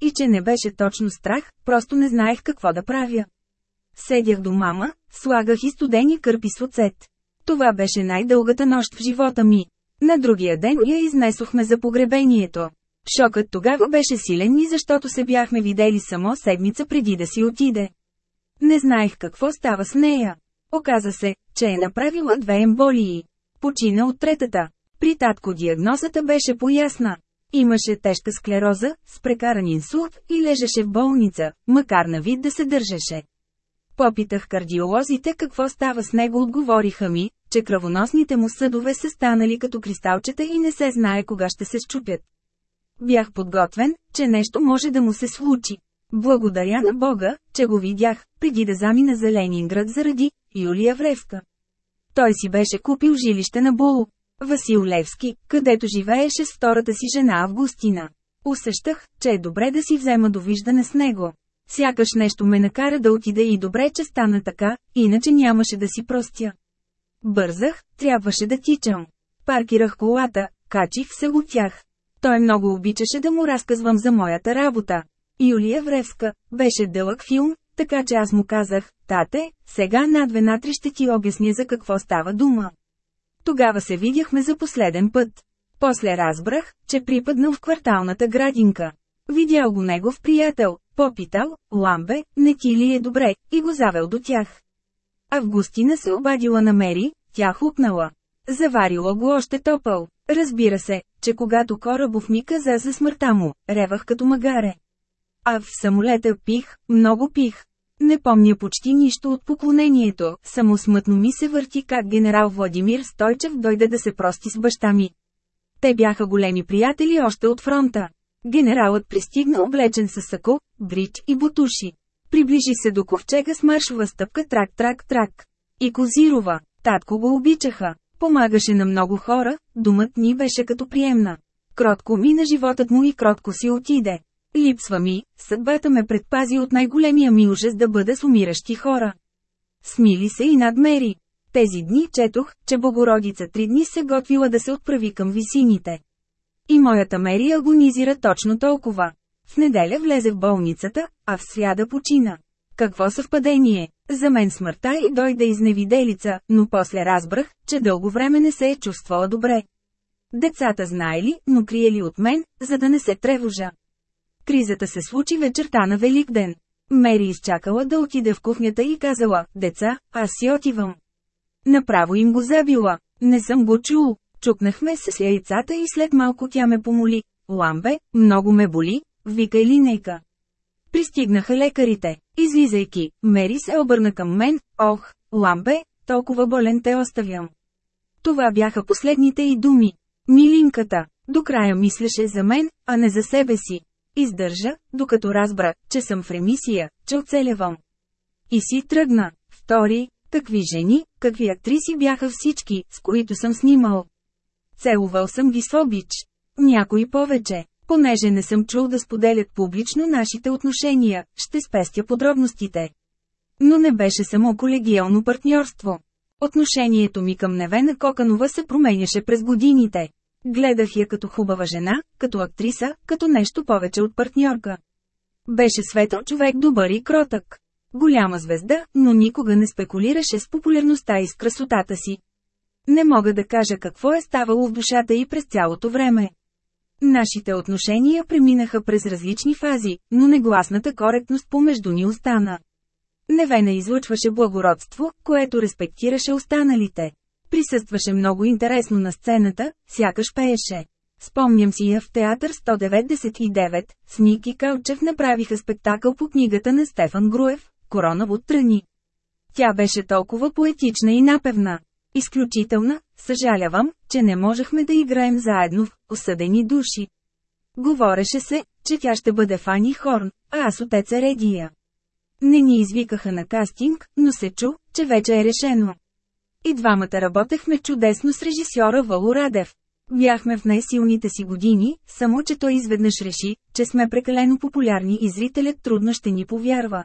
И че не беше точно страх, просто не знаех какво да правя. Седях до мама, слагах и студени кърпи с оцет. Това беше най-дългата нощ в живота ми. На другия ден я изнесохме за погребението. Шокът тогава беше силен и защото се бяхме видели само седмица преди да си отиде. Не знаех какво става с нея. Оказа се, че е направила две емболии. Почина от третата. При татко диагнозата беше поясна. Имаше тежка склероза, с прекаран инсулт и лежеше в болница, макар на вид да се държеше. Попитах кардиолозите какво става с него отговориха ми, че кръвоносните му съдове са станали като кристалчета и не се знае кога ще се щупят. Бях подготвен, че нещо може да му се случи. Благодаря на Бога, че го видях, преди да замина за Ленинград заради Юлия Вревка. Той си беше купил жилище на Булу. Васил Левски, където живееше с втората си жена Августина. Усещах, че е добре да си взема довиждане с него. Сякаш нещо ме накара да отида и добре, че стана така, иначе нямаше да си простя. Бързах, трябваше да тичам. Паркирах колата, качих се от тях. Той много обичаше да му разказвам за моята работа. Юлия Вревска, беше дълъг филм, така че аз му казах, тате, сега на две на три ще ти обясня за какво става дума. Тогава се видяхме за последен път. После разбрах, че припаднал в кварталната градинка. Видял го негов приятел, попитал, ламбе, не ти ли е добре, и го завел до тях. Августина се обадила на Мери, тя хукнала. Заварила го още топъл. Разбира се, че когато Корабов ми каза за смъртта му, ревах като магаре. А в самолета пих, много пих. Не помня почти нищо от поклонението, само смътно ми се върти как генерал Владимир Стойчев дойде да се прости с баща ми. Те бяха големи приятели още от фронта. Генералът пристигна облечен с сако, брич и бутуши. Приближи се до ковчега с маршова стъпка трак-трак-трак. И Козирова, татко го обичаха. Помагаше на много хора, думът ни беше като приемна. Кротко мина животът му и кротко си отиде. Липсва ми, съдбата ме предпази от най-големия ми ужас да бъда с умиращи хора. Смили се и надмери. Тези дни четох, че Богородица три дни се готвила да се отправи към висините. И моята Мери агонизира точно толкова. В неделя влезе в болницата, а в сряда почина. Какво съвпадение? За мен смъртта и дойде изневиделица, но после разбрах, че дълго време не се е чувствала добре. Децата знаели, но криели от мен, за да не се тревожа. Кризата се случи вечерта на Великден. Мери изчакала да отиде в кухнята и казала, деца, аз си отивам. Направо им го забила. Не съм го чул. Чукнахме се с яйцата и след малко тя ме помоли. Ламбе, много ме боли, викай линейка. Пристигнаха лекарите. Излизайки, Мери се обърна към мен, ох, ламбе, толкова болен те оставям. Това бяха последните й думи. Милинката, до края мислеше за мен, а не за себе си. Издържа, докато разбра, че съм в ремисия, че оцелявам. И си тръгна. Втори, какви жени, какви актриси бяха всички, с които съм снимал. Целувал съм ги с обич. Някои повече. Понеже не съм чул да споделят публично нашите отношения, ще спестя подробностите. Но не беше само колегиално партньорство. Отношението ми към Невена Коканова се променяше през годините. Гледах я като хубава жена, като актриса, като нещо повече от партньорка. Беше светъл човек добър и кротък. Голяма звезда, но никога не спекулираше с популярността и с красотата си. Не мога да кажа какво е ставало в душата и през цялото време. Нашите отношения преминаха през различни фази, но негласната коректност помежду ни остана. Невена излъчваше благородство, което респектираше останалите. Присъстваше много интересно на сцената, сякаш пееше. Спомням си я в театър 199, с Ники Калчев направиха спектакъл по книгата на Стефан Груев, Корона от тръни. Тя беше толкова поетична и напевна. Изключителна, съжалявам, че не можехме да играем заедно в «Осъдени души». Говореше се, че тя ще бъде Фани Хорн, а аз отец Редия. Не ни извикаха на кастинг, но се чу, че вече е решено. И двамата работехме чудесно с режисьора Вало Радев. Бяхме в най-силните си години, само че той изведнъж реши, че сме прекалено популярни и зрителят трудно ще ни повярва.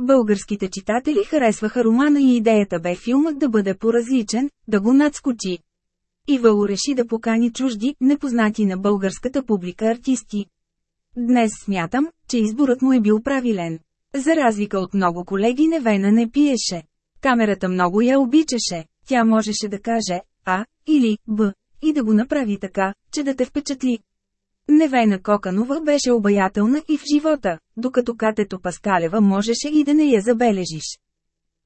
Българските читатели харесваха романа и идеята бе филмът да бъде поразличен, да го надскочи. Ивало реши да покани чужди, непознати на българската публика артисти. Днес смятам, че изборът му е бил правилен. За разлика от много колеги Невена не пиеше. Камерата много я обичаше. Тя можеше да каже А или Б и да го направи така, че да те впечатли. Невена Коканова беше обаятелна и в живота, докато катето Паскалева можеше и да не я забележиш.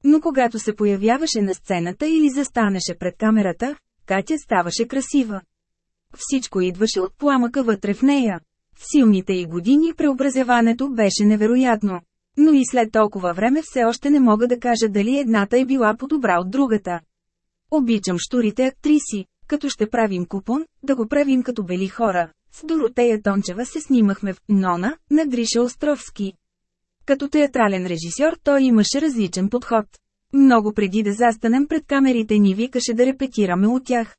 Но когато се появяваше на сцената или застанеше пред камерата, Катя ставаше красива. Всичко идваше от пламъка вътре в нея. В силните й години преобразяването беше невероятно. Но и след толкова време все още не мога да кажа дали едната е била по-добра от другата. Обичам штурите актриси, като ще правим купон, да го правим като бели хора, с Доротея Тончева се снимахме в «Нона» на Гриша Островски. Като театрален режисьор той имаше различен подход. Много преди да застанем пред камерите ни викаше да репетираме от тях.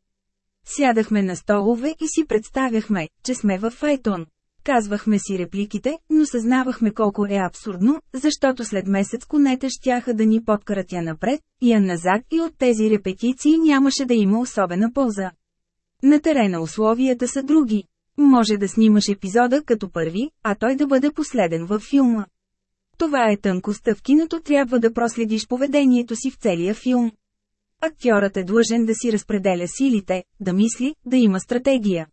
Сядахме на столове и си представяхме, че сме във файтон. Казвахме си репликите, но съзнавахме колко е абсурдно, защото след месец конете щяха да ни подкарат я напред, я назад и от тези репетиции нямаше да има особена полза. На терена условията са други. Може да снимаш епизода като първи, а той да бъде последен във филма. Това е тънкостта в киното трябва да проследиш поведението си в целия филм. Актьорът е длъжен да си разпределя силите, да мисли, да има стратегия.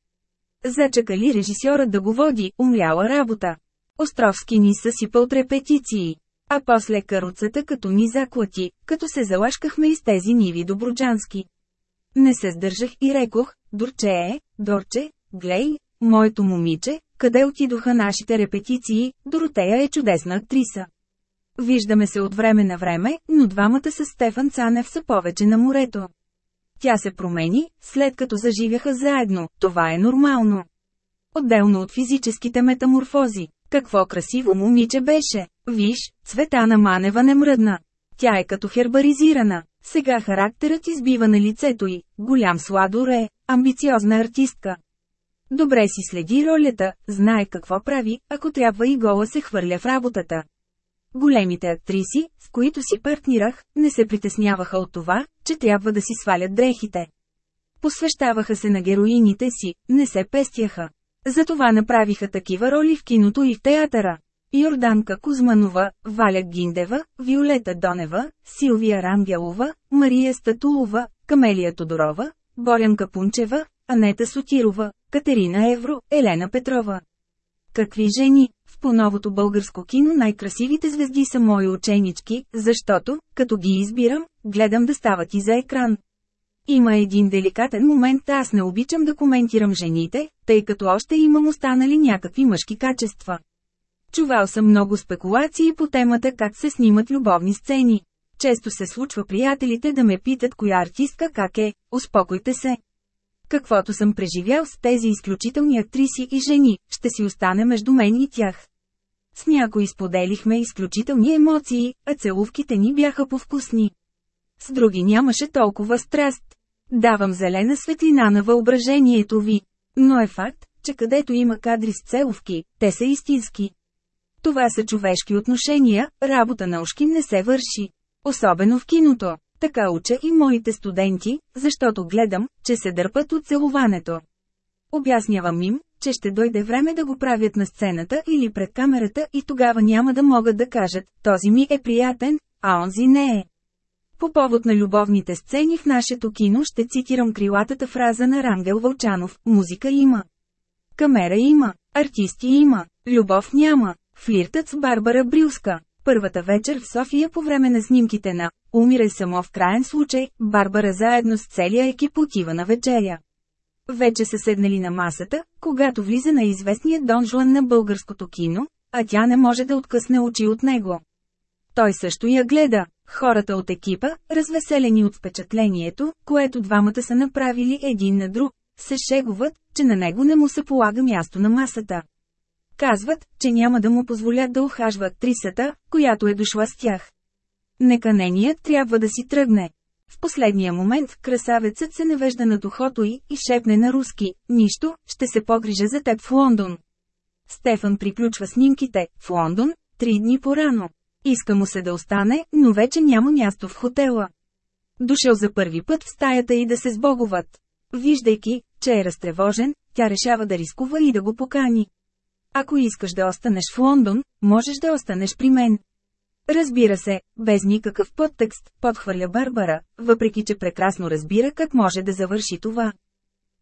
Зачака ли режисьорът да го води, умляла работа. Островски ни съсипал репетиции. А после каруцата като ни заклати, като се залашкахме из тези ниви доброджански. Не се сдържах и рекох, Дорче е, Дорче, глей, моето момиче, къде отидоха нашите репетиции, Доротея е чудесна актриса. Виждаме се от време на време, но двамата с Стефан Цанев са повече на морето. Тя се промени, след като заживяха заедно, това е нормално. Отделно от физическите метаморфози. Какво красиво момиче беше. Виж, Цветана Манева не мръдна. Тя е като хербаризирана. Сега характерът избива на лицето й. Голям сладор е, амбициозна артистка. Добре си следи ролята, знае какво прави, ако трябва и гола се хвърля в работата. Големите актриси, с които си партнирах, не се притесняваха от това, че трябва да си свалят дрехите. Посвещаваха се на героините си, не се пестяха. Затова направиха такива роли в киното и в театъра. Йорданка Кузманова, Валя Гиндева, Виолета Донева, Силвия Рангелова, Мария Статулова, Камелия Тодорова, Борянка Пунчева, Анета Сотирова, Катерина Евро, Елена Петрова. Какви жени? В по-новото българско кино най-красивите звезди са мои ученички, защото, като ги избирам, гледам да стават и за екран. Има един деликатен момент, аз не обичам да коментирам жените, тъй като още имам останали някакви мъжки качества. Чувал съм много спекулации по темата как се снимат любовни сцени. Често се случва приятелите да ме питат коя артистка как е, успокойте се. Каквото съм преживял с тези изключителни актриси и жени, ще си остане между мен и тях. С някои споделихме изключителни емоции, а целувките ни бяха повкусни. С други нямаше толкова страст. Давам зелена светлина на въображението ви. Но е факт, че където има кадри с целувки, те са истински. Това са човешки отношения, работа на ушки не се върши. Особено в киното. Така уча и моите студенти, защото гледам, че се дърпат от целуването. Обяснявам им, че ще дойде време да го правят на сцената или пред камерата и тогава няма да могат да кажат, този ми е приятен, а онзи не е. По повод на любовните сцени в нашето кино ще цитирам крилатата фраза на Рангел Вълчанов – музика има. Камера има, артисти има, любов няма, флиртът с Барбара Брюска. Първата вечер в София по време на снимките на «Умирай само в крайен случай», Барбара заедно с целия екип отива на вечеря. Вече са седнали на масата, когато влиза на известния Дон Жуан на българското кино, а тя не може да откъсне очи от него. Той също я гледа. Хората от екипа, развеселени от впечатлението, което двамата са направили един на друг, се шегуват, че на него не му се полага място на масата. Казват, че няма да му позволят да ухажва актрисата, която е дошла с тях. Неканеният трябва да си тръгне. В последния момент красавецът се навежда над ухото й и шепне на руски «Нищо, ще се погрижа за теб в Лондон». Стефан приключва снимките в Лондон, три дни по-рано. Иска му се да остане, но вече няма място в хотела. Дошъл за първи път в стаята и да се сбогуват. Виждайки, че е разтревожен, тя решава да рискува и да го покани. Ако искаш да останеш в Лондон, можеш да останеш при мен. Разбира се, без никакъв подтекст, подхвърля Барбара, въпреки че прекрасно разбира как може да завърши това.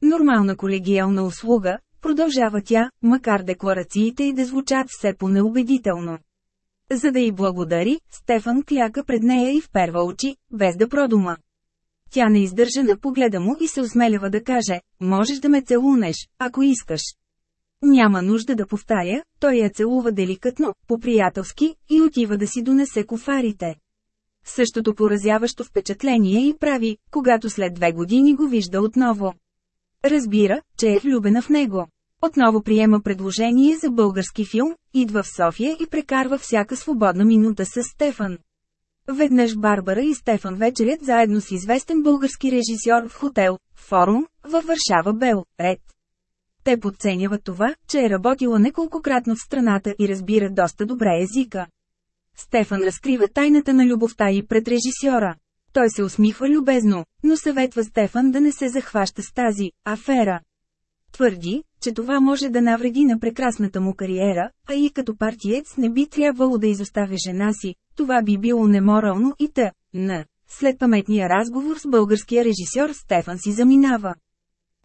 Нормална колегиална услуга, продължава тя, макар декларациите и да звучат все по-неубедително. За да й благодари, Стефан кляка пред нея и вперва очи, без да продума. Тя не издържа на погледа му и се осмелява да каже, можеш да ме целунеш, ако искаш. Няма нужда да повтаря, той я целува деликатно, по-приятелски, и отива да си донесе кофарите. Същото поразяващо впечатление и прави, когато след две години го вижда отново. Разбира, че е влюбена в него. Отново приема предложение за български филм, идва в София и прекарва всяка свободна минута с Стефан. Веднъж Барбара и Стефан вечерят заедно с известен български режисьор в хотел, форум, във Варшава Бел, ред. Те подценяват това, че е работила неколкократно в страната и разбира доста добре езика. Стефан разкрива тайната на любовта и пред режисьора. Той се усмихва любезно, но съветва Стефан да не се захваща с тази афера. Твърди, че това може да навреди на прекрасната му кариера, а и като партиец не би трябвало да изоставя жена си, това би било неморално и т. Н. След паметния разговор с българския режисьор Стефан си заминава.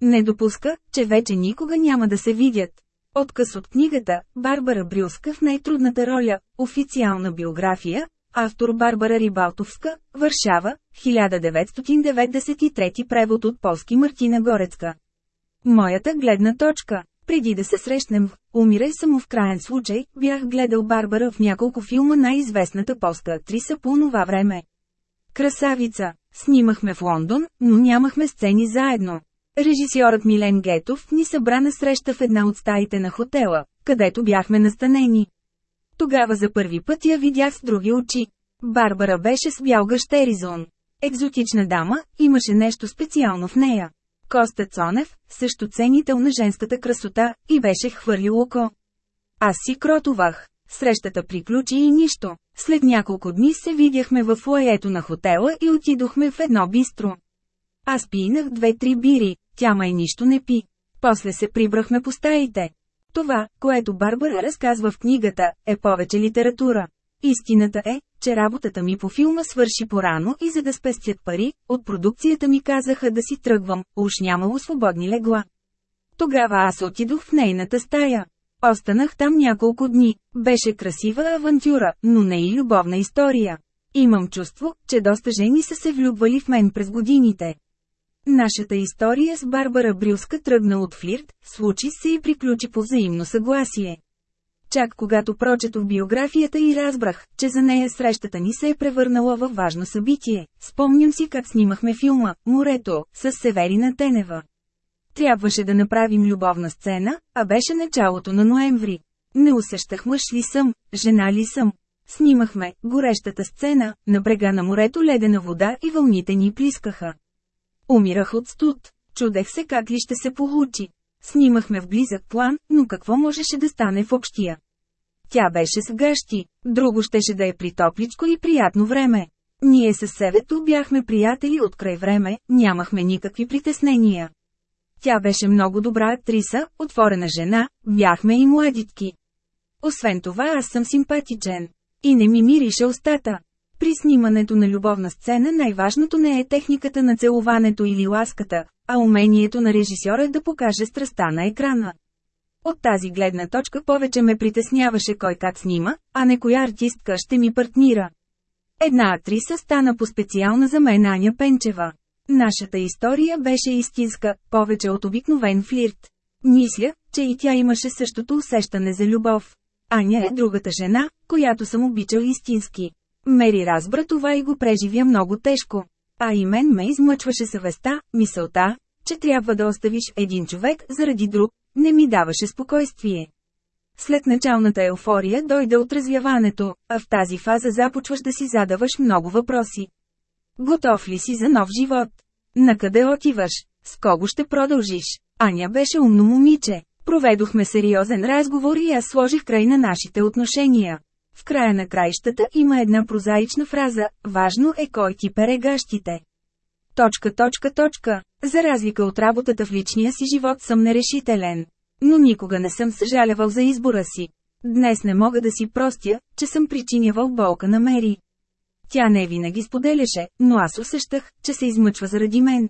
Не допуска, че вече никога няма да се видят. Отказ от книгата Барбара Брюска в най-трудната роля Официална биография Автор Барбара Рибалтовска, Варшава, 1993 превод от полски Мартина Горецка. Моята гледна точка. Преди да се срещнем, умирай само в крайен случай, бях гледал Барбара в няколко филма най-известната полска актриса по това време. Красавица. Снимахме в Лондон, но нямахме сцени заедно. Режисьорът Милен Гетов ни събра на среща в една от стаите на хотела, където бяхме настанени. Тогава за първи път я видях с други очи. Барбара беше с бял гъщеризон. Екзотична дама, имаше нещо специално в нея. Коста Цонев, също ценител на женската красота, и беше хвърлил око. Аз си кротовах. Срещата приключи и нищо. След няколко дни се видяхме в лаето на хотела и отидохме в едно бистро. Аз пинах две-три бири, тя май нищо не пи. После се прибрахме по стаите. Това, което Барбара разказва в книгата, е повече литература. Истината е, че работата ми по филма свърши порано и за да спестят пари, от продукцията ми казаха да си тръгвам, уж нямало свободни легла. Тогава аз отидох в нейната стая. Останах там няколко дни. Беше красива авантюра, но не и любовна история. Имам чувство, че доста жени са се влюбвали в мен през годините. Нашата история с Барбара Брюска тръгна от флирт, случи се и приключи по взаимно съгласие. Чак когато прочетох биографията и разбрах, че за нея срещата ни се е превърнала във важно събитие, спомням си как снимахме филма «Морето» с Северина Тенева. Трябваше да направим любовна сцена, а беше началото на ноември. Не усещах мъж ли съм, жена ли съм. Снимахме горещата сцена, на брега на морето ледена вода и вълните ни плискаха. Умирах от студ. Чудех се как ли ще се получи. Снимахме в близък план, но какво можеше да стане в общия? Тя беше с гъщи, друго щеше да е притопличко и приятно време. Ние със Севето бяхме приятели от край време, нямахме никакви притеснения. Тя беше много добра актриса, отворена жена, бяхме и младитки. Освен това аз съм симпатичен. И не ми мирише устата. При снимането на любовна сцена най-важното не е техниката на целуването или ласката, а умението на режисьора да покаже страста на екрана. От тази гледна точка повече ме притесняваше кой как снима, а не коя артистка ще ми партнира. Една актриса стана по-специална за мен Аня Пенчева. Нашата история беше истинска, повече от обикновен флирт. Мисля, че и тя имаше същото усещане за любов. Аня е другата жена, която съм обичал истински. Мери разбра това и го преживя много тежко. А и мен ме измъчваше съвестта, мисълта, че трябва да оставиш един човек заради друг, не ми даваше спокойствие. След началната еуфория дойде отразвяването, а в тази фаза започваш да си задаваш много въпроси. Готов ли си за нов живот? Накъде отиваш? С кого ще продължиш? Аня беше умно момиче. Проведохме сериозен разговор и аз сложих край на нашите отношения. В края на краищата има една прозаична фраза «Важно е кой ти пере гащите». Точка, точка, точка. За разлика от работата в личния си живот съм нерешителен. Но никога не съм съжалявал за избора си. Днес не мога да си простя, че съм причинявал болка на Мери. Тя не винаги споделяше, но аз усещах, че се измъчва заради мен.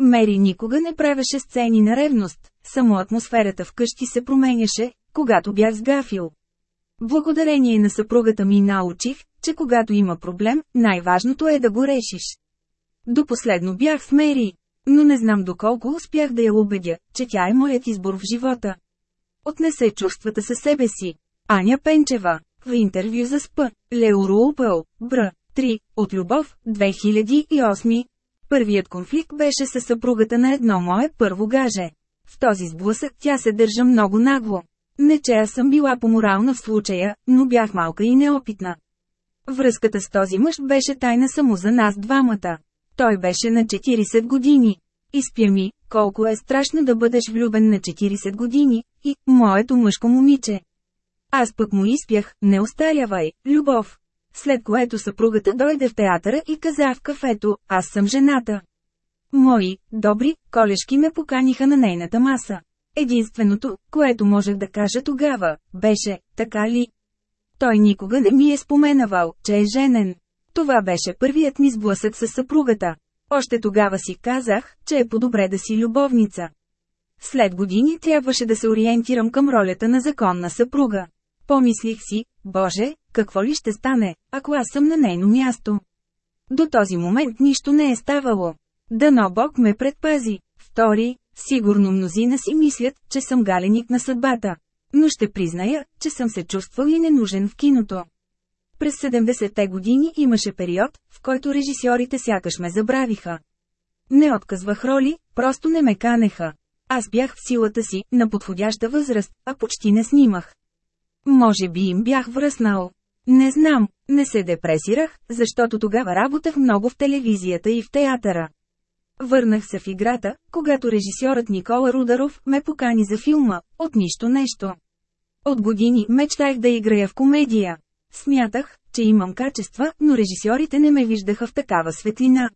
Мери никога не правеше сцени на ревност, само атмосферата вкъщи се променяше, когато бях сгафил. Благодарение на съпругата ми научих, че когато има проблем, най-важното е да го решиш. До последно бях в Мери, но не знам доколко успях да я убедя, че тя е моят избор в живота. Отнесе чувствата със себе си. Аня Пенчева, в интервю за СП, Лео Рупъл, Бр. 3, от Любов, 2008. Първият конфликт беше със съпругата на едно мое първо гаже. В този сблъсък тя се държа много нагло. Не че аз съм била поморална в случая, но бях малка и неопитна. Връзката с този мъж беше тайна само за нас двамата. Той беше на 40 години. Изпя ми, колко е страшно да бъдеш влюбен на 40 години, и, моето мъжко момиче. Аз пък му изпях, не остарявай, любов. След което съпругата дойде в театъра и каза в кафето, аз съм жената. Мои, добри, колешки ме поканиха на нейната маса. Единственото, което можех да кажа тогава, беше, така ли? Той никога не ми е споменавал, че е женен. Това беше първият ми сблъсък с съпругата. Още тогава си казах, че е по-добре да си любовница. След години трябваше да се ориентирам към ролята на законна съпруга. Помислих си, Боже, какво ли ще стане, ако аз съм на нейно място? До този момент нищо не е ставало. Дано Бог ме предпази. Втори, Сигурно мнозина си мислят, че съм галеник на съдбата. Но ще призная, че съм се чувствал и ненужен в киното. През 70-те години имаше период, в който режисьорите сякаш ме забравиха. Не отказвах роли, просто не ме канеха. Аз бях в силата си, на подходяща възраст, а почти не снимах. Може би им бях връснал. Не знам, не се депресирах, защото тогава работах много в телевизията и в театъра. Върнах се в играта, когато режисьорът Никола Рударов ме покани за филма «От нищо нещо». От години мечтах да играя в комедия. Смятах, че имам качества, но режисьорите не ме виждаха в такава светлина.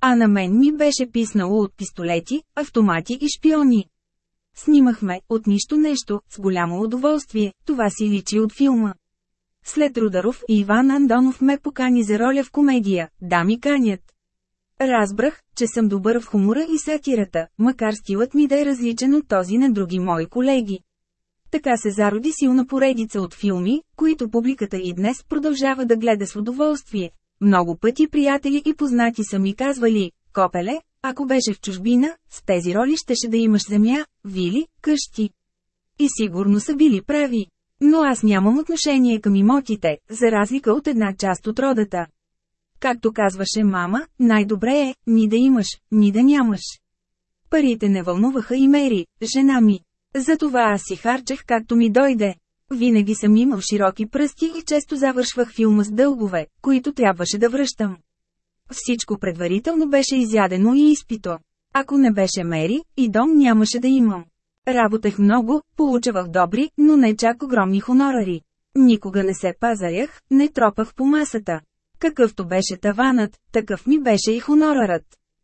А на мен ми беше писнало от пистолети, автомати и шпиони. Снимахме от нищо нещо, с голямо удоволствие, това си личи от филма. След Рударов и Иван Андонов ме покани за роля в комедия «Да ми канят». Разбрах, че съм добър в хумора и сатирата, макар стилът ми да е различен от този на други мои колеги. Така се зароди силна поредица от филми, които публиката и днес продължава да гледа с удоволствие. Много пъти приятели и познати са ми казвали, Копеле, ако беше в чужбина, с тези роли щеше да имаш земя, вили, къщи. И сигурно са били прави. Но аз нямам отношение към имотите, за разлика от една част от родата. Както казваше мама, най-добре е, ни да имаш, ни да нямаш. Парите не вълнуваха и Мери, жена ми. Затова аз си харчех както ми дойде. Винаги съм имал широки пръсти и често завършвах филма с дългове, които трябваше да връщам. Всичко предварително беше изядено и изпито. Ако не беше Мери, и дом нямаше да имам. Работех много, получавах добри, но не чак огромни хонорари. Никога не се пазарях, не тропах по масата. Какъвто беше таванът, такъв ми беше и хонорарът.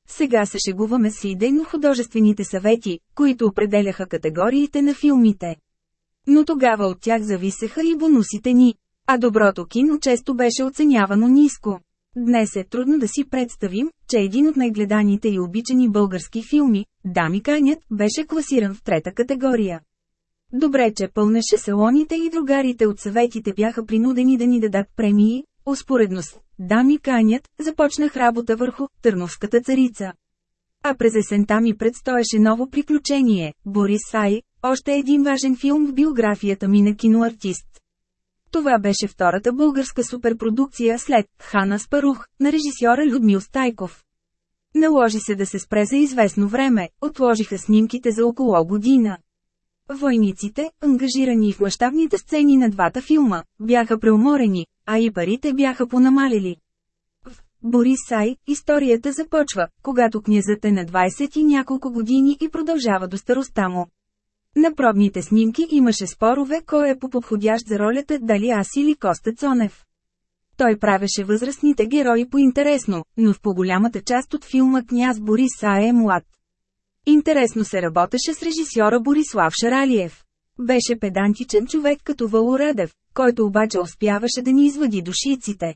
Сега се шегуваме с идейно-художествените съвети, които определяха категориите на филмите. Но тогава от тях зависеха и бонусите ни, а доброто кино често беше оценявано ниско. Днес е трудно да си представим, че един от най-гледаните и обичани български филми, Дами канят, беше класиран в трета категория. Добре, че пълнеше салоните и другарите от съветите бяха принудени да ни дадат премии, успоредно с «Дами канят» започнах работа върху «Търновската царица». А през есента ми предстоеше ново приключение – Борис Сай, още един важен филм в биографията ми на киноартист. Това беше втората българска суперпродукция след «Хана Спарух» на режисьора Людмил Стайков. Наложи се да се спре за известно време, отложиха снимките за около година. Войниците, ангажирани в мащабните сцени на двата филма, бяха преуморени, а и парите бяха понамалили. В Борис Сай, историята започва, когато князът е на 20 и няколко години и продължава до староста му. На пробните снимки имаше спорове кой е по-подходящ за ролята дали аз или Коста Цонев. Той правеше възрастните герои по-интересно, но в по-голямата част от филма княз Борис Са е млад. Интересно се работеше с режисьора Борислав Шаралиев. Беше педантичен човек като Валорадев, който обаче успяваше да ни извади душиците.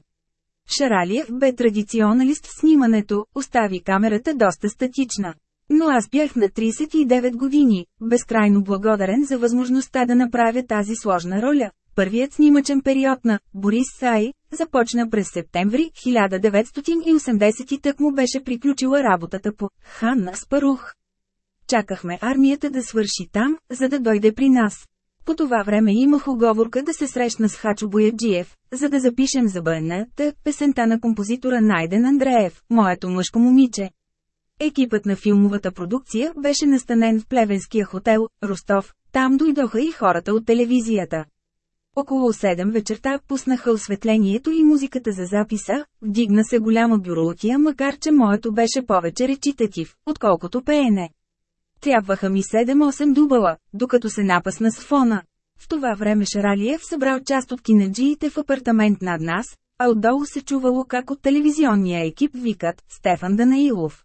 Шаралиев бе традиционалист в снимането, остави камерата доста статична. Но аз бях на 39 години, безкрайно благодарен за възможността да направя тази сложна роля. Първият снимачен период на Борис Сай започна през септември 1980 и тък му беше приключила работата по Ханна Спарух. Чакахме армията да свърши там, за да дойде при нас. По това време имах оговорка да се срещна с Хачо Бояджиев, за да запишем за БНТ песента на композитора Найден Андреев, моето мъжко момиче. Екипът на филмовата продукция беше настанен в плевенския хотел, Ростов, там дойдоха и хората от телевизията. Около 7 вечерта пуснаха осветлението и музиката за записа, вдигна се голяма бюротия, макар че моето беше повече речитатив, отколкото пеене. Трябваха ми 7-8 дубала, докато се напасна с фона. В това време Шаралиев събрал част от кинаджиите в апартамент над нас, а отдолу се чувало как от телевизионния екип викат «Стефан Данаилов».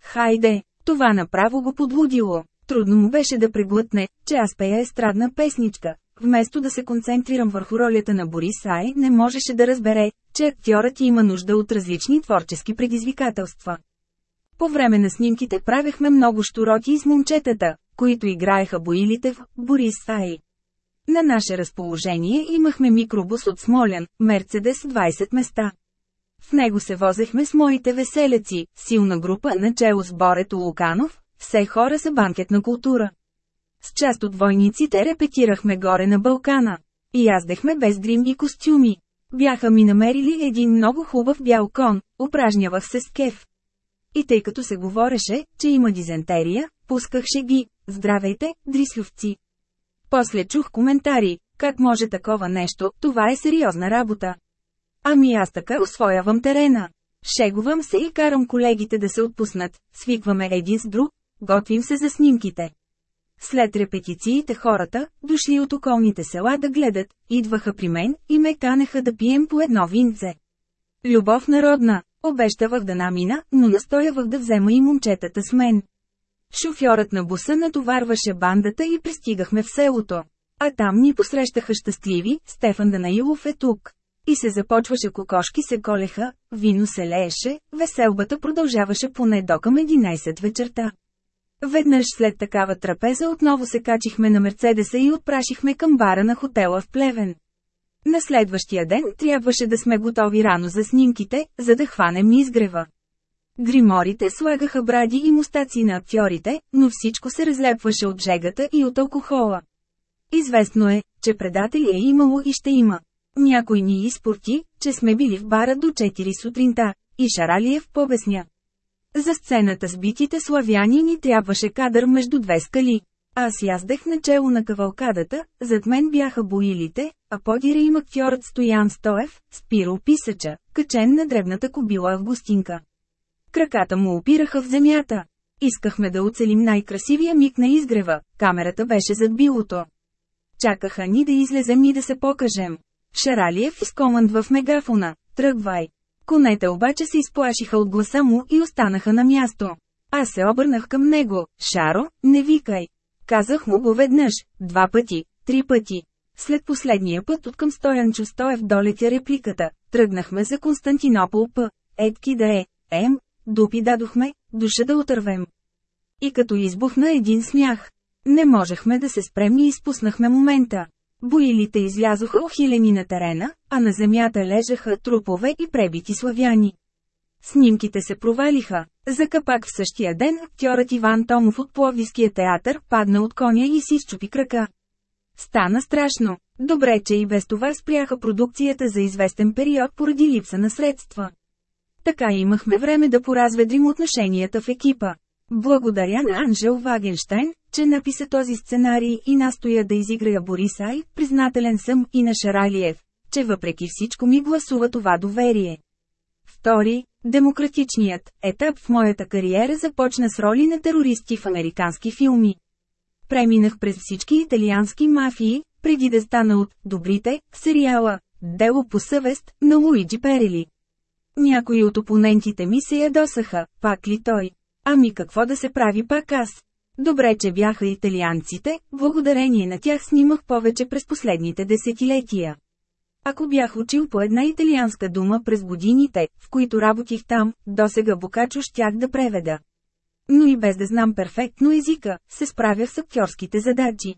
Хайде, това направо го подлудило. Трудно му беше да преглътне, че аз пея естрадна песничка. Вместо да се концентрирам върху ролята на Борис Ай, не можеше да разбере, че актьорът има нужда от различни творчески предизвикателства. По време на снимките правехме много штуроти с момчетата, които играеха боилите в Борис Сай. На наше разположение имахме микробус от Смолян, Мерцедес 20 места. В него се возехме с моите веселеци, силна група начело с Борето Луканов, все хора са банкетна култура. С част от войниците репетирахме горе на Балкана. И яздехме без грим и костюми. Бяха ми намерили един много хубав бял кон, упражнявах се с кеф. И тъй като се говореше, че има дизентерия, пускахше ги, здравейте, дрислювци. После чух коментари, как може такова нещо, това е сериозна работа. Ами аз така освоявам терена. Шегувам се и карам колегите да се отпуснат, свикваме един с друг, готвим се за снимките. След репетициите хората, дошли от околните села да гледат, идваха при мен и ме канеха да пием по едно винце. Любов народна, обещавах да намина, но настоявах да взема и момчетата с мен. Шофьорът на буса натоварваше бандата и пристигахме в селото. А там ни посрещаха щастливи, Стефан Данаилов е тук. И се започваше кокошки се колеха, вино се лееше, веселбата продължаваше поне до към 11 вечерта. Веднъж след такава трапеза отново се качихме на Мерцедеса и отпрашихме към бара на хотела в Плевен. На следващия ден трябваше да сме готови рано за снимките, за да хванем изгрева. Гриморите слагаха бради и мустаци на актьорите, но всичко се разлепваше от жегата и от алкохола. Известно е, че предатели е имало и ще има. Някой ни изпорти, че сме били в бара до 4 сутринта, и Шаралиев побесня. За сцената с битите славяни ни трябваше кадър между две скали. Аз яздех начало на кавалкадата, зад мен бяха боилите, а подире им актьорът Стоян Стоев, Спиро Писача, качен на дребната кобила Августинка. Краката му опираха в земята. Искахме да оцелим най-красивия миг на изгрева, камерата беше зад билото. Чакаха ни да излезем и да се покажем. Шаралиев изкоманд в мегафона, тръгвай. Конете обаче се изплашиха от гласа му и останаха на място. Аз се обърнах към него, Шаро, не викай. Казах му го веднъж, два пъти, три пъти. След последния път от към Стоянчо Стоев долетя репликата, тръгнахме за Константинопол П. Едки да е, ем, дупи дадохме, душа да отървем. И като избухна един смях. Не можехме да се спрем и изпуснахме момента. Боилите излязоха охилени на терена, а на земята лежаха трупове и пребити славяни. Снимките се провалиха. За капак в същия ден актьорът Иван Томов от Пловдивския театър падна от коня и си изчупи крака. Стана страшно. Добре, че и без това спряха продукцията за известен период поради липса на средства. Така имахме време да поразведрим отношенията в екипа. Благодаря на Анжел Вагенштайн, че написа този сценарий и настоя да изиграя Борисай, признателен съм и на Шаралиев, че въпреки всичко ми гласува това доверие. Втори, демократичният етап в моята кариера започна с роли на терористи в американски филми. Преминах през всички италиански мафии, преди да стана от «Добрите» в сериала «Дело по съвест» на Луиджи Перели. Някои от опонентите ми се ядосаха, пак ли той? Ами какво да се прави пак аз? Добре, че бяха италианците, благодарение на тях снимах повече през последните десетилетия. Ако бях учил по една италианска дума през годините, в които работих там, досега Бокачо щях да преведа. Но и без да знам перфектно езика, се справях с актьорските задачи.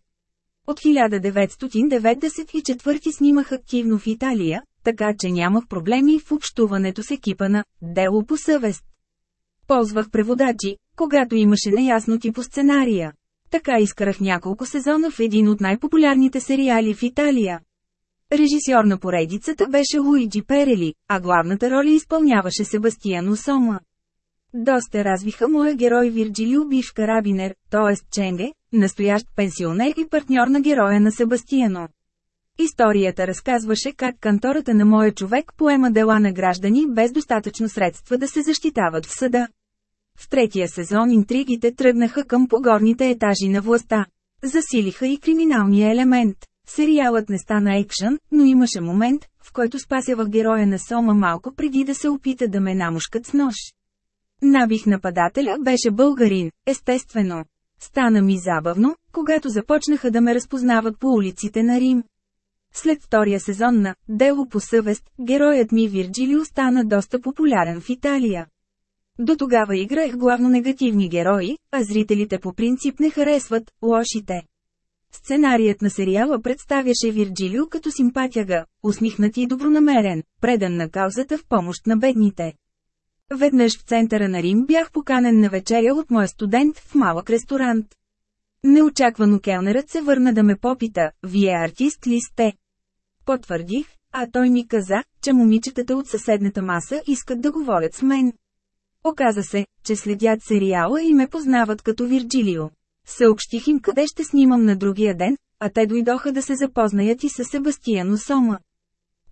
От 1994 снимах активно в Италия, така че нямах проблеми в общуването с екипа на «Дело по съвест». Ползвах преводачи, когато имаше неясноти по сценария. Така изкарах няколко сезона в един от най-популярните сериали в Италия. Режисьор на поредицата беше Луиджи Перели, а главната роля изпълняваше Себастиано Сома. Доста развиха моя герой Вирджилио бивш карабинер, т.е. Ченге, настоящ пенсионер и партньор на героя на Себастиано. Историята разказваше как кантората на моя човек поема дела на граждани без достатъчно средства да се защитават в съда. В третия сезон интригите тръгнаха към погорните етажи на властта. Засилиха и криминалния елемент. Сериалът не стана екшън, но имаше момент, в който спасявах героя на Сома малко преди да се опита да ме намушкат с нож. Набих нападателя беше българин, естествено. Стана ми забавно, когато започнаха да ме разпознават по улиците на Рим. След втория сезон на «Дело по съвест», героят ми Вирджилио стана доста популярен в Италия. До тогава играех главно негативни герои, а зрителите по принцип не харесват лошите. Сценарият на сериала представяше Вирджилио като симпатяга, усмихнат и добронамерен, предан на каузата в помощ на бедните. Веднъж в центъра на Рим бях поканен на вечеря от моя студент в малък ресторант. Неочаквано келнерът се върна да ме попита, вие артист ли сте? Потвърдих, а той ми каза, че момичетата от съседната маса искат да говорят с мен. Оказа се, че следят сериала и ме познават като Вирджилио. Съобщих им къде ще снимам на другия ден, а те дойдоха да се запознаят и с Себастияно Сома.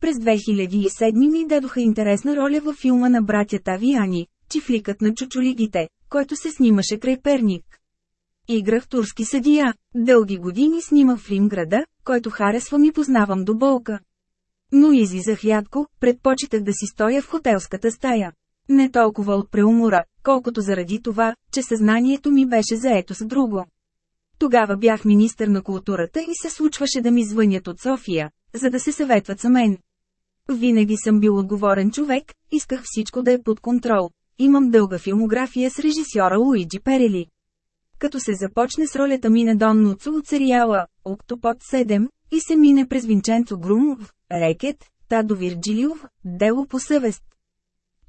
През 2007 ми дадоха интересна роля във филма на братята Вияни, Чифликът на чучулигите, който се снимаше край Перник. Играх турски съдия. Дълги години снимах в Рим града, който харесвам и познавам до болка. Но излизах рядко, предпочитах да си стоя в хотелската стая. Не толкова от преумора, колкото заради това, че съзнанието ми беше заето с друго. Тогава бях министър на културата и се случваше да ми звънят от София, за да се съветват за мен. Винаги съм бил отговорен човек, исках всичко да е под контрол. Имам дълга филмография с режисьора Луиджи Перели. Като се започне с ролята ми на Дон Нуцо от сериала «Октопод 7» и се мине през Винченцо Грумов, Рекет, Тадо Вирджилиов, Дело по съвест.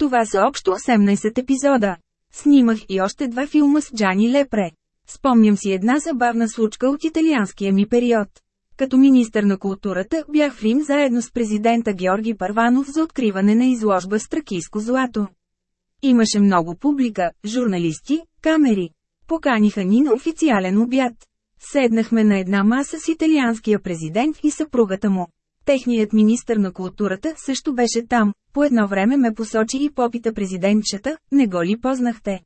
Това са общо 18 епизода. Снимах и още два филма с Джани Лепре. Спомням си една забавна случка от италианския ми период. Като министър на културата бях в Рим заедно с президента Георги Парванов за откриване на изложба с тракийско злато. Имаше много публика, журналисти, камери. Поканиха ни на официален обяд. Седнахме на една маса с италианския президент и съпругата му. Техният министър на културата също беше там, по едно време ме посочи и попита президентчета, не го ли познахте?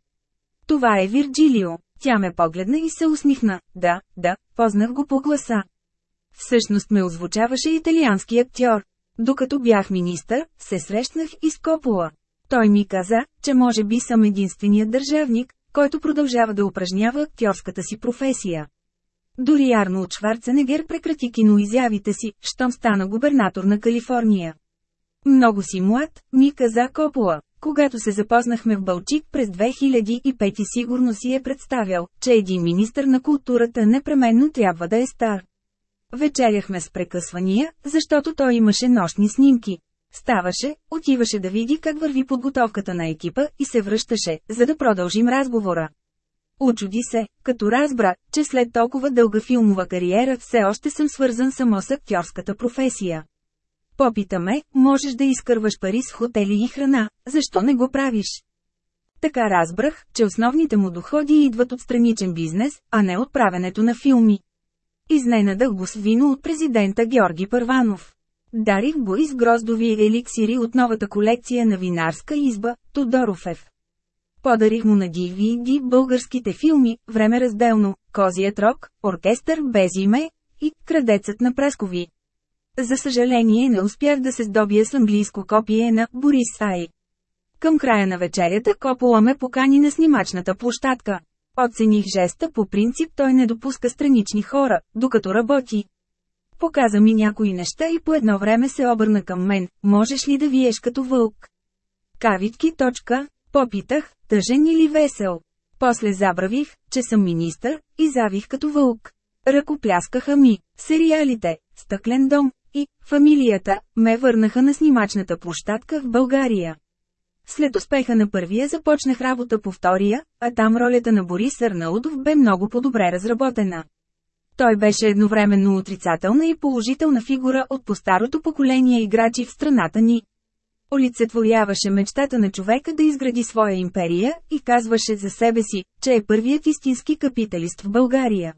Това е Вирджилио. Тя ме погледна и се усмихна. Да, да, познах го по гласа. Всъщност ме озвучаваше италиански актьор. Докато бях министър, се срещнах и с Копола. Той ми каза, че може би съм единственият държавник, който продължава да упражнява актьорската си професия. Дори Арнолд Шварценегер прекрати киноизявите си, щом стана губернатор на Калифорния. Много си млад, ми каза Копола. Когато се запознахме в Балчик през 2005 сигурно си е представял, че един министър на културата непременно трябва да е стар. Вечеряхме с прекъсвания, защото той имаше нощни снимки. Ставаше, отиваше да види как върви подготовката на екипа и се връщаше, за да продължим разговора. Очуди се, като разбра, че след толкова дълга филмова кариера все още съм свързан само с актьорската професия. Попита ме, можеш да изкърваш пари с хотели и храна, защо не го правиш? Така разбрах, че основните му доходи идват от страничен бизнес, а не от правенето на филми. Изненадах го с вино от президента Георги Първанов. Дарих го из гроздови еликсири от новата колекция на винарска изба, Тодорофев. Подарих му на DVD българските филми, време разделно, Козият рок, Оркестър без име и Крадецът на прескови. За съжаление не успях да се здобия с английско копие на Борис Сай. Към края на вечерята Копола ме покани на снимачната площадка. Оцених жеста по принцип той не допуска странични хора, докато работи. Показа ми някои неща и по едно време се обърна към мен, можеш ли да виеш като вълк? Кавитки. Точка. Попитах, тъжен или весел. После забравих, че съм министър, и завих като вълк. Ръкопляскаха ми, сериалите, стъклен дом и фамилията ме върнаха на снимачната площадка в България. След успеха на първия започнах работа по втория, а там ролята на Борис Арнаудов бе много по-добре разработена. Той беше едновременно отрицателна и положителна фигура от по-старото поколение играчи в страната ни. Олицетворяваше мечтата на човека да изгради своя империя и казваше за себе си, че е първият истински капиталист в България.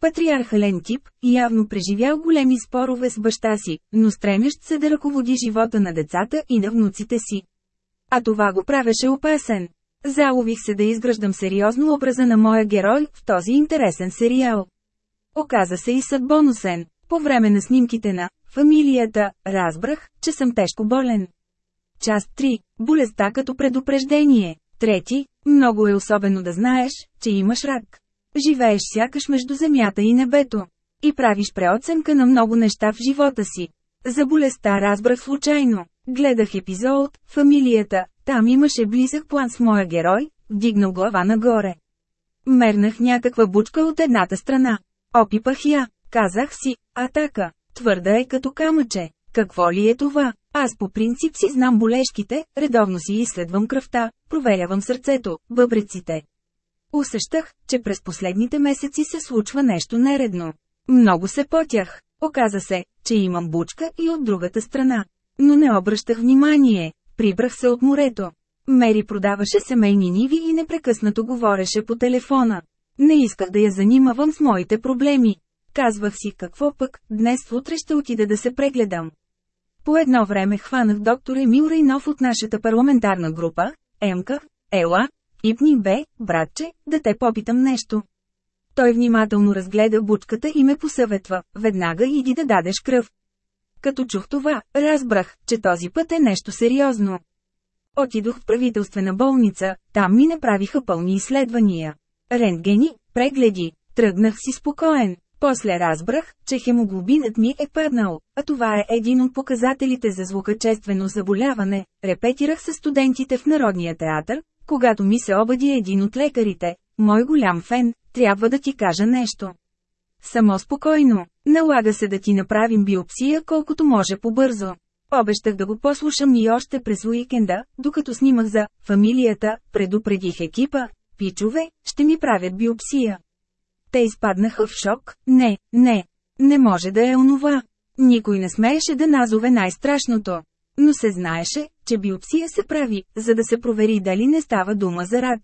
Патриархален тип, явно преживял големи спорове с баща си, но стремящ се да ръководи живота на децата и на внуците си. А това го правеше опасен. Залових се да изграждам сериозно образа на моя герой в този интересен сериал. Оказа се и съдбоносен. По време на снимките на «Фамилията» разбрах, че съм тежко болен. Част 3. Болестта като предупреждение. Трети. Много е особено да знаеш, че имаш рак. Живееш сякаш между земята и небето. И правиш преоценка на много неща в живота си. За болестта разбрах случайно. Гледах епизод, фамилията, там имаше близък план с моя герой, вдигнал глава нагоре. Мернах някаква бучка от едната страна. Опипах я, казах си, атака, твърда е като камъче. Какво ли е това? Аз по принцип си знам болешките, редовно си изследвам кръвта, проверявам сърцето, бъбреците. Усещах, че през последните месеци се случва нещо нередно. Много се потях. Оказа се, че имам бучка и от другата страна. Но не обръщах внимание. Прибрах се от морето. Мери продаваше семейни ниви и непрекъснато говореше по телефона. Не исках да я занимавам с моите проблеми. Казвах си какво пък, днес утре ще отида да се прегледам. По едно време хванах доктор Емил Рейнов от нашата парламентарна група, Емка, Ела, Ипни бе, братче, да те попитам нещо. Той внимателно разгледа бучката и ме посъветва, веднага иди да дадеш кръв. Като чух това, разбрах, че този път е нещо сериозно. Отидох в правителствена болница, там ми направиха пълни изследвания. Рентгени, прегледи, тръгнах си спокоен. После разбрах, че хемоглобинът ми е паднал, а това е един от показателите за звукачествено заболяване. Репетирах с студентите в Народния театър, когато ми се обади един от лекарите, мой голям фен, трябва да ти кажа нещо. Само спокойно, налага се да ти направим биопсия колкото може по-бързо. Обещах да го послушам и още през уикенда, докато снимах за «Фамилията», предупредих екипа, «Пичове, ще ми правят биопсия». Те изпаднаха в шок, не, не, не може да е онова. Никой не смееше да назове най-страшното. Но се знаеше, че биопсия се прави, за да се провери дали не става дума за рак.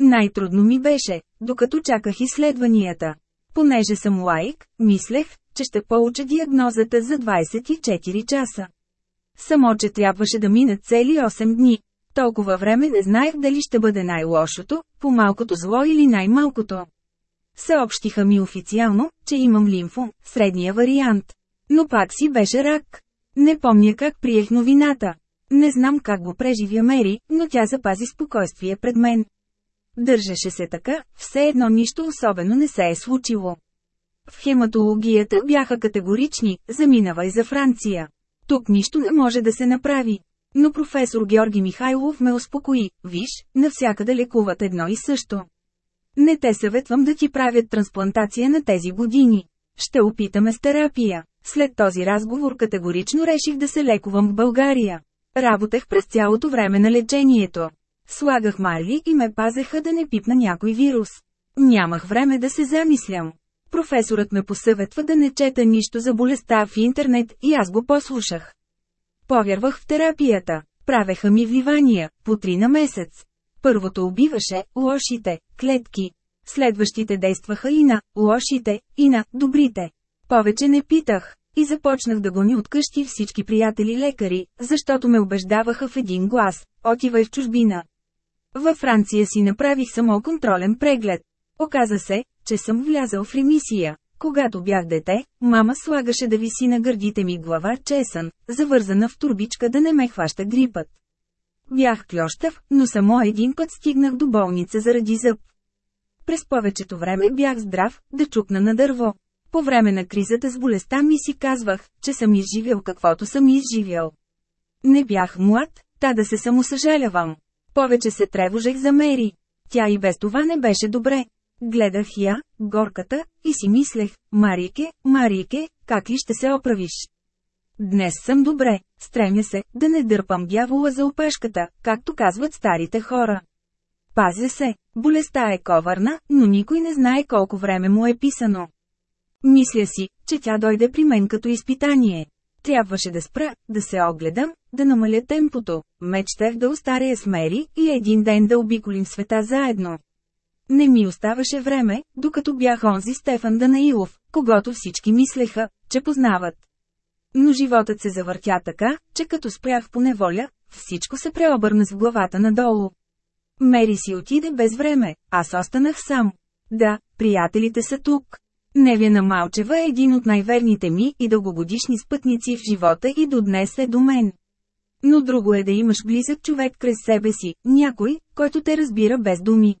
Най-трудно ми беше, докато чаках изследванията. Понеже съм лайк, мислех, че ще получа диагнозата за 24 часа. Само, че трябваше да минат цели 8 дни. Толкова време не знаех дали ще бъде най-лошото, по-малкото зло или най-малкото. Съобщиха ми официално, че имам лимфо, средния вариант. Но пак си беше рак. Не помня как приех новината. Не знам как го преживя Мери, но тя запази спокойствие пред мен. Държеше се така, все едно нищо особено не се е случило. В хематологията бяха категорични, заминавай за Франция. Тук нищо не може да се направи. Но професор Георги Михайлов ме успокои, виж, навсякъде лекуват едно и също. Не те съветвам да ти правят трансплантация на тези години. Ще опитаме с терапия. След този разговор категорично реших да се лекувам в България. Работех през цялото време на лечението. Слагах марли и ме пазеха да не пипна някой вирус. Нямах време да се замислям. Професорът ме посъветва да не чета нищо за болестта в интернет и аз го послушах. Повярвах в терапията. Правеха ми вливания, по три на месец. Първото убиваше лошите клетки. Следващите действаха и на лошите, и на добрите. Повече не питах. И започнах да гони от къщи всички приятели лекари, защото ме убеждаваха в един глас – отивай в чужбина. Във Франция си направих само контролен преглед. Оказа се, че съм влязъл в ремисия. Когато бях дете, мама слагаше да виси на гърдите ми глава чесън, завързана в турбичка да не ме хваща грипът. Бях клющав, но само един път стигнах до болница заради зъб. През повечето време бях здрав, да чукна на дърво. По време на кризата с болестта ми си казвах, че съм изживял каквото съм изживял. Не бях млад, та да се самосъжалявам. Повече се тревожех за Мери. Тя и без това не беше добре. Гледах я, горката, и си мислех, Марике, Марике, как ли ще се оправиш? Днес съм добре, стремя се, да не дърпам дявола за опешката, както казват старите хора. Пазя се, болестта е коварна, но никой не знае колко време му е писано. Мисля си, че тя дойде при мен като изпитание. Трябваше да спра, да се огледам, да намаля темпото. Мечтах да остаря с Мери и един ден да обиколим света заедно. Не ми оставаше време, докато бях онзи Стефан Данаилов, когато всички мислеха, че познават. Но животът се завъртя така, че като спрях по неволя, всичко се преобърна с главата надолу. Мери си отиде без време, аз останах сам. Да, приятелите са тук. Невяна Малчева е един от най-верните ми и дългогодишни спътници в живота и до днес е до мен. Но друго е да имаш близък човек през себе си, някой, който те разбира без думи.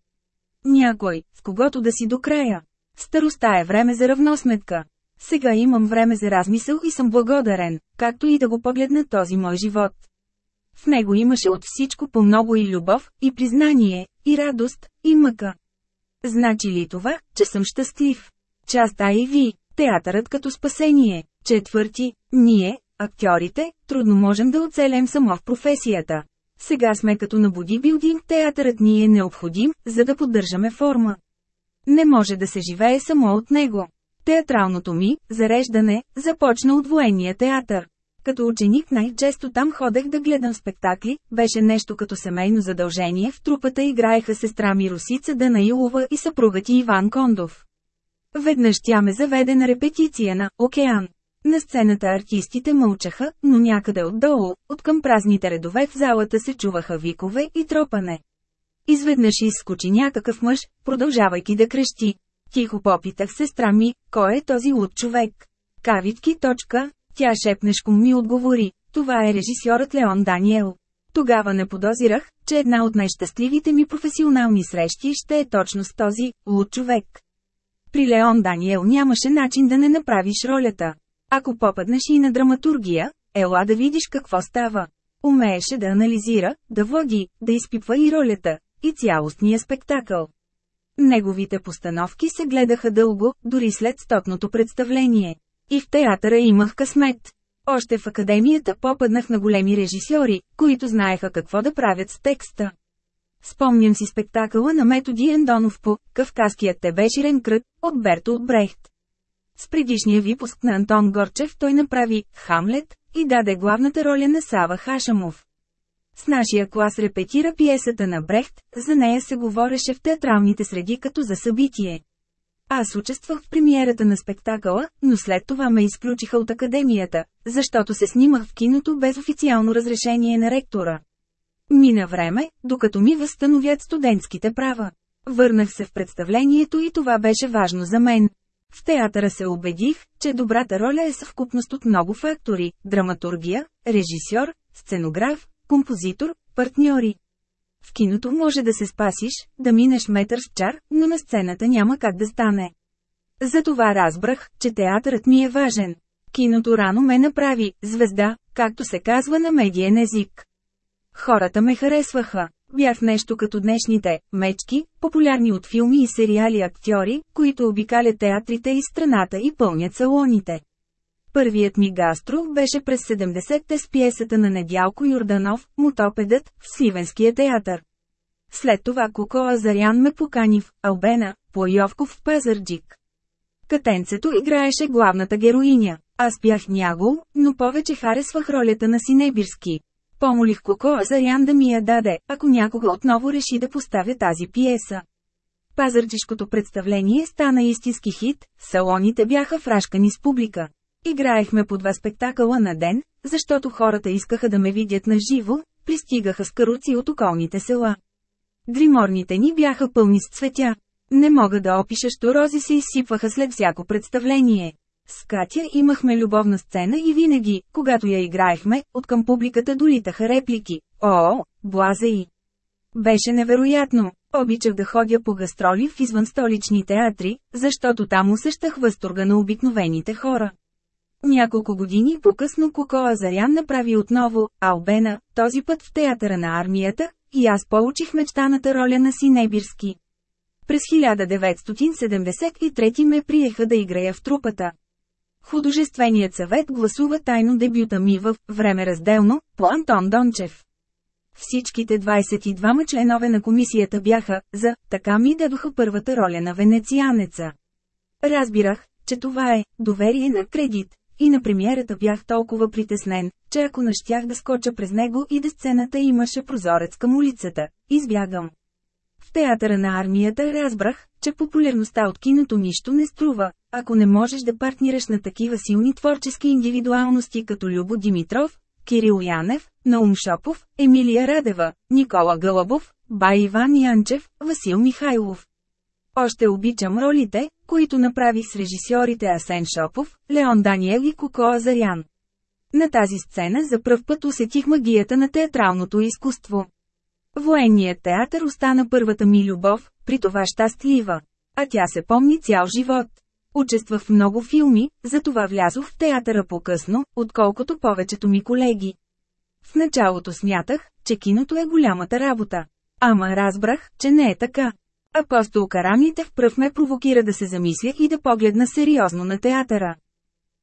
Някой, с когото да си до края. Староста е време за равносметка. Сега имам време за размисъл и съм благодарен, както и да го погледна този мой живот. В него имаше от всичко по много и любов, и признание, и радост, и мъка. Значи ли това, че съм щастлив? Част А и Ви, театърът като спасение. Четвърти, ние, актьорите, трудно можем да оцелем само в професията. Сега сме като на бодибилдинг, театърът ни е необходим, за да поддържаме форма. Не може да се живее само от него. Театралното ми, зареждане, започна от военния театър. Като ученик най-често там ходех да гледам спектакли, беше нещо като семейно задължение, в трупата играеха сестра ми Русица Данаилова и съпругът ти Иван Кондов. Веднъж тя ме заведе на репетиция на «Океан». На сцената артистите мълчаха, но някъде отдолу, от към празните редове в залата се чуваха викове и тропане. Изведнъж изскочи някакъв мъж, продължавайки да крещи. Тихо попитах сестра ми, кой е този луд човек. Кавички точка, тя шепнешком ми отговори, това е режисьорът Леон Даниел. Тогава не подозирах, че една от най-щастливите ми професионални срещи ще е точно с този луд човек. При Леон Даниел нямаше начин да не направиш ролята. Ако попаднеш и на драматургия, ела да видиш какво става. Умееше да анализира, да води, да изпипва и ролята, и цялостния спектакъл. Неговите постановки се гледаха дълго, дори след стотното представление. И в театъра имах късмет. Още в академията попаднах на големи режисьори, които знаеха какво да правят с текста. Спомням си спектакъла на Методи Ендонов по «Кавказският тебеширен кръг» от Берто от Брехт. С предишния випуск на Антон Горчев той направи «Хамлет» и даде главната роля на Сава Хашамов. С нашия клас репетира пиесата на Брехт, за нея се говореше в театралните среди като за събитие. Аз участвах в премиерата на спектакъла, но след това ме изключиха от академията, защото се снимах в киното без официално разрешение на ректора. Мина време, докато ми възстановят студентските права. Върнах се в представлението и това беше важно за мен. В театъра се убедих, че добрата роля е съвкупност от много фактори – драматургия, режисьор, сценограф, композитор, партньори. В киното може да се спасиш, да минеш метър с чар, но на сцената няма как да стане. Затова разбрах, че театърът ми е важен. Киното рано ме направи звезда, както се казва на медиен език. Хората ме харесваха. Бях нещо като днешните мечки, популярни от филми и сериали актьори, които обикалят театрите и страната и пълнят салоните. Първият ми гастро беше през 70-те с пиесата на Недялко Юрданов, Мотопедът, в Сливенския театър. След това Коко Азарян ме покани в Албена, Плайовков в Пазарджик. Катенцето играеше главната героиня. Аз бях нягол, но повече харесвах ролята на Синебирски. Помолих Коко Азарян да ми я даде, ако някога отново реши да поставя тази пиеса. Пазарджишкото представление стана истински хит, салоните бяха фрашкани с публика. Играехме по два спектакъла на ден, защото хората искаха да ме видят на живо, пристигаха с каруци от околните села. Гриморните ни бяха пълни с цветя. Не мога да опиша, що рози се изсипваха след всяко представление. С Катя имахме любовна сцена и винаги, когато я играехме, от към публиката долитаха реплики. О, блаза и! Беше невероятно. Обичах да ходя по гастроли в извън столични театри, защото там усещах възторга на обикновените хора. Няколко години по-късно Коко Азарян направи отново Албена, този път в театъра на армията, и аз получих мечтаната роля на Синебирски. През 1973 ме приеха да играя в трупата. Художественият съвет гласува тайно дебюта ми в «Време разделно» по Антон Дончев. Всичките 22 членове на комисията бяха «за», така ми дадоха първата роля на венецианеца. Разбирах, че това е доверие на кредит, и на премиерата бях толкова притеснен, че ако нащях да скоча през него и да сцената имаше прозорец към улицата, избягам. В театъра на армията разбрах, че популярността от киното нищо не струва, ако не можеш да партнираш на такива силни творчески индивидуалности като Любо Димитров, Кирил Янев, Наум Шопов, Емилия Радева, Никола Гълъбов, Бай Иван Янчев, Васил Михайлов. Още обичам ролите, които направи с режисьорите Асен Шопов, Леон Даниел и Коко Азарян. На тази сцена за пръв път усетих магията на театралното изкуство. Военният театър остана първата ми любов, при това щастлива. А тя се помни цял живот. Участвах в много филми, затова влязох в театъра по-късно, отколкото повечето ми колеги. В началото смятах, че киното е голямата работа. Ама разбрах, че не е така. Апостол Карамите впръв ме провокира да се замисля и да погледна сериозно на театъра.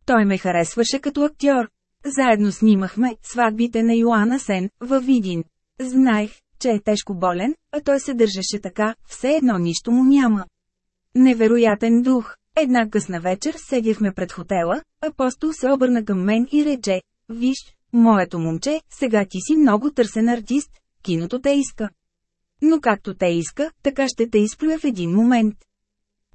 Той ме харесваше като актьор. Заедно снимахме сватбите на Йоанна Сен, във Видин. Знаех, че е тежко болен, а той се държеше така, все едно нищо му няма. Невероятен дух. Една късна вечер седяхме пред хотела, апостол се обърна към мен и рече, виж, моето момче, сега ти си много търсен артист, киното те иска. Но както те иска, така ще те изплюя в един момент.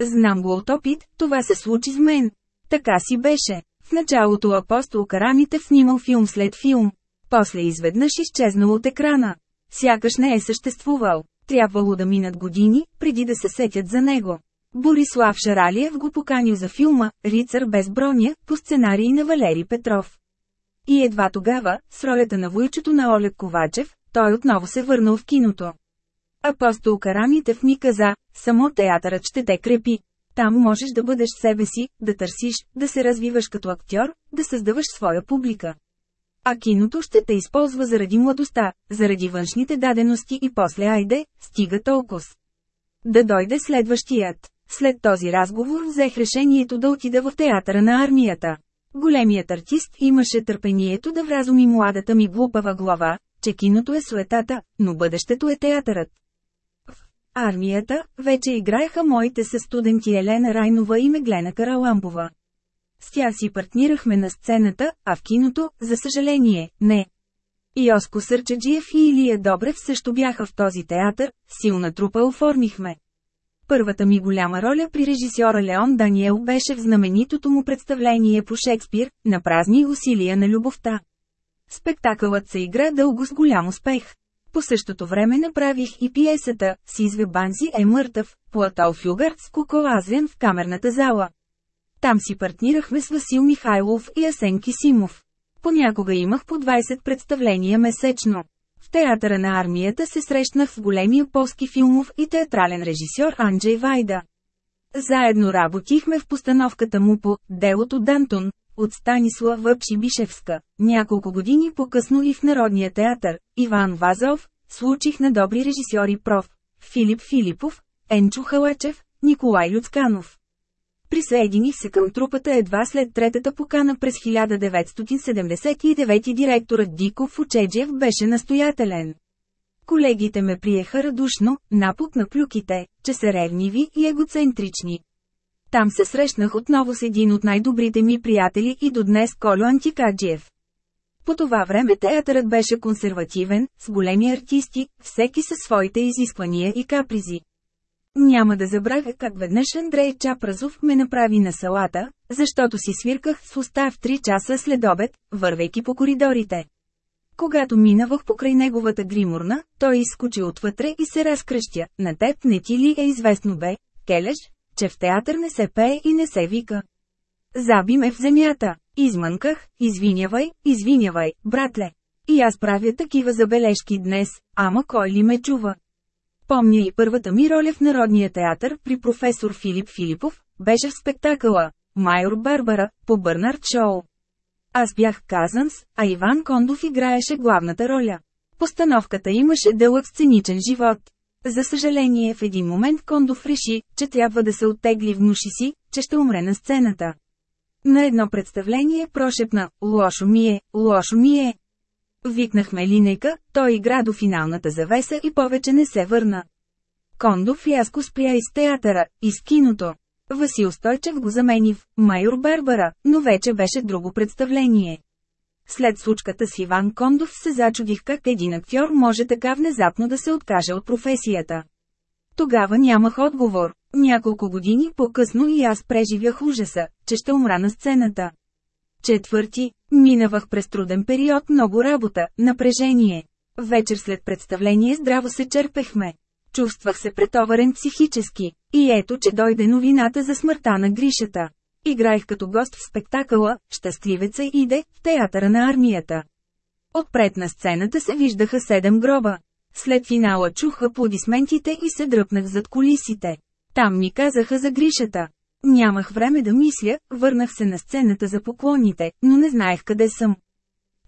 Знам го от опит, това се случи с мен. Така си беше. В началото апостол Карамите снимал филм след филм. После изведнъж изчезнал от екрана. Сякаш не е съществувал. Трябвало да минат години, преди да се сетят за него. Борислав Шаралиев го поканил за филма «Рицар без броня» по сценарий на Валери Петров. И едва тогава, с ролята на войчето на Олег Ковачев, той отново се върнал в киното. Апостол Карамитев ми каза, само театърът ще те крепи. Там можеш да бъдеш себе си, да търсиш, да се развиваш като актьор, да създаваш своя публика. А киното ще те използва заради младостта, заради външните дадености и после айде, стига толкова. Да дойде следващият. След този разговор взех решението да отида в театъра на армията. Големият артист имаше търпението да вразуми младата ми глупава глава, че киното е суетата, но бъдещето е театърът. Армията вече играеха моите със студенти Елена Райнова и Меглена Караламбова. С тях си партнирахме на сцената, а в киното, за съжаление, не. Йоско Сърчаджиев и Илия Добрев също бяха в този театър, силна трупа оформихме. Първата ми голяма роля при режисьора Леон Даниел беше в знаменитото му представление по Шекспир, на празни усилия на любовта. Спектакълът се игра дълго с голям успех. По същото време направих и пиесата «Сизве Банзи е мъртъв», по Атал Фюгарт с Куколазен в камерната зала. Там си партнирахме с Васил Михайлов и Асен Кисимов. Понякога имах по 20 представления месечно. В театъра на армията се срещнах с големия полски филмов и театрален режисьор Анджей Вайда. Заедно работихме в постановката му по «Делото Дантон» от Станислава Въпшибишевска. Няколко години по-късно и в Народния театър, Иван Вазов, случих на добри режисьори проф. Филип Филипов, Енчо Халачев, Николай Люцканов. Присъединих се към трупата едва след третата покана през 1979 директорът Диков Учеджиев беше настоятелен. Колегите ме приеха радушно, напук на клюките, че са ревниви и егоцентрични. Там се срещнах отново с един от най-добрите ми приятели и до днес Колю Антикаджиев. По това време театърът беше консервативен, с големи артисти, всеки със своите изисквания и капризи. Няма да забравя как веднъж Андрей Чапразов ме направи на салата, защото си свирках с уста в 3 часа след обед, вървейки по коридорите. Когато минавах покрай неговата гримурна, той изскочи отвътре и се разкръщя. На теб не ти ли е известно бе, келеш, че в театър не се пее и не се вика. Заби ме в земята. Измънках, извинявай, извинявай, братле. И аз правя такива забележки днес, ама кой ли ме чува? Помня и първата ми роля в Народния театър при професор Филип Филипов, беше в спектакъла «Майор Барбара» по Бърнард Шоу. Аз бях Казанс, а Иван Кондов играеше главната роля. Постановката имаше дълъг сценичен живот. За съжаление в един момент Кондов реши, че трябва да се оттегли в нуши си, че ще умре на сцената. На едно представление прошепна «Лошо ми е, лошо ми е». Викнахме линейка, той игра до финалната завеса и повече не се върна. Кондов яско спря из театъра, из киното. Васил Стойчев го замени в «Майор Барбара», но вече беше друго представление. След случката с Иван Кондов се зачудих как един актьор може така внезапно да се откаже от професията. Тогава нямах отговор. Няколко години по-късно и аз преживях ужаса, че ще умра на сцената. Четвърти, минавах през труден период много работа, напрежение. Вечер след представление здраво се черпехме. Чувствах се претоварен психически. И ето, че дойде новината за смъртта на Гришата. Играех като гост в спектакъла «Щастливеца иде» в театъра на армията. Отпред на сцената се виждаха седем гроба. След финала чух аплодисментите и се дръпнах зад колисите. Там ми казаха за Гришата. Нямах време да мисля, върнах се на сцената за поклоните, но не знаех къде съм.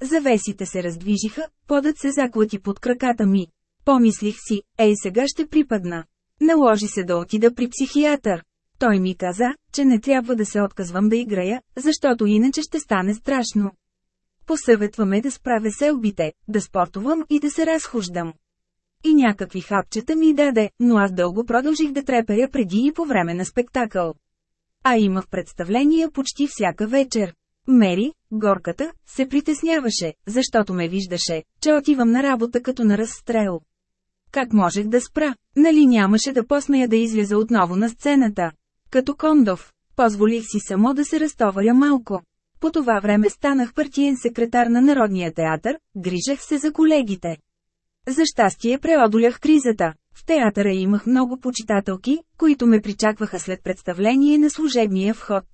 Завесите се раздвижиха, подът се заклати под краката ми. Помислих си, ей сега ще припадна. Наложи се да отида при психиатър. Той ми каза, че не трябва да се отказвам да играя, защото иначе ще стане страшно. Посъветваме да справя селбите, да спортувам и да се разхождам. И някакви хапчета ми даде, но аз дълго продължих да треперя преди и по време на спектакъл. А имах представления почти всяка вечер. Мери, горката, се притесняваше, защото ме виждаше, че отивам на работа като на разстрел. Как можех да спра? Нали нямаше да посмея да изляза отново на сцената? Като Кондов, позволих си само да се разтоваря малко. По това време станах партиен секретар на Народния театър, грижех се за колегите. За щастие преодолях кризата. В театъра имах много почитателки, които ме причакваха след представление на служебния вход.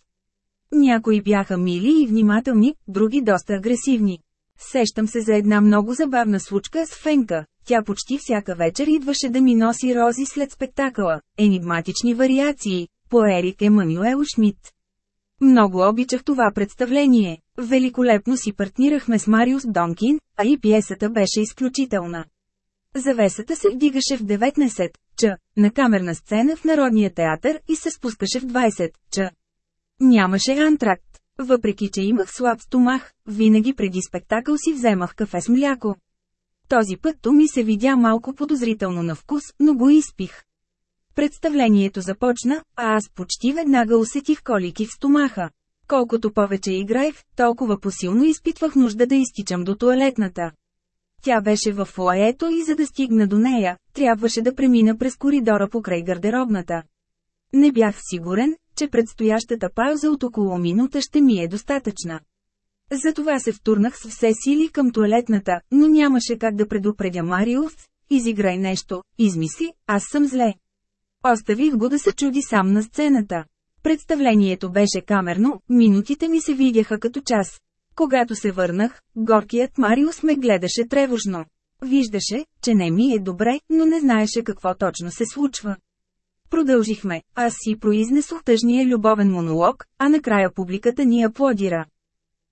Някои бяха мили и внимателни, други доста агресивни. Сещам се за една много забавна случка с Фенка. Тя почти всяка вечер идваше да ми носи рози след спектакъла, енигматични вариации, по Ерик Емануел Шмидт. Много обичах това представление. Великолепно си партнирахме с Мариус Донкин, а и пиесата беше изключителна. Завесата се вдигаше в 19 ч. на камерна сцена в Народния театър и се спускаше в 20 ч. Нямаше антракт. Въпреки, че имах слаб стомах, винаги преди спектакъл си вземах кафе с мляко. Този път то ми се видя малко подозрително на вкус, но го изпих. Представлението започна, а аз почти веднага усетих колики в стомаха. Колкото повече играех, толкова посилно изпитвах нужда да изтичам до туалетната. Тя беше в фуаето и за да стигна до нея, трябваше да премина през коридора покрай гардеробната. Не бях сигурен, че предстоящата пауза от около минута ще ми е достатъчна. Затова се втурнах с все сили към туалетната, но нямаше как да предупредя Мариус, изиграй нещо, измисли, аз съм зле. Оставих го да се чуди сам на сцената. Представлението беше камерно, минутите ми се видяха като час. Когато се върнах, горкият Мариус ме гледаше тревожно. Виждаше, че не ми е добре, но не знаеше какво точно се случва. Продължихме, аз си произнесох тъжния любовен монолог, а накрая публиката ни аплодира.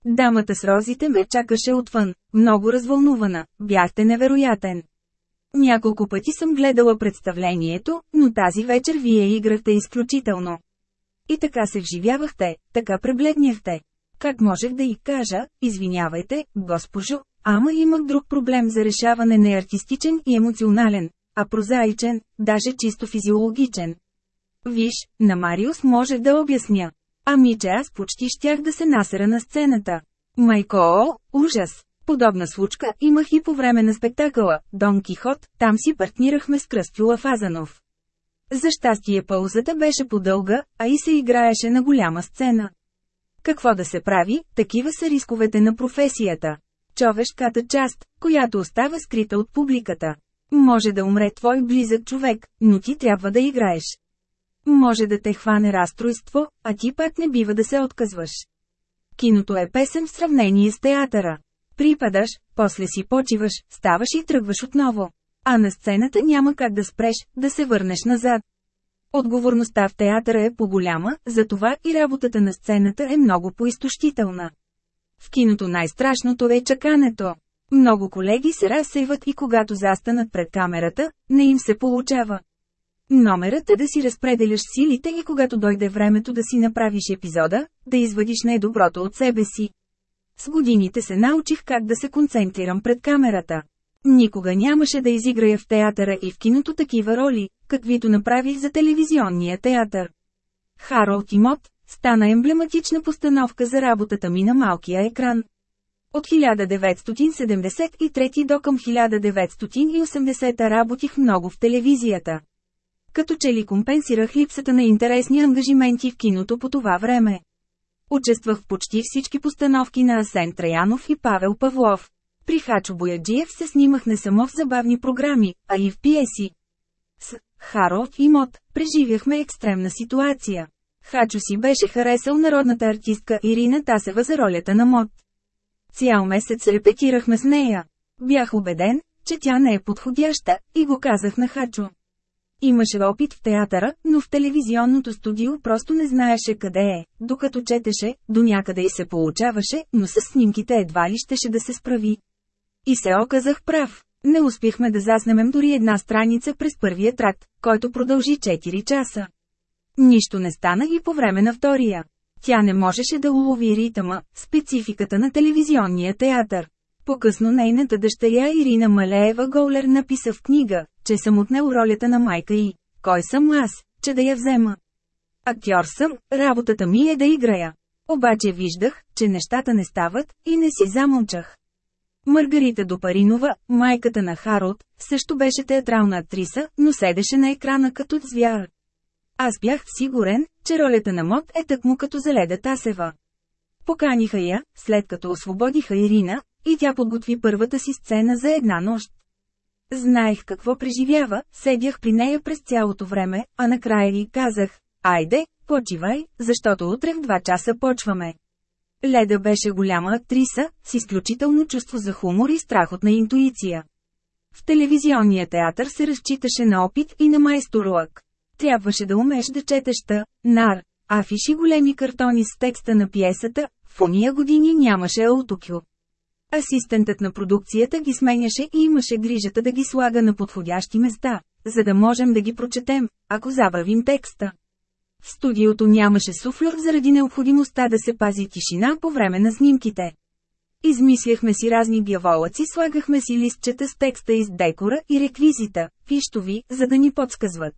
Дамата с розите ме чакаше отвън, много развълнувана, бяхте невероятен. Няколко пъти съм гледала представлението, но тази вечер вие играхте изключително. И така се вживявахте, така пребледняхте. Как можех да й кажа, извинявайте, госпожо, ама имах друг проблем за решаване не артистичен и емоционален, а прозаичен, даже чисто физиологичен. Виж, на Мариус може да обясня. Ами че аз почти щях да се насера на сцената. Майко, о, ужас! Подобна случка имах и по време на спектакъла «Дон Кихот», там си партнирахме с Кръстюла Фазанов. За щастие паузата беше подълга, а и се играеше на голяма сцена. Какво да се прави, такива са рисковете на професията. Човешката част, която остава скрита от публиката. Може да умре твой близък човек, но ти трябва да играеш. Може да те хване разстройство, а ти пак не бива да се отказваш. Киното е песен в сравнение с театъра. Припадаш, после си почиваш, ставаш и тръгваш отново. А на сцената няма как да спреш, да се върнеш назад. Отговорността в театъра е по-голяма, затова и работата на сцената е много поизтощителна. В киното най-страшното е чакането. Много колеги се разсейват и когато застанат пред камерата, не им се получава. Номерът е да си разпределяш силите и когато дойде времето да си направиш епизода, да извадиш най-доброто от себе си. С годините се научих как да се концентрирам пред камерата. Никога нямаше да изиграя в театъра и в киното такива роли, каквито направих за телевизионния театър. Харолд и Мот стана емблематична постановка за работата ми на малкия екран. От 1973 до към 1980 работих много в телевизията. Като че ли компенсирах липсата на интересни ангажименти в киното по това време. Участвах в почти всички постановки на Асен Траянов и Павел Павлов. При Хачо Бояджиев се снимах не само в забавни програми, а и в пиеси. С Харолд и Мот преживяхме екстремна ситуация. Хачо си беше харесал народната артистка Ирина Тасева за ролята на Мот. Цял месец репетирахме с нея. Бях убеден, че тя не е подходяща, и го казах на Хачо. Имаше опит в театъра, но в телевизионното студио просто не знаеше къде е, докато четеше, до някъде и се получаваше, но с снимките едва ли щеше да се справи. И се оказах прав. Не успяхме да заснемем дори една страница през първия тракт, който продължи 4 часа. Нищо не стана и по време на втория. Тя не можеше да улови ритъма, спецификата на телевизионния театър. По-късно нейната дъщеря Ирина Малеева Голер написа в книга, че съм отнел ролята на майка и «Кой съм аз, че да я взема?» Актьор съм, работата ми е да играя. Обаче виждах, че нещата не стават, и не си замълчах. Маргарита Допаринова, майката на Харолд, също беше театрална актриса, но седеше на екрана като звяр. Аз бях сигурен, че ролята на Мод е тъкмо като Заледа Тасева. Поканиха я, след като освободиха Ирина, и тя подготви първата си сцена за една нощ. Знаех какво преживява, седях при нея през цялото време, а накрая й казах, айде, почивай, защото утре в два часа почваме. Леда беше голяма актриса, с изключително чувство за хумор и страхотна интуиция. В телевизионния театър се разчиташе на опит и на майсторлък. Трябваше да умеш да четеш та, нар, афиши големи картони с текста на пиесата, в уния години нямаше аутокю. Асистентът на продукцията ги сменяше и имаше грижата да ги слага на подходящи места, за да можем да ги прочетем, ако забавим текста. В студиото нямаше суфлер заради необходимостта да се пази тишина по време на снимките. Измисляхме си разни дяволъци, слагахме си листчета с текста из декора и реквизита, пиштови, за да ни подсказват.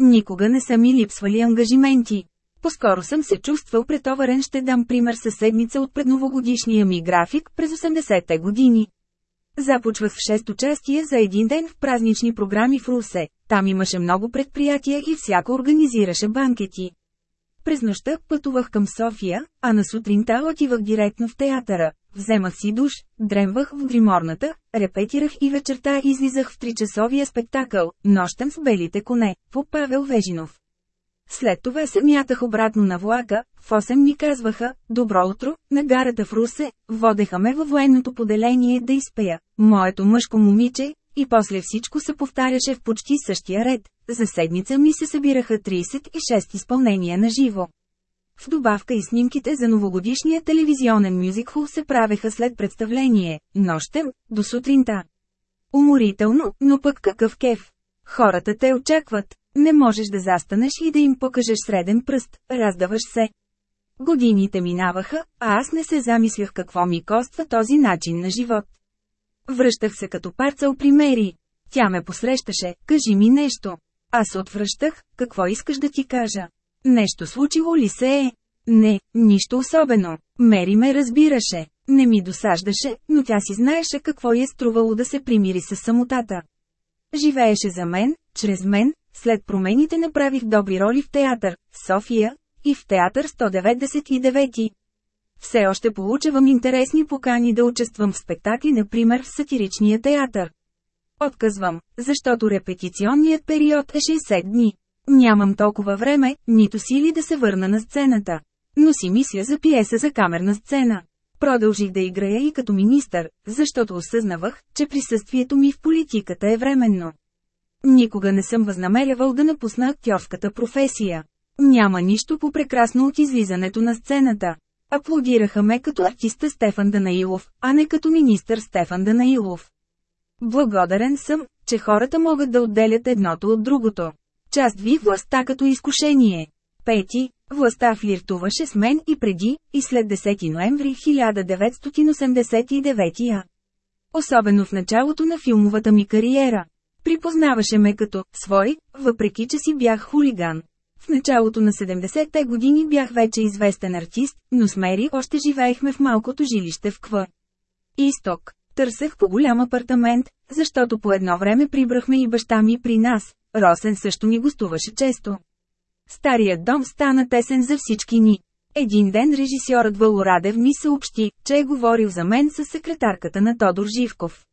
Никога не са ми липсвали ангажименти. Поскоро съм се чувствал претоварен ще дам пример със седмица от предновогодишния ми график през 80-те години. Започвах в 6 участие за един ден в празнични програми в Русе, там имаше много предприятия и всяко организираше банкети. През нощта пътувах към София, а на сутринта отивах директно в театъра, вземах си душ, дремвах в гриморната, репетирах и вечерта излизах в тричасовия спектакъл «Нощем с белите коне» по Павел Вежинов. След това се мятах обратно на влака, в 8 ми казваха «Добро утро» на гарата в Русе, водеха ме във военното поделение да изпея «Моето мъжко момиче» и после всичко се повтаряше в почти същия ред. За седмица ми се събираха 36 изпълнения на живо. В добавка и снимките за новогодишния телевизионен мюзикл се правеха след представление, нощем, до сутринта. Уморително, но пък какъв кеф. Хората те очакват. Не можеш да застанеш и да им покажеш среден пръст, раздаваш се. Годините минаваха, а аз не се замислях какво ми коства този начин на живот. Връщах се като парцал при Мери. Тя ме посрещаше, кажи ми нещо. Аз отвръщах, какво искаш да ти кажа? Нещо случило ли се е? Не, нищо особено. Мери ме разбираше. Не ми досаждаше, но тя си знаеше какво е струвало да се примири с самотата. Живееше за мен, чрез мен, след промените направих добри роли в театър, София, и в театър 199. Все още получавам интересни покани да участвам в спектакли, например в сатиричния театър. Отказвам, защото репетиционният период е 60 дни. Нямам толкова време, нито сили да се върна на сцената. Но си мисля за пиеса за камерна сцена. Продължих да играя и като министър, защото осъзнавах, че присъствието ми в политиката е временно. Никога не съм възнамерявал да напусна актьорската професия. Няма нищо по-прекрасно от излизането на сцената. Аплодираха ме като артиста Стефан Данаилов, а не като министър Стефан Данаилов. Благодарен съм, че хората могат да отделят едното от другото. Част ви властта като изкушение. Пети, властта флиртуваше с мен и преди, и след 10 ноември 1989 Особено в началото на филмовата ми кариера. Припознаваше ме като «свой», въпреки че си бях хулиган. В началото на 70-те години бях вече известен артист, но с Мери още живеехме в малкото жилище в Ква. Исток. Търсех по голям апартамент, защото по едно време прибрахме и баща ми при нас. Росен също ни гостуваше често. Старият дом стана тесен за всички ни. Един ден режисьорът Валорадев ми съобщи, че е говорил за мен с секретарката на Тодор Живков.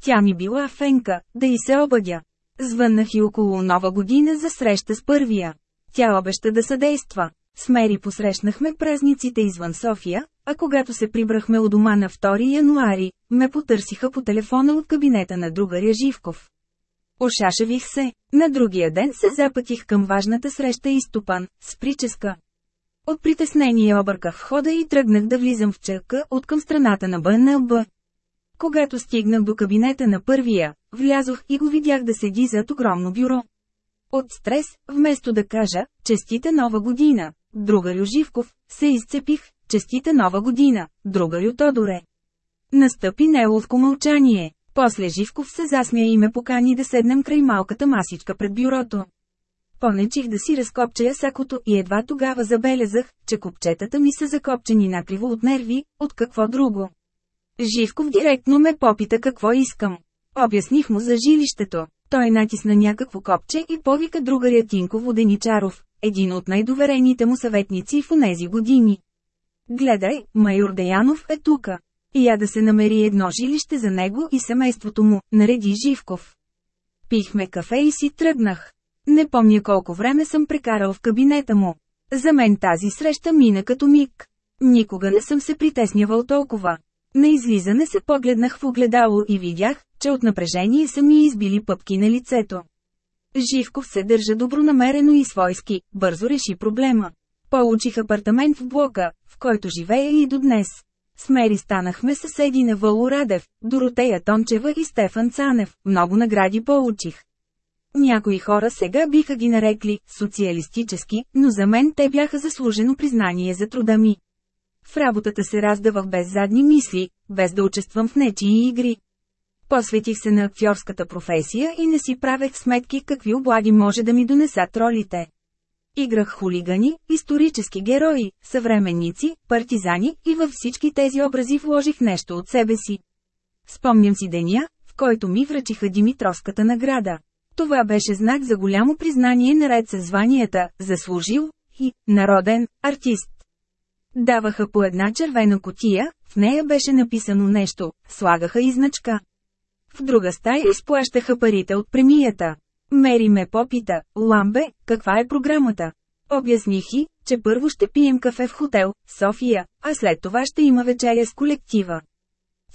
Тя ми била фенка, да и се обадя. Звъннах и около нова година за среща с първия. Тя обеща да съдейства. С Мери посрещнахме празниците извън София, а когато се прибрахме у дома на 2 януари, ме потърсиха по телефона от кабинета на другаря Живков. Ошашавих се. На другия ден се запътих към важната среща и стопан, с прическа. От притеснение обърках входа и тръгнах да влизам в черка от към страната на БНЛБ. Когато стигнах до кабинета на първия, влязох и го видях да седи зад огромно бюро. От стрес, вместо да кажа «Честита нова година», другарю Живков, се изцепих «Честита нова година», другарю Тодоре. Настъпи неловко мълчание. После Живков се засмя и ме покани да седнем край малката масичка пред бюрото. Понечих да си разкопчая сакото и едва тогава забелязах, че копчетата ми са закопчени накриво от нерви, от какво друго. Живков директно ме попита какво искам. Обясних му за жилището. Той натисна някакво копче и повика другаря Тинко Воденичаров, един от най-доверените му съветници в онези години. Гледай, майор Деянов е тука. Я да се намери едно жилище за него и семейството му, нареди Живков. Пихме кафе и си тръгнах. Не помня колко време съм прекарал в кабинета му. За мен тази среща мина като миг. Никога не съм се притеснявал толкова. На излизане се погледнах в огледало и видях, че от напрежение са ми избили пъпки на лицето. Живков се държа добронамерено и свойски, бързо реши проблема. Получих апартамент в блока, в който живея и до днес. С Мери станахме съседи на Въло Радев, Доротея Тончева и Стефан Цанев, много награди получих. Някои хора сега биха ги нарекли социалистически, но за мен те бяха заслужено признание за труда ми. В работата се раздавах без задни мисли, без да участвам в нечии игри. Посветих се на актьорската професия и не си правех сметки какви облаги може да ми донесат ролите. Играх хулигани, исторически герои, съвременници, партизани и във всички тези образи вложих нещо от себе си. Спомням си деня, в който ми връчиха Димитровската награда. Това беше знак за голямо признание наред с званията «заслужил» и «народен артист». Даваха по една червена котия, в нея беше написано нещо, слагаха и значка. В друга стая изплащаха парите от премията. Мери ме попита, Ламбе, каква е програмата? Обясних и, че първо ще пием кафе в хотел, София, а след това ще има вечеря с колектива.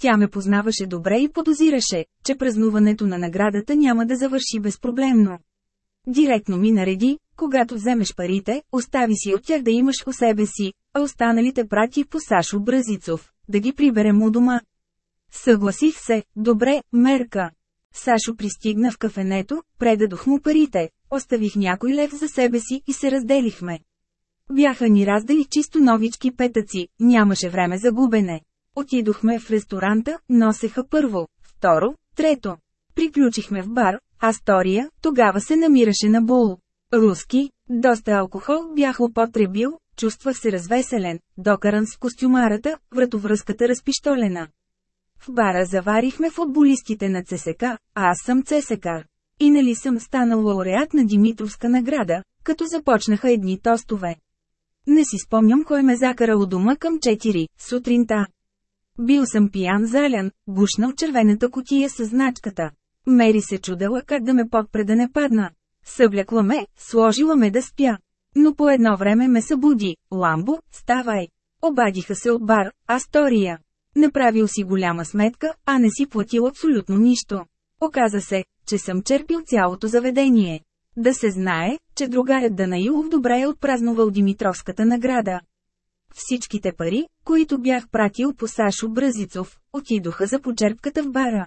Тя ме познаваше добре и подозираше, че празнуването на наградата няма да завърши безпроблемно. Директно ми нареди, когато вземеш парите, остави си от тях да имаш у себе си, а останалите прати по Сашо Бразицов, да ги приберем у дома. Съгласих се, добре, мерка. Сашо пристигна в кафенето, предадох му парите, оставих някой лев за себе си и се разделихме. Бяха ни раздали чисто новички петъци, нямаше време за губене. Отидохме в ресторанта, носеха първо, второ, трето. Приключихме в бар, Астория, тогава се намираше на Бул. Руски, доста алкохол бях употребил, чувствах се развеселен, докаран с костюмарата, вратовръзката разпиштолена. В бара заварихме футболистите на ЦСК, а аз съм ЦСК. И нали съм станал лауреат на Димитровска награда, като започнаха едни тостове. Не си спомням кой ме закара у дома към 4, сутринта. Бил съм пиян залян, бушнал червената котия с значката. Мери се чудела как да ме подпре да не падна. Съблякла ме, сложила ме да спя. Но по едно време ме събуди, Ламбо, ставай. Обадиха се от бар, Астория. Направил си голяма сметка, а не си платил абсолютно нищо. Оказа се, че съм черпил цялото заведение. Да се знае, че другарят Данаилов добре е отпразнувал Димитровската награда. Всичките пари, които бях пратил по Сашо Бразицов, отидоха за почерпката в бара.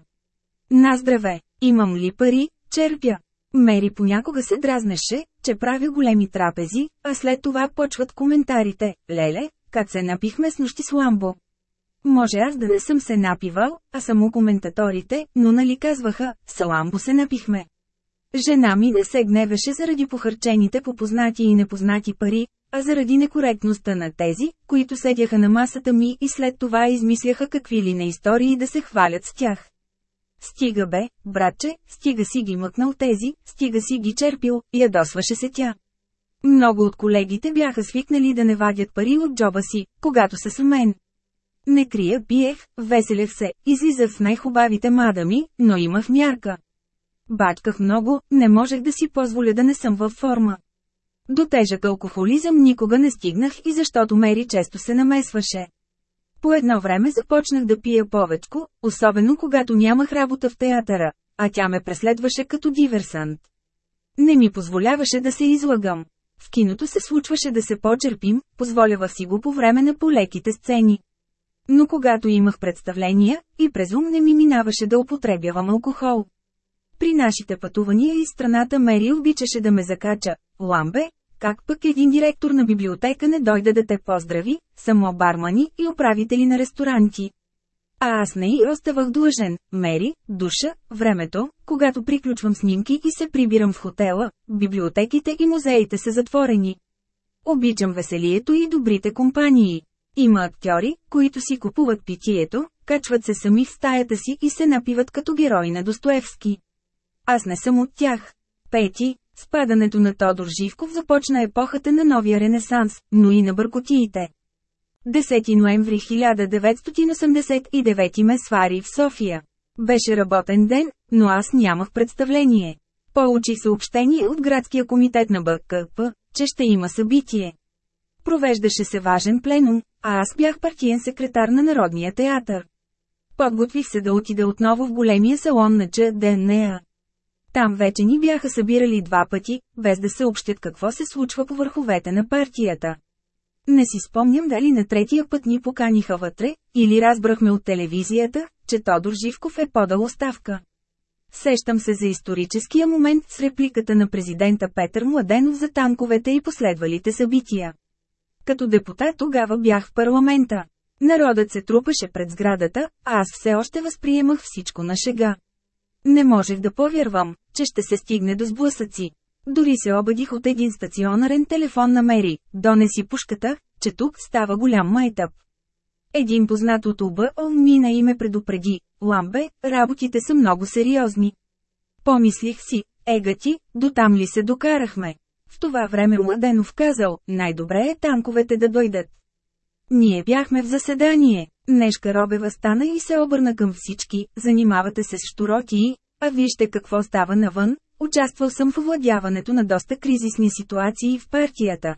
Наздраве, имам ли пари, черпя. Мери понякога се дразнеше, че прави големи трапези, а след това почват коментарите, леле, как се напихме с нощи с ламбо. Може аз да не съм се напивал, а само коментаторите, но нали казваха, с ламбо се напихме. Жена ми не се гневеше заради похарчените по познати и непознати пари, а заради некоректността на тези, които седяха на масата ми и след това измисляха какви ли не истории да се хвалят с тях. Стига бе, братче, стига си ги мъкнал тези, стига си ги черпил, ядосваше се тя. Много от колегите бяха свикнали да не вадят пари от джоба си, когато са с мен. Не крия пиех, веселях се, излизах с най-хубавите мадами, но имах мярка. Бачках много, не можех да си позволя да не съм във форма. До тежък алкохолизъм никога не стигнах и защото Мери често се намесваше. По едно време започнах да пия повечко, особено когато нямах работа в театъра, а тя ме преследваше като диверсант. Не ми позволяваше да се излагам. В киното се случваше да се почерпим, позволявах си го по време на полеките сцени. Но когато имах представления, и през ум не ми минаваше да употребявам алкохол. При нашите пътувания из страната Мери обичаше да ме закача. Ламбе, как пък един директор на библиотека не дойде да те поздрави, само бармани и управители на ресторанти. А аз не и оставах длъжен, Мери, душа, времето, когато приключвам снимки и се прибирам в хотела, библиотеките и музеите са затворени. Обичам веселието и добрите компании. Има актьори, които си купуват питието, качват се сами в стаята си и се напиват като герои на Достоевски. Аз не съм от тях. Пети, с падането на Тодор Живков започна епохата на новия ренесанс, но и на бъркотиите. 10 ноември 1989 ме свари в София. Беше работен ден, но аз нямах представление. Получи съобщение от градския комитет на БКП, че ще има събитие. Провеждаше се важен пленум, а аз бях партиен секретар на Народния театър. Подготвих се да отида отново в големия салон на ЧДНА. Там вече ни бяха събирали два пъти, без да съобщят какво се случва по върховете на партията. Не си спомням дали на третия път ни поканиха вътре, или разбрахме от телевизията, че Тодор Живков е подал оставка. Сещам се за историческия момент с репликата на президента Петър Младенов за танковете и последвалите събития. Като депутат тогава бях в парламента. Народът се трупаше пред сградата, а аз все още възприемах всичко на шега. Не можех да повярвам, че ще се стигне до сблъсъци. Дори се обадих от един стационарен телефон на Мери, донеси пушката, че тук става голям майтъп. Един познат от УБО мина и ме предупреди, Ламбе, работите са много сериозни. Помислих си, ега ти, до там ли се докарахме? В това време Младенов казал, най-добре е танковете да дойдат. Ние бяхме в заседание. Нешка Робева стана и се обърна към всички, занимавате се с штуротии, а вижте какво става навън, участвал съм в овладяването на доста кризисни ситуации в партията.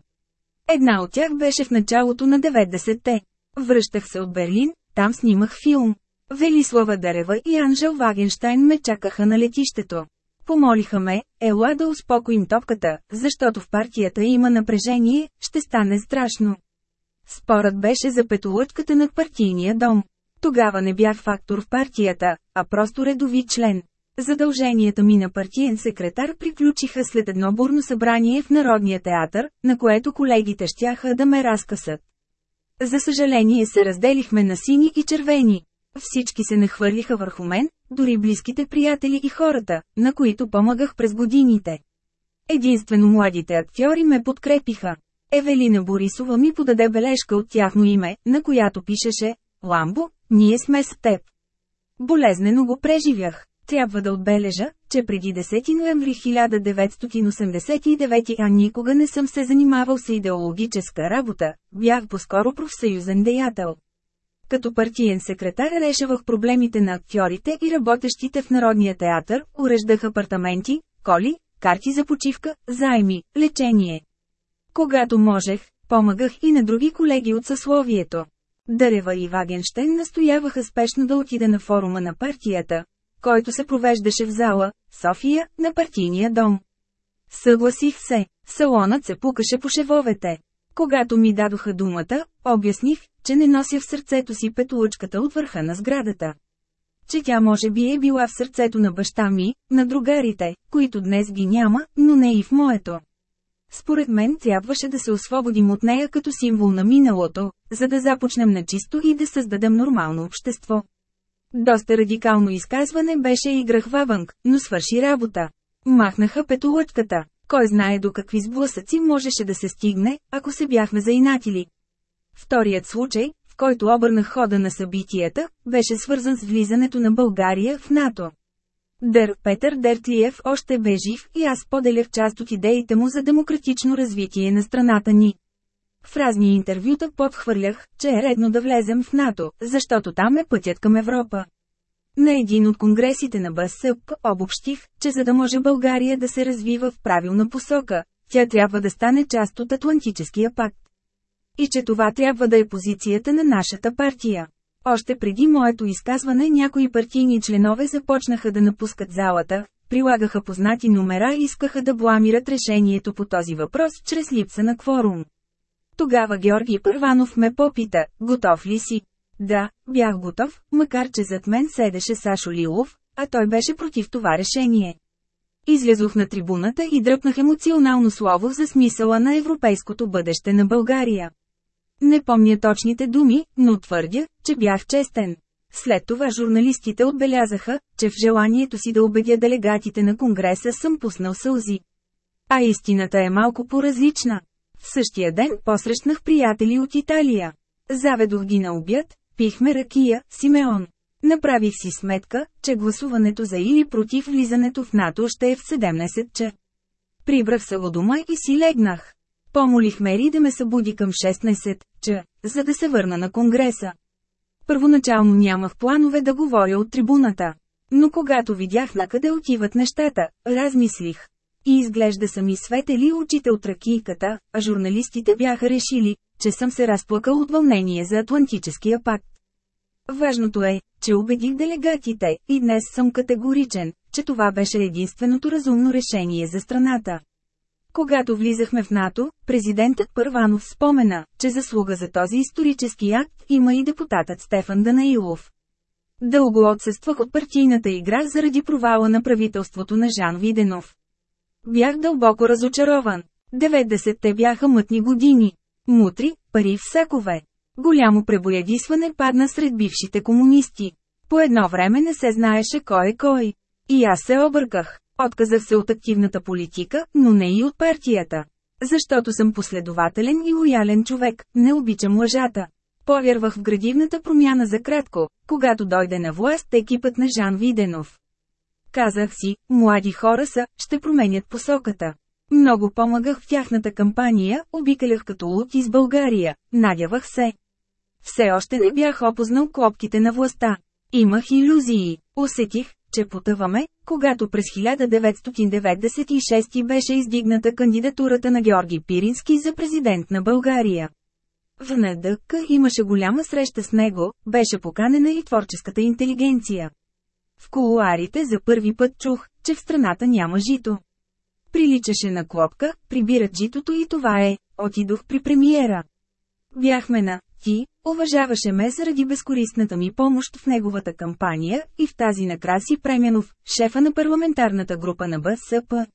Една от тях беше в началото на 90-те. Връщах се от Берлин, там снимах филм. Велислава Дарева и Анжел Вагенштайн ме чакаха на летището. Помолиха ме, ела да успокоим топката, защото в партията има напрежение, ще стане страшно. Спорът беше за петолъчката над партийния дом. Тогава не бях фактор в партията, а просто редови член. Задълженията ми на партиен секретар приключиха след едно бурно събрание в Народния театър, на което колегите щяха да ме разкъсат. За съжаление се разделихме на сини и червени. Всички се нахвърлиха върху мен, дори близките приятели и хората, на които помагах през годините. Единствено младите актьори ме подкрепиха. Евелина Борисова ми подаде бележка от тяхно име, на която пишеше «Ламбо, ние сме с теб». Болезнено го преживях. Трябва да отбележа, че преди 10 ноември 1989 а никога не съм се занимавал с идеологическа работа, бях по-скоро профсъюзен деятел. Като партиен секретар решавах проблемите на актьорите и работещите в Народния театър, уреждах апартаменти, коли, карти за почивка, заеми, лечение. Когато можех, помагах и на други колеги от съсловието. Дарева и Вагенштейн настояваха спешно да отида на форума на партията, който се провеждаше в зала, София, на партийния дом. Съгласих се, салонът се пукаше по шевовете. Когато ми дадоха думата, обясних, че не нося в сърцето си петолъчката от върха на сградата. Че тя може би е била в сърцето на баща ми, на другарите, които днес ги няма, но не и в моето. Според мен трябваше да се освободим от нея като символ на миналото, за да започнем на чисто и да създадем нормално общество. Доста радикално изказване беше и гръхвавънк, но свърши работа. Махнаха петолъчката. Кой знае до какви сблъсъци можеше да се стигне, ако се бяхме заинатили. Вторият случай, в който обърнах хода на събитията, беше свързан с влизането на България в НАТО. Дър Петър Дертлиев още бе жив и аз поделях част от идеите му за демократично развитие на страната ни. В разни интервюта подхвърлях, че е редно да влезем в НАТО, защото там е пътят към Европа. На един от конгресите на БСП обобщих, че за да може България да се развива в правилна посока, тя трябва да стане част от Атлантическия пакт. И че това трябва да е позицията на нашата партия. Още преди моето изказване някои партийни членове започнаха да напускат залата, прилагаха познати номера и искаха да бламират решението по този въпрос чрез липса на кворум. Тогава Георги Първанов ме попита, готов ли си? Да, бях готов, макар че зад мен седеше Сашо Лилов, а той беше против това решение. Излязох на трибуната и дръпнах емоционално слово за смисъла на европейското бъдеще на България. Не помня точните думи, но твърдя, че бях честен. След това журналистите отбелязаха, че в желанието си да убедя делегатите на Конгреса съм пуснал сълзи. А истината е малко по-различна. В същия ден посрещнах приятели от Италия. Заведох ги на обяд, пихме ракия, Симеон. Направих си сметка, че гласуването за или против влизането в НАТО ще е в 17 ча. Прибрах се у дома и си легнах. Помолих Мери да ме събуди към 16 ча, за да се върна на Конгреса. Първоначално нямах планове да говоря от трибуната. Но когато видях на къде отиват нещата, размислих. И изглежда са ми светели очите от ракийката, а журналистите бяха решили, че съм се разплакал от вълнение за Атлантическия пакт. Важното е, че убедих делегатите, и днес съм категоричен, че това беше единственото разумно решение за страната. Когато влизахме в НАТО, президентът Първанов спомена, че заслуга за този исторически акт има и депутатът Стефан Данаилов. Дълго отсъствах от партийната игра заради провала на правителството на Жан Виденов. Бях дълбоко разочарован. 90-те бяха мътни години. Мутри, пари в сакове. Голямо пребоядисване падна сред бившите комунисти. По едно време не се знаеше кой е кой. И аз се обърках. Отказах се от активната политика, но не и от партията. Защото съм последователен и лоялен човек, не обичам лъжата. Повярвах в градивната промяна за кратко, когато дойде на власт екипът на Жан Виденов. Казах си, млади хора са, ще променят посоката. Много помагах в тяхната кампания, обикалях като лук из България, надявах се. Все още не бях опознал клопките на властта. Имах иллюзии. Усетих, че потъваме, когато през 1996 беше издигната кандидатурата на Георги Пирински за президент на България. В НДК имаше голяма среща с него, беше поканена и творческата интелигенция. В колуарите за първи път чух, че в страната няма жито. Приличаше на клопка, прибират житото и това е, отидох при премиера. Бяхме на «Ти», уважаваше ме заради безкористната ми помощ в неговата кампания и в тази на Краси Премянов, шефа на парламентарната група на БСП.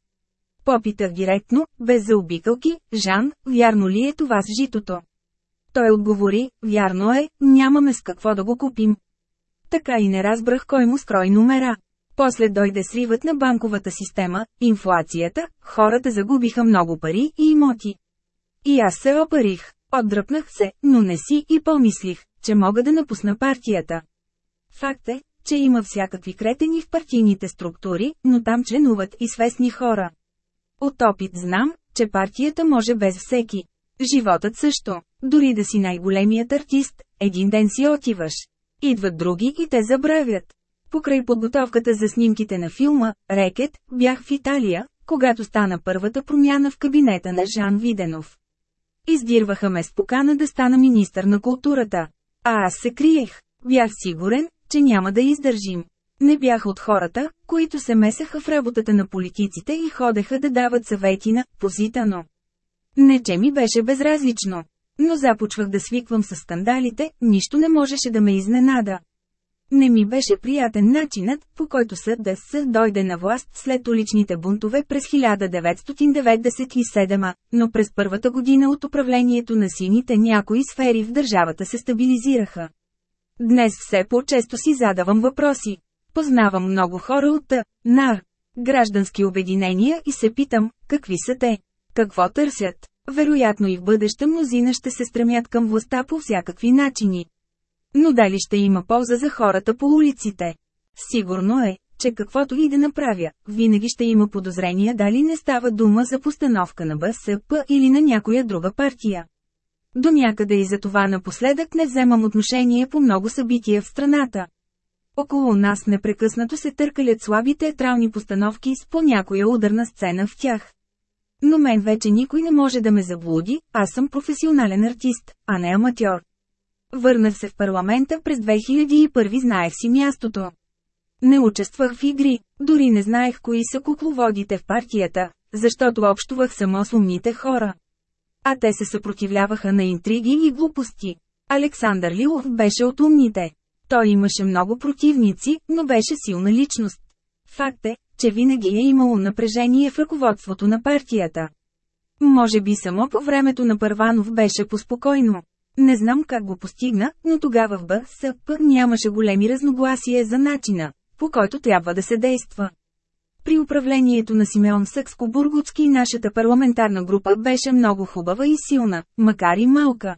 Попитах директно, без заобикалки, Жан, вярно ли е това с житото? Той отговори, вярно е, нямаме с какво да го купим. Така и не разбрах кой му скрои номера. После дойде сривът на банковата система, инфлацията, хората загубиха много пари и имоти. И аз се опарих. Отдръпнах се, но не си и помислих, че мога да напусна партията. Факт е, че има всякакви кретени в партийните структури, но там членуват и свестни хора. От опит знам, че партията може без всеки. Животът също. Дори да си най-големият артист, един ден си отиваш. Идват други и те забравят. Покрай подготовката за снимките на филма «Рекет», бях в Италия, когато стана първата промяна в кабинета на Жан Виденов. Издирваха ме с покана да стана министър на културата. А аз се криех. Бях сигурен, че няма да издържим. Не бях от хората, които се месеха в работата на политиците и ходеха да дават съвети на «позитано». Не че ми беше безразлично. Но започвах да свиквам с скандалите, нищо не можеше да ме изненада. Не ми беше приятен начинът, по който СДС дойде на власт след уличните бунтове през 1997, но през първата година от управлението на сините някои сфери в държавата се стабилизираха. Днес все по-често си задавам въпроси. Познавам много хора от НАР, граждански обединения и се питам, какви са те, какво търсят. Вероятно и в бъдеще мнозина ще се стремят към властта по всякакви начини. Но дали ще има полза за хората по улиците? Сигурно е, че каквото и да направя, винаги ще има подозрения дали не става дума за постановка на БСП или на някоя друга партия. До някъде и за това напоследък не вземам отношение по много събития в страната. Около нас непрекъснато се търкалят слаби театрални постановки с по някоя ударна сцена в тях. Но мен вече никой не може да ме заблуди, аз съм професионален артист, а не аматьор. Върнах се в парламента през 2001 знаех си мястото. Не участвах в игри, дори не знаех кои са кукловодите в партията, защото общувах само с умните хора. А те се съпротивляваха на интриги и глупости. Александър Лилов беше от умните. Той имаше много противници, но беше силна личност. Факт е, че винаги е имало напрежение в ръководството на партията. Може би само по времето на Първанов беше поспокойно. Не знам как го постигна, но тогава в БСП нямаше големи разногласия за начина, по който трябва да се действа. При управлението на Симеон Съкско-Бургутски нашата парламентарна група беше много хубава и силна, макар и малка.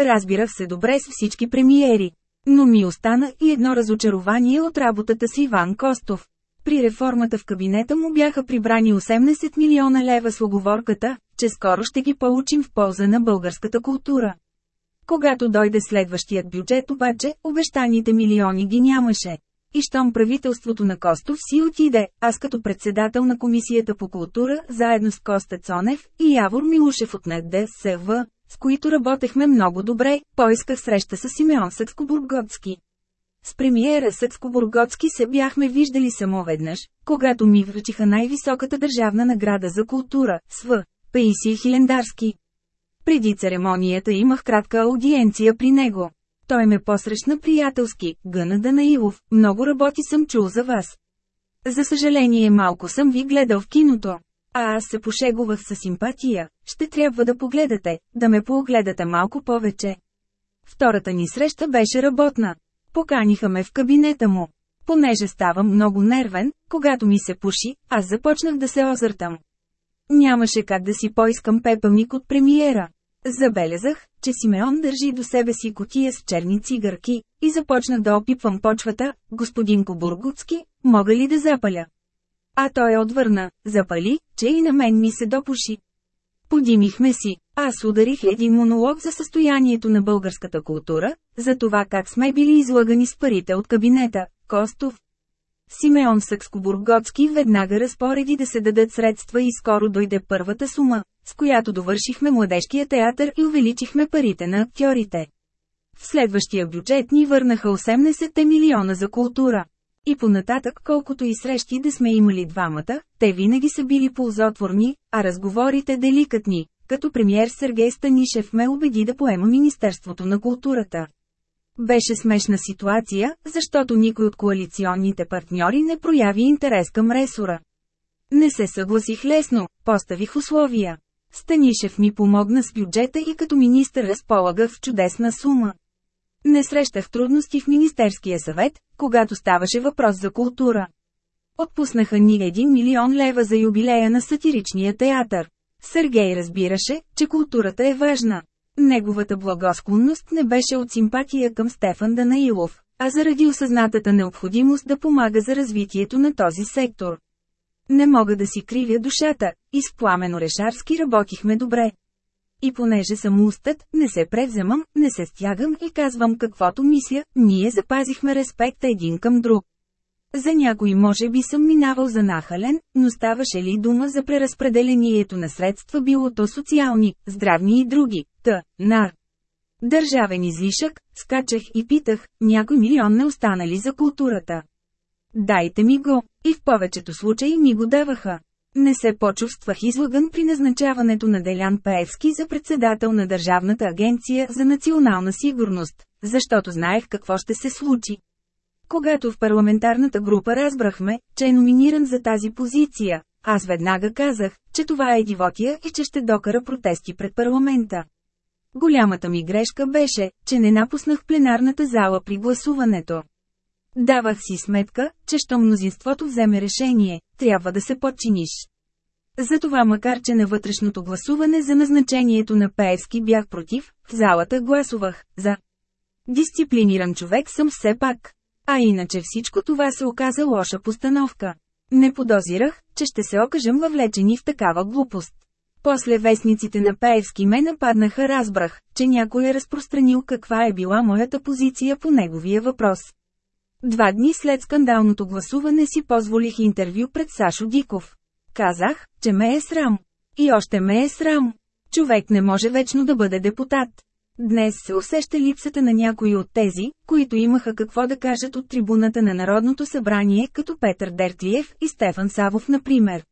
Разбирах се добре с всички премиери. Но ми остана и едно разочарование от работата с Иван Костов. При реформата в кабинета му бяха прибрани 80 милиона лева с оговорката, че скоро ще ги получим в полза на българската култура. Когато дойде следващият бюджет обаче, обещаните милиони ги нямаше. И щом правителството на Костов си отиде, аз като председател на Комисията по култура, заедно с Коста Цонев и Явор Милушев от НДСВ, с които работехме много добре, поисках среща с Симеон Съцкобурготски. С премиера Съцкобурготски се бяхме виждали само веднъж, когато ми връчиха най-високата държавна награда за култура, СВ, Паисий Хилендарски. Преди церемонията имах кратка аудиенция при него. Той ме посрещна приятелски, Гъна Данаилов, много работи съм чул за вас. За съжаление малко съм ви гледал в киното. А аз се пошегувах с симпатия, ще трябва да погледате, да ме погледате малко повече. Втората ни среща беше работна. Поканиха ме в кабинета му. Понеже ставам много нервен, когато ми се пуши, аз започнах да се озъртам. Нямаше как да си поискам пепелник от премиера. Забелязах, че Симеон държи до себе си котия с черни цигарки, и започнах да опипвам почвата, господин Кобургутски, мога ли да запаля? А той отвърна, запали, че и на мен ми се допуши. Подимихме си, аз ударих един монолог за състоянието на българската култура, за това как сме били излагани с парите от кабинета, Костов. Симеон Съкскобурготски веднага разпореди да се дадат средства и скоро дойде първата сума, с която довършихме младежкия театър и увеличихме парите на актьорите. В следващия бюджет ни върнаха 80 милиона за култура. И понататък колкото и срещи да сме имали двамата, те винаги са били ползотворни, а разговорите деликатни, като премьер Сергей Станишев ме убеди да поема Министерството на културата. Беше смешна ситуация, защото никой от коалиционните партньори не прояви интерес към ресора. Не се съгласих лесно, поставих условия. Станишев ми помогна с бюджета и като министър разполагах в чудесна сума. Не срещах трудности в Министерския съвет, когато ставаше въпрос за култура. Отпуснаха ни 1 милион лева за юбилея на сатиричния театър. Сергей разбираше, че културата е важна. Неговата благосклонност не беше от симпатия към Стефан Данаилов, а заради осъзнатата необходимост да помага за развитието на този сектор. Не мога да си кривя душата, и с Пламен Орешарски работихме добре. И понеже съм устът, не се превземам, не се стягам и казвам каквото мисля, ние запазихме респекта един към друг. За някой може би съм минавал за нахален, но ставаше ли дума за преразпределението на средства било то социални, здравни и други, т. нар. Държавен излишък, скачах и питах, някой милион не останали за културата. Дайте ми го, и в повечето случаи ми го даваха. Не се почувствах излаган при назначаването на Делян Паевски за председател на Държавната агенция за национална сигурност, защото знаех какво ще се случи. Когато в парламентарната група разбрахме, че е номиниран за тази позиция, аз веднага казах, че това е дивотия и че ще докара протести пред парламента. Голямата ми грешка беше, че не напуснах пленарната зала при гласуването. Давах си сметка, че що мнозинството вземе решение, трябва да се подчиниш. Затова макар че на вътрешното гласуване за назначението на Пеевски бях против, в залата гласувах за. Дисциплиниран човек съм все пак. А иначе всичко това се оказа лоша постановка. Не подозирах, че ще се окажем въвлечени в такава глупост. После вестниците на Пеевски ме нападнаха разбрах, че някой е разпространил каква е била моята позиция по неговия въпрос. Два дни след скандалното гласуване си позволих интервю пред Сашо Диков. Казах, че ме е срам. И още ме е срам. Човек не може вечно да бъде депутат. Днес се усеща липсата на някои от тези, които имаха какво да кажат от трибуната на Народното събрание, като Петър Дертлиев и Стефан Савов, например.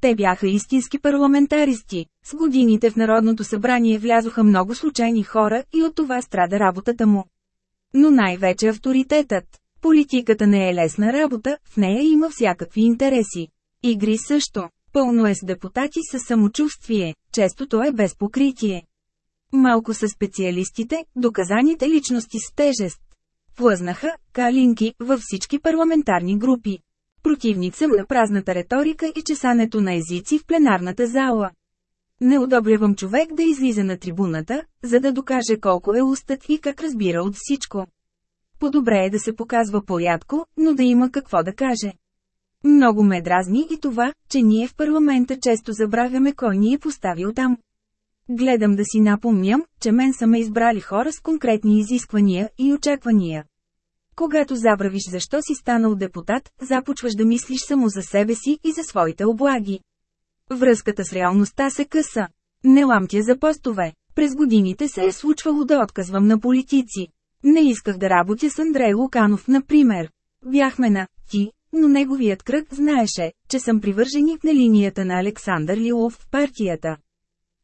Те бяха истински парламентаристи. С годините в Народното събрание влязоха много случайни хора и от това страда работата му. Но най-вече авторитетът. Политиката не е лесна работа, в нея има всякакви интереси. Игри също. Пълно е с депутати с самочувствие, често то е без покритие. Малко са специалистите, доказаните личности с тежест. Плъзнаха, калинки, във всички парламентарни групи. Противник съм на празната риторика и чесането на езици в пленарната зала. Не одобрявам човек да излиза на трибуната, за да докаже колко е устът и как разбира от всичко. По-добре е да се показва порядко, но да има какво да каже. Много ме дразни и това, че ние в парламента често забравяме кой ни е поставил там. Гледам да си напомням, че мен са ме избрали хора с конкретни изисквания и очаквания. Когато забравиш защо си станал депутат, започваш да мислиш само за себе си и за своите облаги. Връзката с реалността се къса. Не ламтя за постове. През годините се е случвало да отказвам на политици. Не исках да работя с Андрей Луканов, например. Бяхме на «ти», но неговият кръг знаеше, че съм привърженик на линията на Александър Лилов в партията.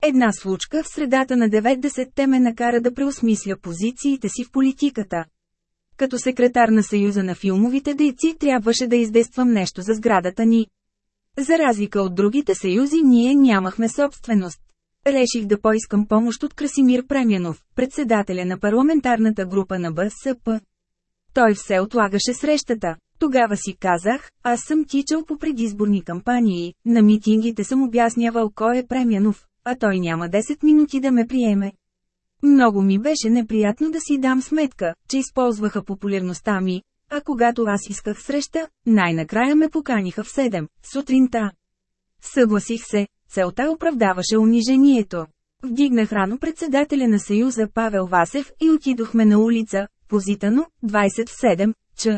Една случка в средата на 90-те ме накара да преосмисля позициите си в политиката. Като секретар на Съюза на филмовите дейци трябваше да издействам нещо за сградата ни. За разлика от другите съюзи ние нямахме собственост. Реших да поискам помощ от Красимир Премянов, председателя на парламентарната група на БСП. Той все отлагаше срещата. Тогава си казах, аз съм тичал по предизборни кампании, на митингите съм обяснявал кой е Премянов, а той няма 10 минути да ме приеме. Много ми беше неприятно да си дам сметка, че използваха популярността ми, а когато аз исках среща, най-накрая ме поканиха в 7, сутринта. Съгласих се, целта оправдаваше унижението. Вдигнах рано председателя на Съюза Павел Васев и отидохме на улица, позитано, 27, ч.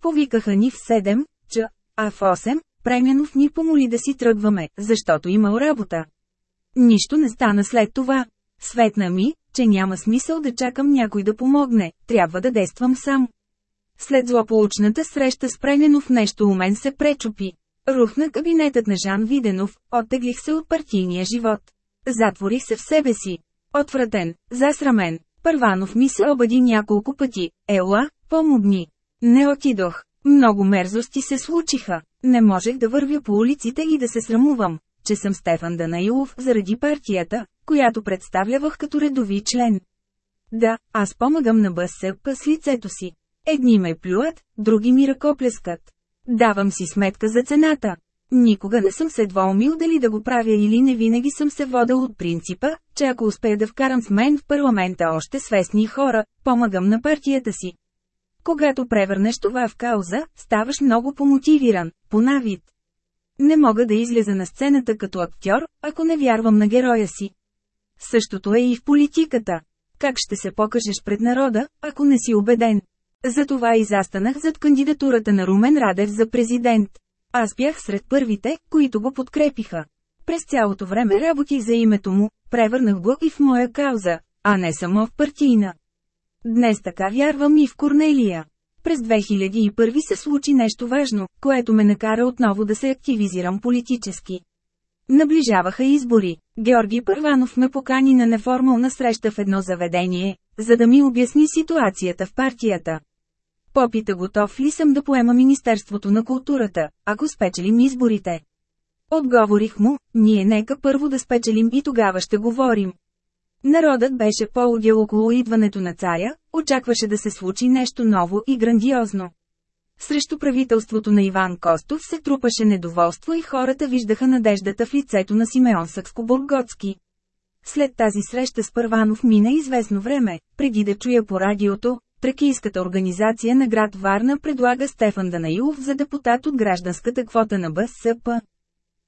Повикаха ни в 7, ч, а в 8, Премянов ни помоли да си тръгваме, защото имал работа. Нищо не стана след това. Светна ми, че няма смисъл да чакам някой да помогне, трябва да действам сам. След злополучната среща с Прененов нещо у мен се пречупи. Рухна кабинетът на Жан Виденов, оттеглих се от партийния живот. Затворих се в себе си. Отвратен, засрамен. Първанов ми се обади няколко пъти. Ела, помогни. Не отидох. Много мерзости се случиха. Не можех да вървя по улиците и да се срамувам, че съм Стефан Данаилов заради партията, която представлявах като редови член. Да, аз помагам на БСП с лицето си. Едни ме плюят, други ми ръкоплескат. Давам си сметка за цената. Никога не съм се двоумил дали да го правя или не винаги съм се водил от принципа, че ако успея да вкарам с мен в парламента още свестни хора, помагам на партията си. Когато превърнеш това в кауза, ставаш много помотивиран, по навид. Не мога да излеза на сцената като актьор, ако не вярвам на героя си. Същото е и в политиката. Как ще се покажеш пред народа, ако не си убеден? Затова и застанах зад кандидатурата на Румен Радев за президент. Аз бях сред първите, които го подкрепиха. През цялото време работих за името му, превърнах го и в моя кауза, а не само в партийна. Днес така вярвам и в Корнелия. През 2001 се случи нещо важно, което ме накара отново да се активизирам политически. Наближаваха избори. Георги Първанов ме покани на неформална среща в едно заведение, за да ми обясни ситуацията в партията. Попита готов ли съм да поема Министерството на културата, ако спечелим изборите. Отговорих му, ние нека първо да спечелим и тогава ще говорим. Народът беше по-удил около идването на царя, очакваше да се случи нещо ново и грандиозно. Срещу правителството на Иван Костов се трупаше недоволство и хората виждаха надеждата в лицето на Симеон Сакско-Бургоцки. След тази среща с Първанов мина известно време, преди да чуя по радиото, Тракийската организация на град Варна предлага Стефан Данаилов за депутат от гражданската квота на БСП.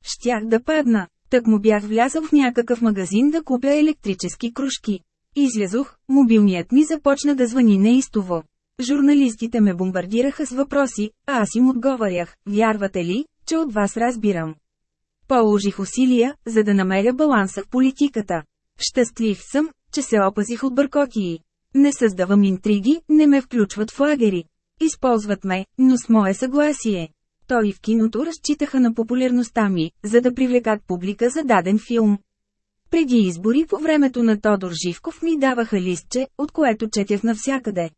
Щях да падна, так му бях влязъл в някакъв магазин да купя електрически кружки. Излязох, мобилният ми започна да звъни неистово. Журналистите ме бомбардираха с въпроси, а аз им отговарях, вярвате ли, че от вас разбирам. Положих усилия, за да намеря баланса в политиката. Щастлив съм, че се опазих от бъркотии. Не създавам интриги, не ме включват в лагери. Използват ме, но с мое съгласие. Той и в киното разчитаха на популярността ми, за да привлекат публика за даден филм. Преди избори по времето на Тодор Живков ми даваха листче, от което четях навсякъде.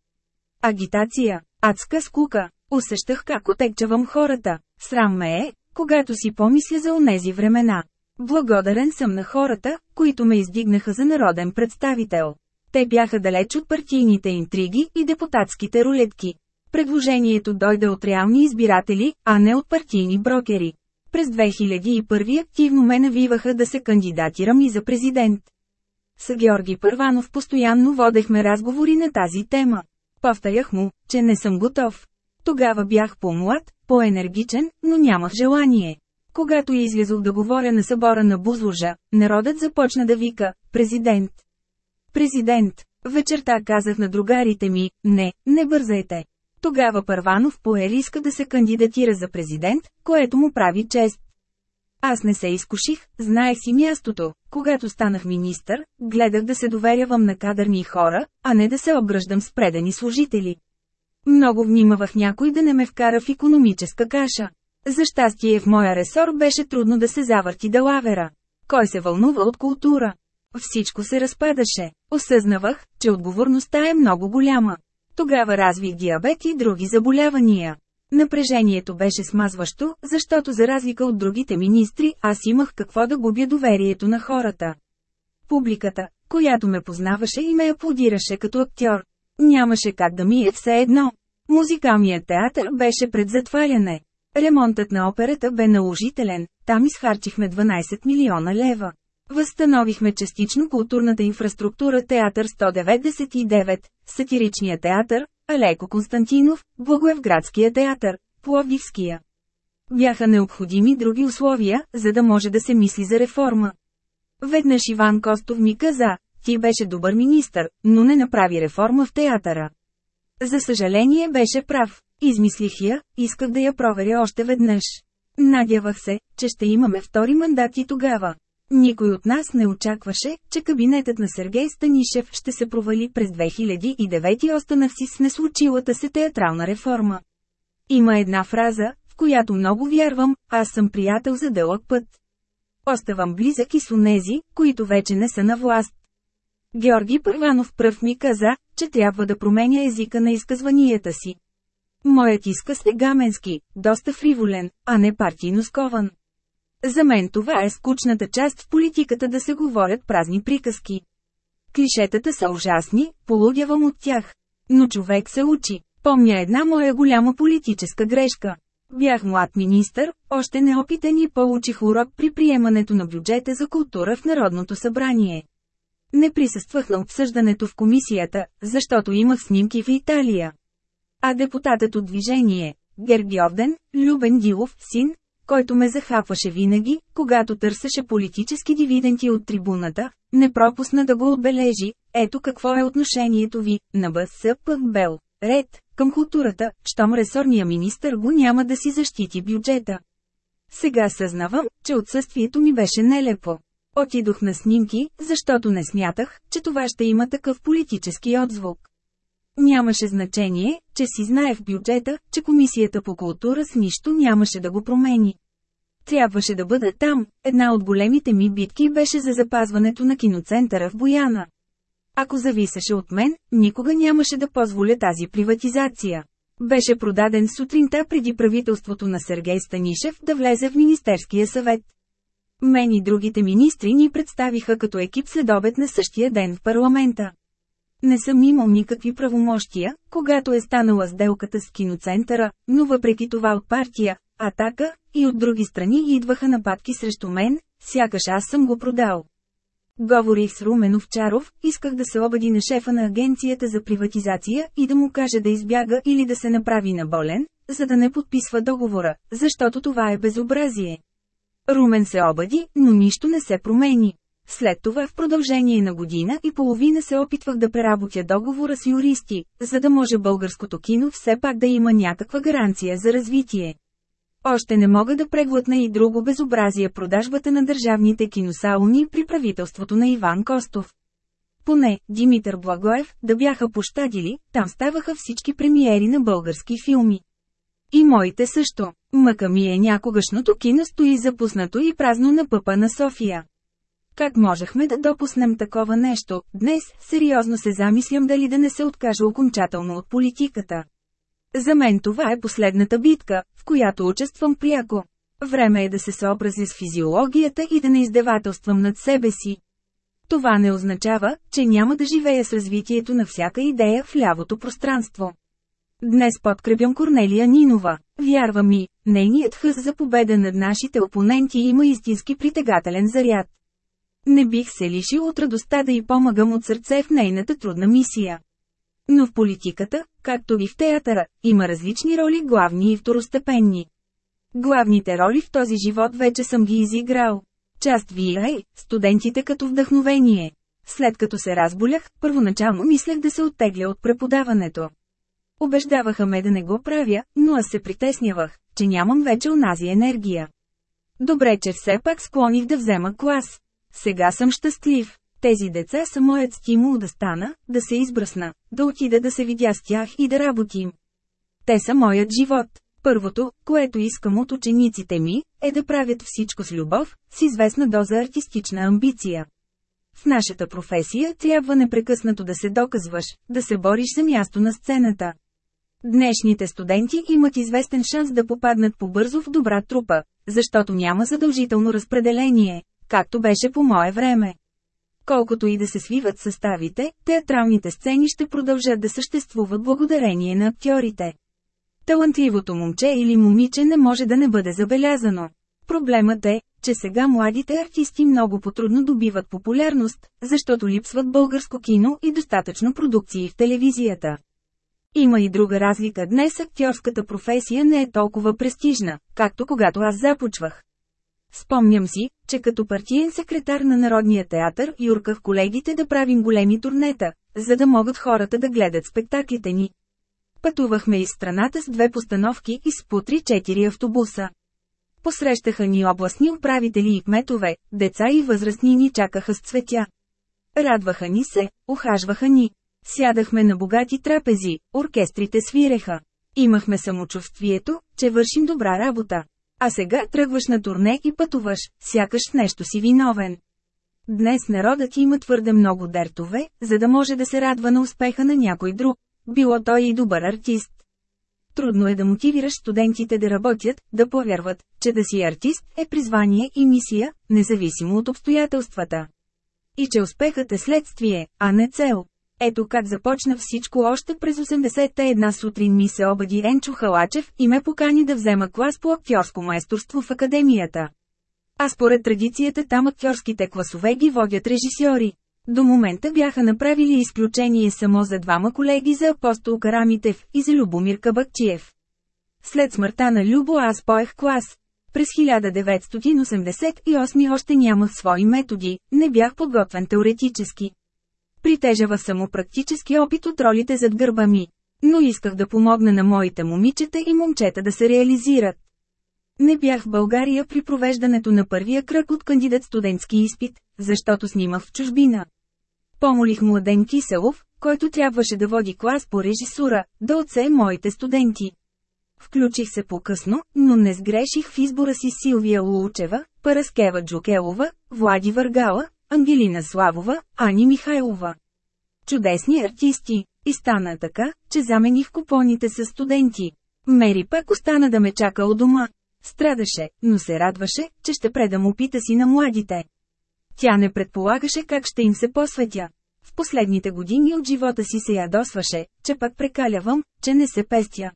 Агитация. Адска скука. Усещах как отекчавам хората. Срам ме е, когато си помисля за онези времена. Благодарен съм на хората, които ме издигнаха за народен представител. Те бяха далеч от партийните интриги и депутатските рулетки. Предложението дойде от реални избиратели, а не от партийни брокери. През 2001 активно ме навиваха да се кандидатирам и за президент. С Георги Първанов постоянно водехме разговори на тази тема. Повтарях му, че не съм готов. Тогава бях по-млад, по-енергичен, но нямах желание. Когато излязох да говоря на събора на Бузлужа, народът започна да вика «Президент». Президент. Вечерта казах на другарите ми, не, не бързайте. Тогава Първанов пое риска да се кандидатира за президент, което му прави чест. Аз не се изкуших, знаех си мястото. Когато станах министър, гледах да се доверявам на кадърни хора, а не да се обграждам с предани служители. Много внимавах някой да не ме вкара в економическа каша. За щастие в моя ресор беше трудно да се завърти далавера. Кой се вълнува от култура? Всичко се разпадаше. Осъзнавах, че отговорността е много голяма. Тогава развих диабет и други заболявания. Напрежението беше смазващо, защото за разлика от другите министри, аз имах какво да губя доверието на хората. Публиката, която ме познаваше и ме аплодираше като актьор. Нямаше как да ми е все едно. Музикалният театър беше пред затваряне. Ремонтът на операта бе наложителен, там изхарчихме 12 милиона лева. Възстановихме частично културната инфраструктура Театър 199, Сатиричния театър, Алеко Константинов, Благоевградския театър, Пловдивския. Бяха необходими други условия, за да може да се мисли за реформа. Веднъж Иван Костов ми каза, ти беше добър министър, но не направи реформа в театъра. За съжаление беше прав. Измислих я, исках да я проверя още веднъж. Надявах се, че ще имаме втори мандат и тогава. Никой от нас не очакваше, че кабинетът на Сергей Станишев ще се провали през 2009 и си с неслучилата се театрална реформа. Има една фраза, в която много вярвам, аз съм приятел за дълъг път. Оставам близък и с онези, които вече не са на власт. Георги Първанов пръв ми каза, че трябва да променя езика на изказванията си. Моят изказ е гаменски, доста фриволен, а не партийно скован. За мен това е скучната част в политиката да се говорят празни приказки. Клишетата са ужасни, полудявам от тях. Но човек се учи. Помня една моя голяма политическа грешка. Бях млад министър, още неопитен и получих урок при приемането на бюджета за култура в Народното събрание. Не присъствах на обсъждането в комисията, защото имах снимки в Италия. А депутатът от движение, Герги Овден, Любен Дилов, син, който ме захапваше винаги, когато търсеше политически дивиденти от трибуната, не пропусна да го отбележи, ето какво е отношението ви, на БСПБел. Ред, към културата, щом ресорния министър го няма да си защити бюджета. Сега съзнавам, че отсъствието ми беше нелепо. Отидох на снимки, защото не смятах, че това ще има такъв политически отзвук. Нямаше значение, че си знае в бюджета, че Комисията по култура с нищо нямаше да го промени. Трябваше да бъда там, една от големите ми битки беше за запазването на киноцентъра в Бояна. Ако зависеше от мен, никога нямаше да позволя тази приватизация. Беше продаден сутринта преди правителството на Сергей Станишев да влезе в Министерския съвет. Мен и другите министри ни представиха като екип следобед на същия ден в парламента. Не съм имал никакви правомощия, когато е станала сделката с киноцентъра, но въпреки това от партия, атака, и от други страни идваха нападки срещу мен, сякаш аз съм го продал. Говорих с Румен Овчаров, исках да се обади на шефа на агенцията за приватизация и да му каже да избяга или да се направи на болен, за да не подписва договора, защото това е безобразие. Румен се обади, но нищо не се промени. След това в продължение на година и половина се опитвах да преработя договора с юристи, за да може българското кино все пак да има някаква гаранция за развитие. Още не мога да преглътна и друго безобразие продажбата на държавните киносалони при правителството на Иван Костов. Поне, Димитър Благоев, да бяха пощадили, там ставаха всички премиери на български филми. И моите също. Мъка ми е някогашното кино стои запуснато и празно на пъпа на София. Как можехме да допуснем такова нещо? Днес, сериозно се замислям дали да не се откажа окончателно от политиката. За мен това е последната битка, в която участвам пряко. Време е да се съобразя с физиологията и да не издевателствам над себе си. Това не означава, че няма да живея с развитието на всяка идея в лявото пространство. Днес подкрепям Корнелия Нинова. Вярва ми, нейният хъс за победа над нашите опоненти има истински притегателен заряд. Не бих се лишил от радостта да й помагам от сърце в нейната трудна мисия. Но в политиката, както и в театъра, има различни роли главни и второстепенни. Главните роли в този живот вече съм ги изиграл. Част VA, студентите като вдъхновение. След като се разболях, първоначално мислех да се оттегля от преподаването. Обеждаваха ме да не го правя, но аз се притеснявах, че нямам вече унази енергия. Добре, че все пак склоних да взема клас. Сега съм щастлив. Тези деца са моят стимул да стана, да се избръсна, да отида да се видя с тях и да работим. Те са моят живот. Първото, което искам от учениците ми, е да правят всичко с любов, с известна доза артистична амбиция. В нашата професия трябва непрекъснато да се доказваш, да се бориш за място на сцената. Днешните студенти имат известен шанс да попаднат по-бързо в добра трупа, защото няма задължително разпределение, както беше по мое време. Колкото и да се свиват съставите, театралните сцени ще продължат да съществуват благодарение на актьорите. Талантливото момче или момиче не може да не бъде забелязано. Проблемът е, че сега младите артисти много потрудно добиват популярност, защото липсват българско кино и достатъчно продукции в телевизията. Има и друга разлика днес актьорската професия не е толкова престижна, както когато аз започвах. Спомням си, че като партиен секретар на Народния театър юрках колегите да правим големи турнета, за да могат хората да гледат спектаклите ни. Пътувахме из страната с две постановки и с по 3-4 автобуса. Посрещаха ни областни управители и кметове, деца и възрастни ни чакаха с цветя. Радваха ни се, ухажваха ни. Сядахме на богати трапези, оркестрите свиреха. Имахме самочувствието, че вършим добра работа. А сега тръгваш на турне и пътуваш, сякаш нещо си виновен. Днес народът има твърде много дертове, за да може да се радва на успеха на някой друг, било той и добър артист. Трудно е да мотивираш студентите да работят, да повярват, че да си артист е призвание и мисия, независимо от обстоятелствата. И че успехът е следствие, а не цел. Ето как започна всичко още през 80-та една сутрин ми се обади Енчо Халачев и ме покани да взема клас по актьорско майсторство в академията. А според традицията там актьорските класове ги водят режисьори. До момента бяха направили изключение само за двама колеги за апостол Карамитев и за Любомир Кабакчиев. След смъртта на Любо аз поех клас. През 1988 още нямах свои методи, не бях подготвен теоретически. Притежава само практически опит от ролите зад гърба ми. Но исках да помогна на моите момичета и момчета да се реализират. Не бях в България при провеждането на първия кръг от кандидат студентски изпит, защото снимах в чужбина. Помолих Младен Киселов, който трябваше да води клас по режисура, да отсее моите студенти. Включих се по-късно, но не сгреших в избора си Силвия Лулчева, Параскева Джукелова, Влади Въргала, Ангелина Славова, Ани Михайлова. Чудесни артисти. И стана така, че замених купоните с студенти. Мери пак остана да ме чака у дома. Страдаше, но се радваше, че ще предам опита си на младите. Тя не предполагаше как ще им се посветя. В последните години от живота си се ядосваше, че пак прекалявам, че не се пестя.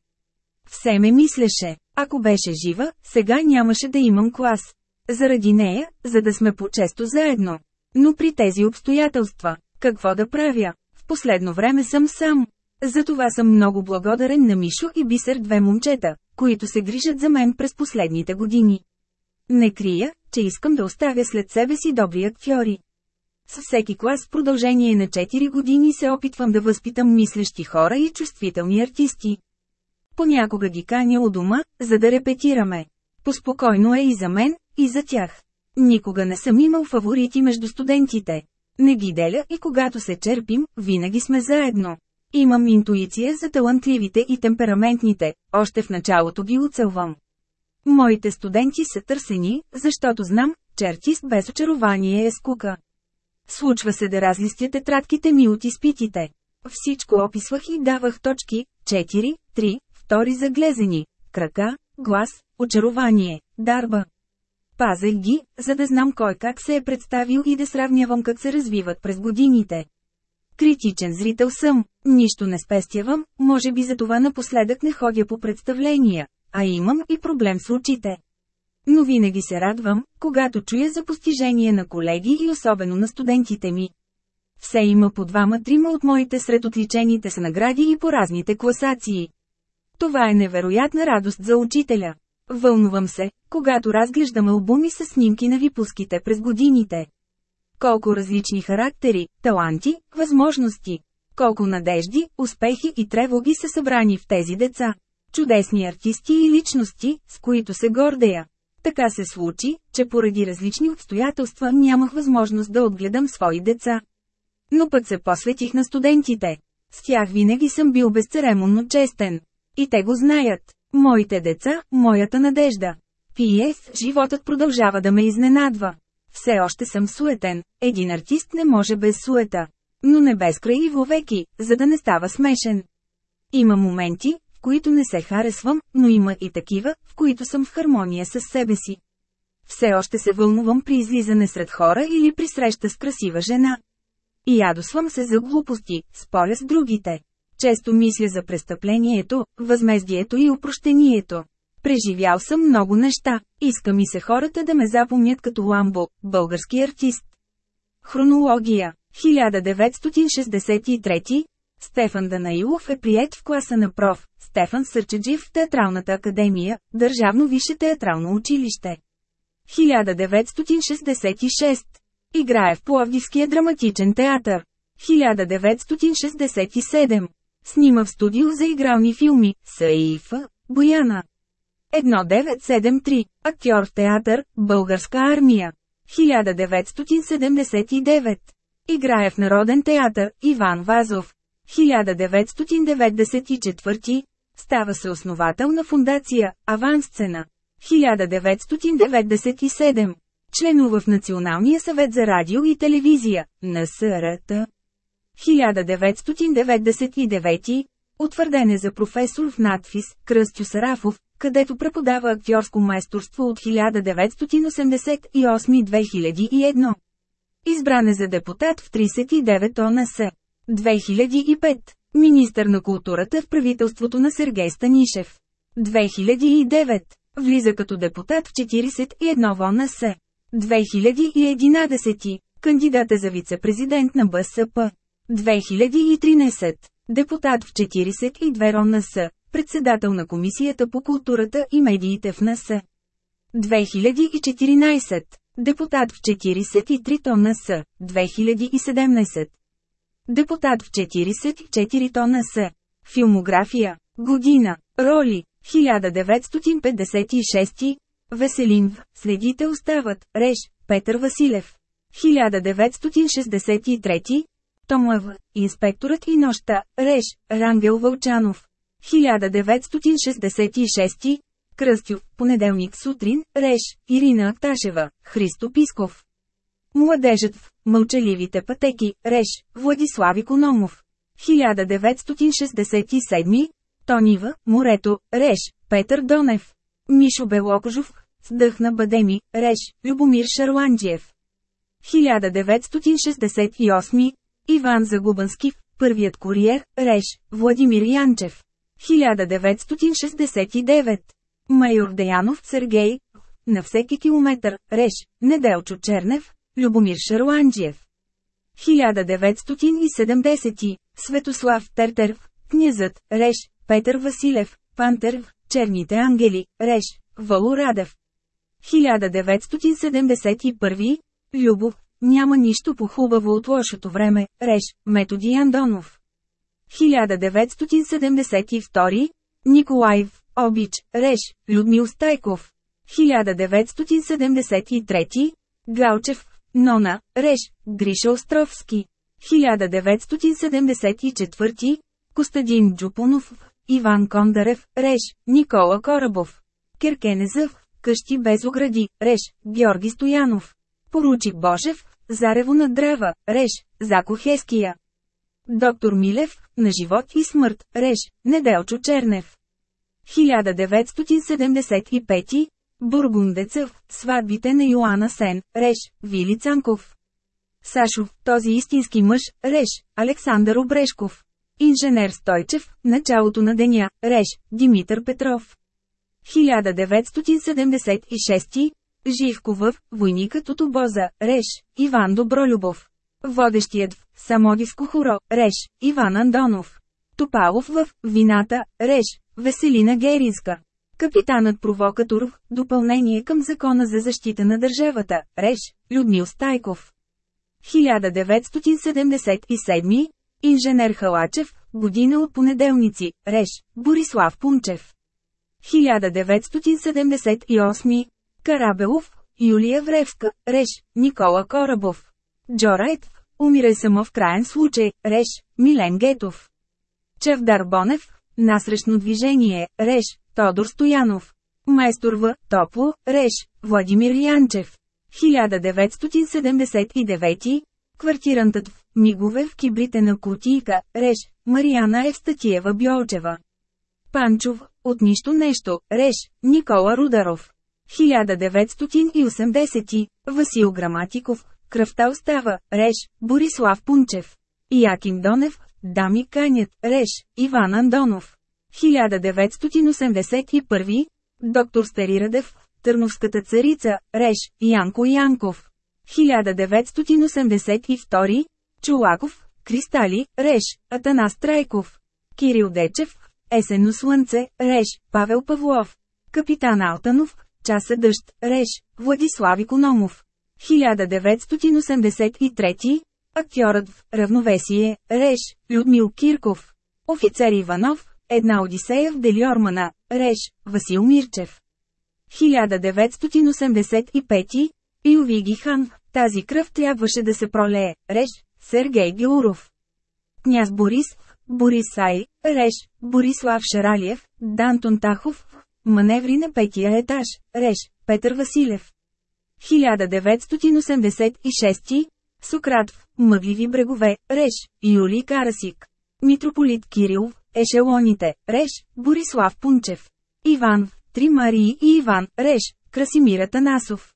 Все ме мислеше, ако беше жива, сега нямаше да имам клас. Заради нея, за да сме по-често заедно. Но при тези обстоятелства, какво да правя? В последно време съм сам. Затова съм много благодарен на Мишо и Бисер две момчета, които се грижат за мен през последните години. Не крия, че искам да оставя след себе си добри актьори. С всеки клас в продължение на 4 години се опитвам да възпитам мислещи хора и чувствителни артисти. Понякога ги каня у дома, за да репетираме. Поспокойно е и за мен, и за тях. Никога не съм имал фаворити между студентите. Не ги деля и когато се черпим, винаги сме заедно. Имам интуиция за талантливите и темпераментните, още в началото ги оцелвам. Моите студенти са търсени, защото знам, че артист без очарование е скука. Случва се да разлистя тетрадките ми от изпитите. Всичко описвах и давах точки, 4, 3, втори заглезени, крака, глас, очарование, дарба. Пазех ги, за да знам кой как се е представил и да сравнявам как се развиват през годините. Критичен зрител съм, нищо не спестявам, може би за това напоследък не ходя по представления, а имам и проблем с очите. Но винаги се радвам, когато чуя за постижение на колеги и особено на студентите ми. Все има по двама-трима от моите сред отличените с награди и по разните класации. Това е невероятна радост за учителя. Вълнувам се, когато разглеждам албуми с снимки на випуските през годините. Колко различни характери, таланти, възможности. Колко надежди, успехи и тревоги са събрани в тези деца. Чудесни артисти и личности, с които се гордея. Така се случи, че поради различни обстоятелства нямах възможност да отгледам свои деца. Но пък се посветих на студентите. С тях винаги съм бил безцеремонно честен. И те го знаят. Моите деца, моята надежда. П.С. Животът продължава да ме изненадва. Все още съм суетен, един артист не може без суета. Но не без край и вовеки, за да не става смешен. Има моменти, в които не се харесвам, но има и такива, в които съм в хармония с себе си. Все още се вълнувам при излизане сред хора или при среща с красива жена. И ядосвам се за глупости, споря с другите. Често мисля за престъплението, възмездието и опрощението. Преживял съм много неща, иска ми се хората да ме запомнят като Ламбо, български артист. Хронология 1963 Стефан Данаилов е прият в класа на проф. Стефан Сърчеджив в Театралната академия, Държавно висше театрално училище. 1966 Играе в Пловдивския драматичен театър. 1967 Снима в студио за игрални филми, САИФ, Бояна. 1973, актьор в театър, Българска армия. 1979. Играе в Народен театър, Иван Вазов. 1994. Става се основател на фундация, Авансцена. 1997. Членува в Националния съвет за радио и телевизия, НСРТ. 1999. Утвърден е за професор в надфис, Кръстю Сарафов, където преподава актьорско майсторство от 1988-2001. Избран е за депутат в 39 ОНС. 2005. Министър на културата в правителството на Сергей Станишев. 2009. Влиза като депутат в 41 в ОНС. 2011. Кандидат е за вице-президент на БСП. 2013. Депутат в 42 РОНС, председател на Комисията по културата и медиите в НС. 2014. Депутат в 43 тона С, 2017. Депутат в 44 тона С. Филмография. Година. Роли. 1956. Веселин в. Следите остават. Реш. Петър Василев. 1963. Томлев. Инспекторът и нощта. Реш. Рангел Вълчанов. 1966. Кръстюв, понеделник сутрин, Реш, Ирина Акташева, Христо Писков. Младежът в Мълчаливите пътеки, Реш, Владислав Икономов. 1967. Тонива, Морето, Реш, Петър Донев. Мишо Белокожов, Сдъхна Бадеми, Реш, Любомир Шарланджиев. 1968. Иван Загубански, Първият куриер, Реш, Владимир Янчев. 1969. Майор Деянов Сергей. На всеки километър, Реш, Неделчо Чернев, Любомир Шарланджиев. 1970. Светослав Тертерв, Князът, Реш, Петър Василев, Пантерв, Черните ангели, Реш, Вало Радев. 1971. Любов, няма нищо по-хубаво от лошото време, Реш, Методи Андонов. 1972. Николаев, Обич, Реш, Людмил Стайков. 1973. Галчев, Нона, Реш, Гриша Островски. 1974. Костадин Джупунов, Иван Кондарев, Реш, Никола Корабов. Киркенезъв, къщи без огради, Реш, Георги Стоянов. Поручик Божев, Зарево на древа, Реш, Зако Хеския. Доктор Милев, на живот и смърт, Реш, Неделчо Чернев. 1975 Бургундецъв, сватбите на Йоанна Сен, Реш, Вили Цанков. Сашов, този истински мъж, Реш, Александър Обрешков. Инженер Стойчев, началото на деня, Реш, Димитър Петров. 1976 Живковъв, войникът от обоза, Реш, Иван Добролюбов. Водещият в Самогиско хоро, Реш, Иван Андонов. Топалов в Вината, Реш, Веселина Геринска. Капитанът провокатор, допълнение към Закона за защита на държавата, Реш, Людмил Стайков. 1977 Инженер Халачев, година от понеделници, Реш, Борислав Пунчев. 1978 Карабелов, Юлия Вревска, Реш, Никола Корабов. Джорайт, умирай само в крайен случай, Реш, Милен Гетов. Чевдар Бонев, насрещно движение, Реш, Тодор Стоянов. Майстор В, Топло, Реш, Владимир Янчев. 1979 Квартирантът в Мигове в кибрите на кутийка, Реш, Мариана Евстатиева Бьолчева. Панчов, от нищо нещо, Реш, Никола Рударов. 1980 Васил Граматиков, Кръвта остава, Реш, Борислав Пунчев. Яким Донев, Дами Канят, Реш, Иван Андонов. 1981 Доктор Стерирадев, Търновската царица, Реш, Янко Янков. 1982 Чулаков, Кристали, Реш, Атанас Трайков. Кирил Дечев, Есенно слънце, Реш, Павел Павлов. Капитан Алтанов, Часа дъжд, Реш, Владислав Икономов. 1983 Актьорът в Равновесие, Реш, Людмил Кирков. Офицер Иванов, Една Одисея в Делиормана, Реш, Васил Мирчев. 1985 Илвиги хан, тази кръв трябваше да се пролее, Реш, Сергей Геуров. Княз Борис, Борис Сай, Реш, Борислав Шаралиев, Дантон Тахов, маневри на петия етаж, Реш, Петър Василев. 1986 Сократ, Мъгливи брегове, Реш, Юлий Карасик. Митрополит Кирил, Ешелоните, Реш, Борислав Пунчев. Иван, Три Марии и Иван, Реш, Красимира Танасов.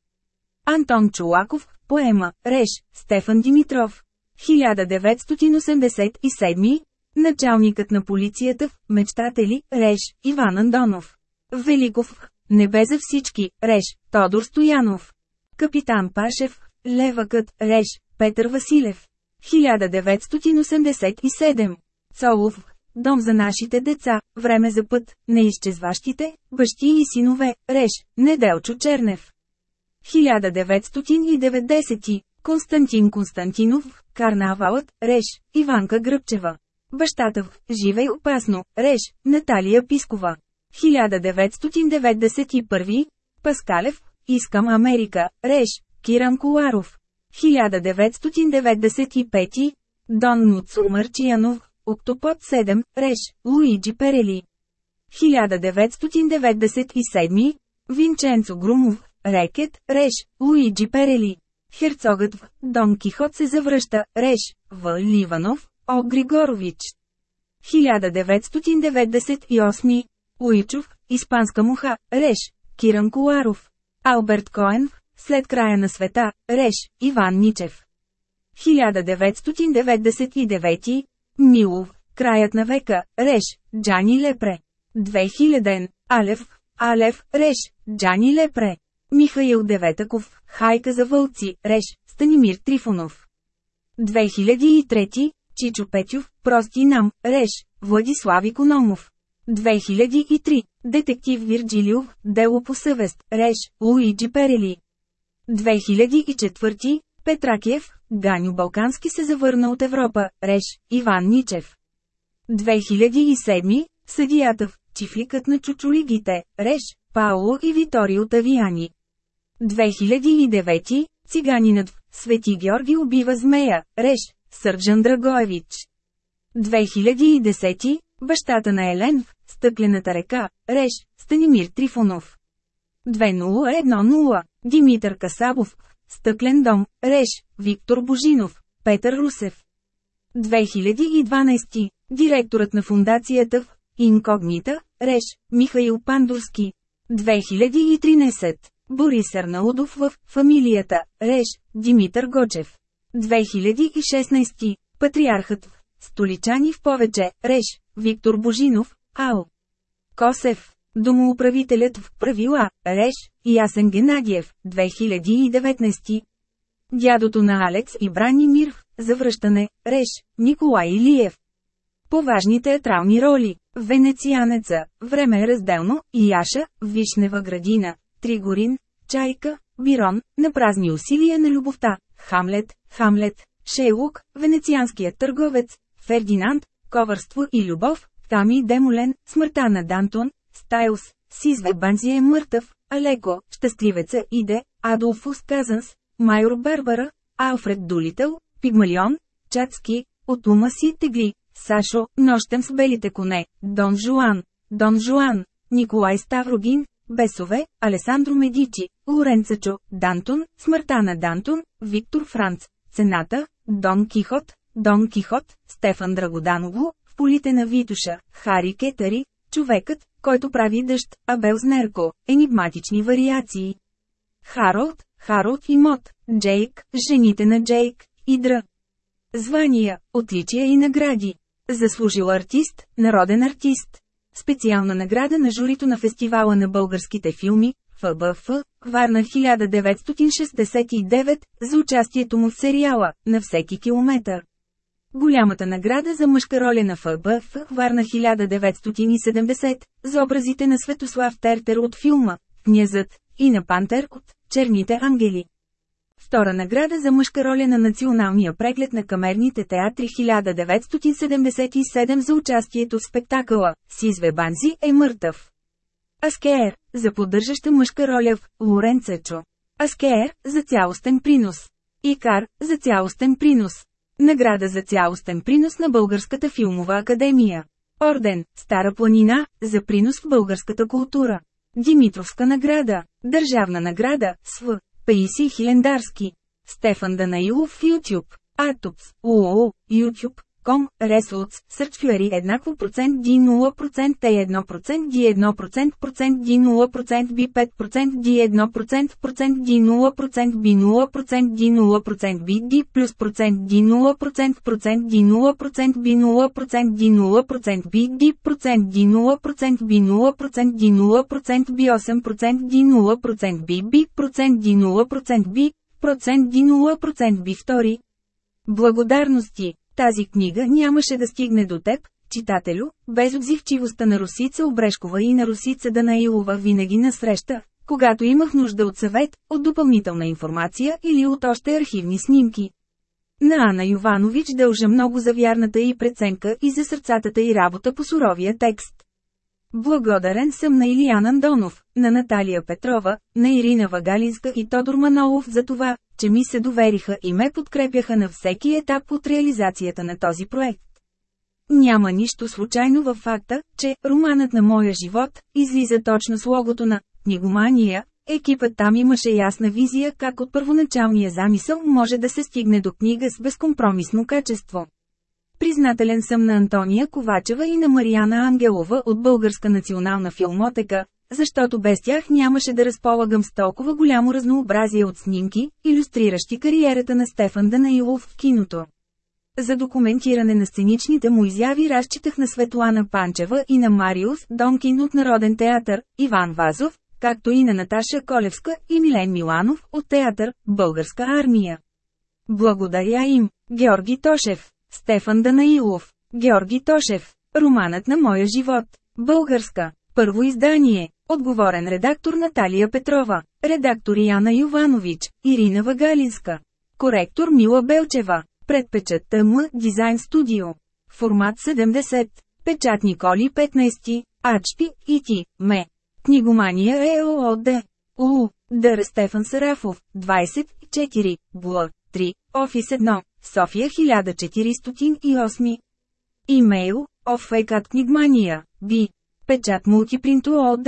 Антон Чулаков, поема, Реш, Стефан Димитров. 1987 Началникът на полицията в Мечтатели, Реш, Иван Андонов. Великов, Небе за всички, Реш, Тодор Стоянов. Капитан Пашев, Левъкът, Реш, Петър Василев. 1987 Цолов, Дом за нашите деца, време за път, неизчезващите, бащи и синове, Реш, Неделчо Чернев. 1990 Константин Константинов, Карнавалът, Реш, Иванка Гръбчева. Бащата в Живей опасно, Реш, Наталия Пискова. 1991 Паскалев, Искам Америка, Реш, Киран Коларов. 1995 Дон Муцур Марчиянов, Октопод 7, Реш, Луиджи Перели. 1997 Винченцо Грумов, Рекет, Реш, Луиджи Перели. Херцогът в Дон Кихот се завръща, Реш, В. Ливанов, О. Григорович. 1998 Уичов, Испанска муха, Реш, Киран Коларов. Алберт Коен, след края на света, Реш, Иван Ничев. 1999 Милов, краят на века, Реш, Джани Лепре. 2000 Алев, Алев, Реш, Джани Лепре. Михаил Деветаков, Хайка за вълци, Реш, Станимир Трифонов. 2003 Чичо Петюв, Прости нам, Реш, Владислав Икономов. 2003 Детектив Вирджилиов, Дело по съвест, Реш, Луиджи Перели. 2004 Петракиев, Ганю Балкански се завърна от Европа, Реш, Иван Ничев. 2007 Съдията в Чифликът на чучулигите, Реш, Пауло и Виторио Тавияни. 2009 Циганинът в Свети Георги убива змея, Реш, Сърджан Драгоевич. 2010 Бащата на Елен в Стъклената река, Реш, Станимир Трифонов. 2010. Димитър Касабов. Стъклен дом. Реш. Виктор Божинов. Петър Русев. 2012. Директорът на фундацията в Инкогнита. Реш. Михаил Пандурски. 2013. Борис Арнаудов в Фамилията. Реш. Димитър Гочев. 2016. Патриархът в Столичани в повече. Реш. Виктор Божинов. Ао. Косев. Домоуправителят в правила, Реш, Ясен Геннадиев, 2019. Дядото на Алекс и Брани Мир, завръщане, Реш, Николай Илиев. По важни театрални роли, Венецианеца, Време е разделно, Яша, Вишнева градина, Тригорин, Чайка, Бирон, на празни усилия на любовта, Хамлет, Хамлет, Шейлук, Венецианският търговец, Фердинанд, Ковърство и любов, Тами Демолен, Смъртта на Дантон, Стайлс, Сизве Банзи е мъртъв, Алеко, Щастливеца иде, Адолфус Казанс, Майор Барбара, Алфред Дулител, Пигмалион, Чацки, от ума си тегли, Сашо, Нощем с белите коне, Дон Жуан, Дон Жуан, Николай Ставрогин, Бесове, Алесандро Медичи, Лоренцачо, Дантон, Смъртта на Дантон, Виктор Франц, Цената, Дон Кихот, Дон Кихот, Стефан Драгоданово, полите на Витуша, Хари Кетари, човекът, който прави дъжд, Абел Знерко, енигматични вариации. Харолд, Харолд и Мот, Джейк, жените на Джейк, и Дра. Звания, отличия и награди. Заслужил артист, народен артист. Специална награда на журито на фестивала на българските филми, ФБФ, Варна 1969, за участието му в сериала «На всеки километър». Голямата награда за мъжка роля на ФБФ, Варна 1970, за образите на Светослав Тертер от филма «Князът» и на Пантер от «Черните ангели». Втора награда за мъжка роля на националния преглед на камерните театри 1977 за участието в спектакъла «Сизве Банзи е мъртъв». Аскеер, за поддържаща мъжка роля в Лоренцечо. Аскеер, за цялостен принос. Икар, за цялостен принос. Награда за цялостен принос на Българската филмова академия. Орден, Стара планина, за принос в българската култура. Димитровска награда, Държавна награда, СВ, Паиси Хилендарски. Стефан Данаилов в YouTube. Атупс, УО, YouTube, Com, Results, Search Fury еднакво процент D 0% T 1% D 1% процент D 0% B 5% D 1% процент D 0% B 0% D 0% B D плюс процент D 0% процент D 0% B 0% D 0% B D процент D 0% B 0% D 0% B 8% D 0% B B процент D 0% B процент D 0% B втори. Благодарности тази книга нямаше да стигне до теб, читателю, без отзивчивостта на Русица Обрешкова и на Русица Данаилова винаги насреща, когато имах нужда от съвет, от допълнителна информация или от още архивни снимки. На Ана Йованович дължа много за вярната и преценка и за сърцатата и работа по суровия текст. Благодарен съм на Илиян Андонов, на Наталия Петрова, на Ирина Вагалинска и Тодор Манолов за това, че ми се довериха и ме подкрепяха на всеки етап от реализацията на този проект. Няма нищо случайно във факта, че «Романът на моя живот» излиза точно с логото на «Книгомания», екипът там имаше ясна визия как от първоначалния замисъл може да се стигне до книга с безкомпромисно качество. Признателен съм на Антония Ковачева и на Марияна Ангелова от Българска национална филмотека, защото без тях нямаше да разполагам с толкова голямо разнообразие от снимки, иллюстриращи кариерата на Стефан Данаилов в киното. За документиране на сценичните му изяви разчитах на Светлана Панчева и на Мариус Донкин от Народен театър, Иван Вазов, както и на Наташа Колевска и Милен Миланов от театър Българска армия. Благодаря им, Георги Тошев. Стефан Данаилов, Георги Тошев, Романът на моя живот, Българска, първо издание, отговорен редактор Наталия Петрова, редактор Яна Йованович, Ирина Вагалинска, коректор Мила Белчева, предпечат ТМ Дизайн Студио, формат 70, печатни коли 15, Ачпи, ИТИ, МЕ, Книгомания ЕООД, УУ, Дър Стефан Сарафов, 24, Бл. 3, Офис 1, София 1408. Имейл, оффейкат книгмания, би. Печат мултипринту ОД.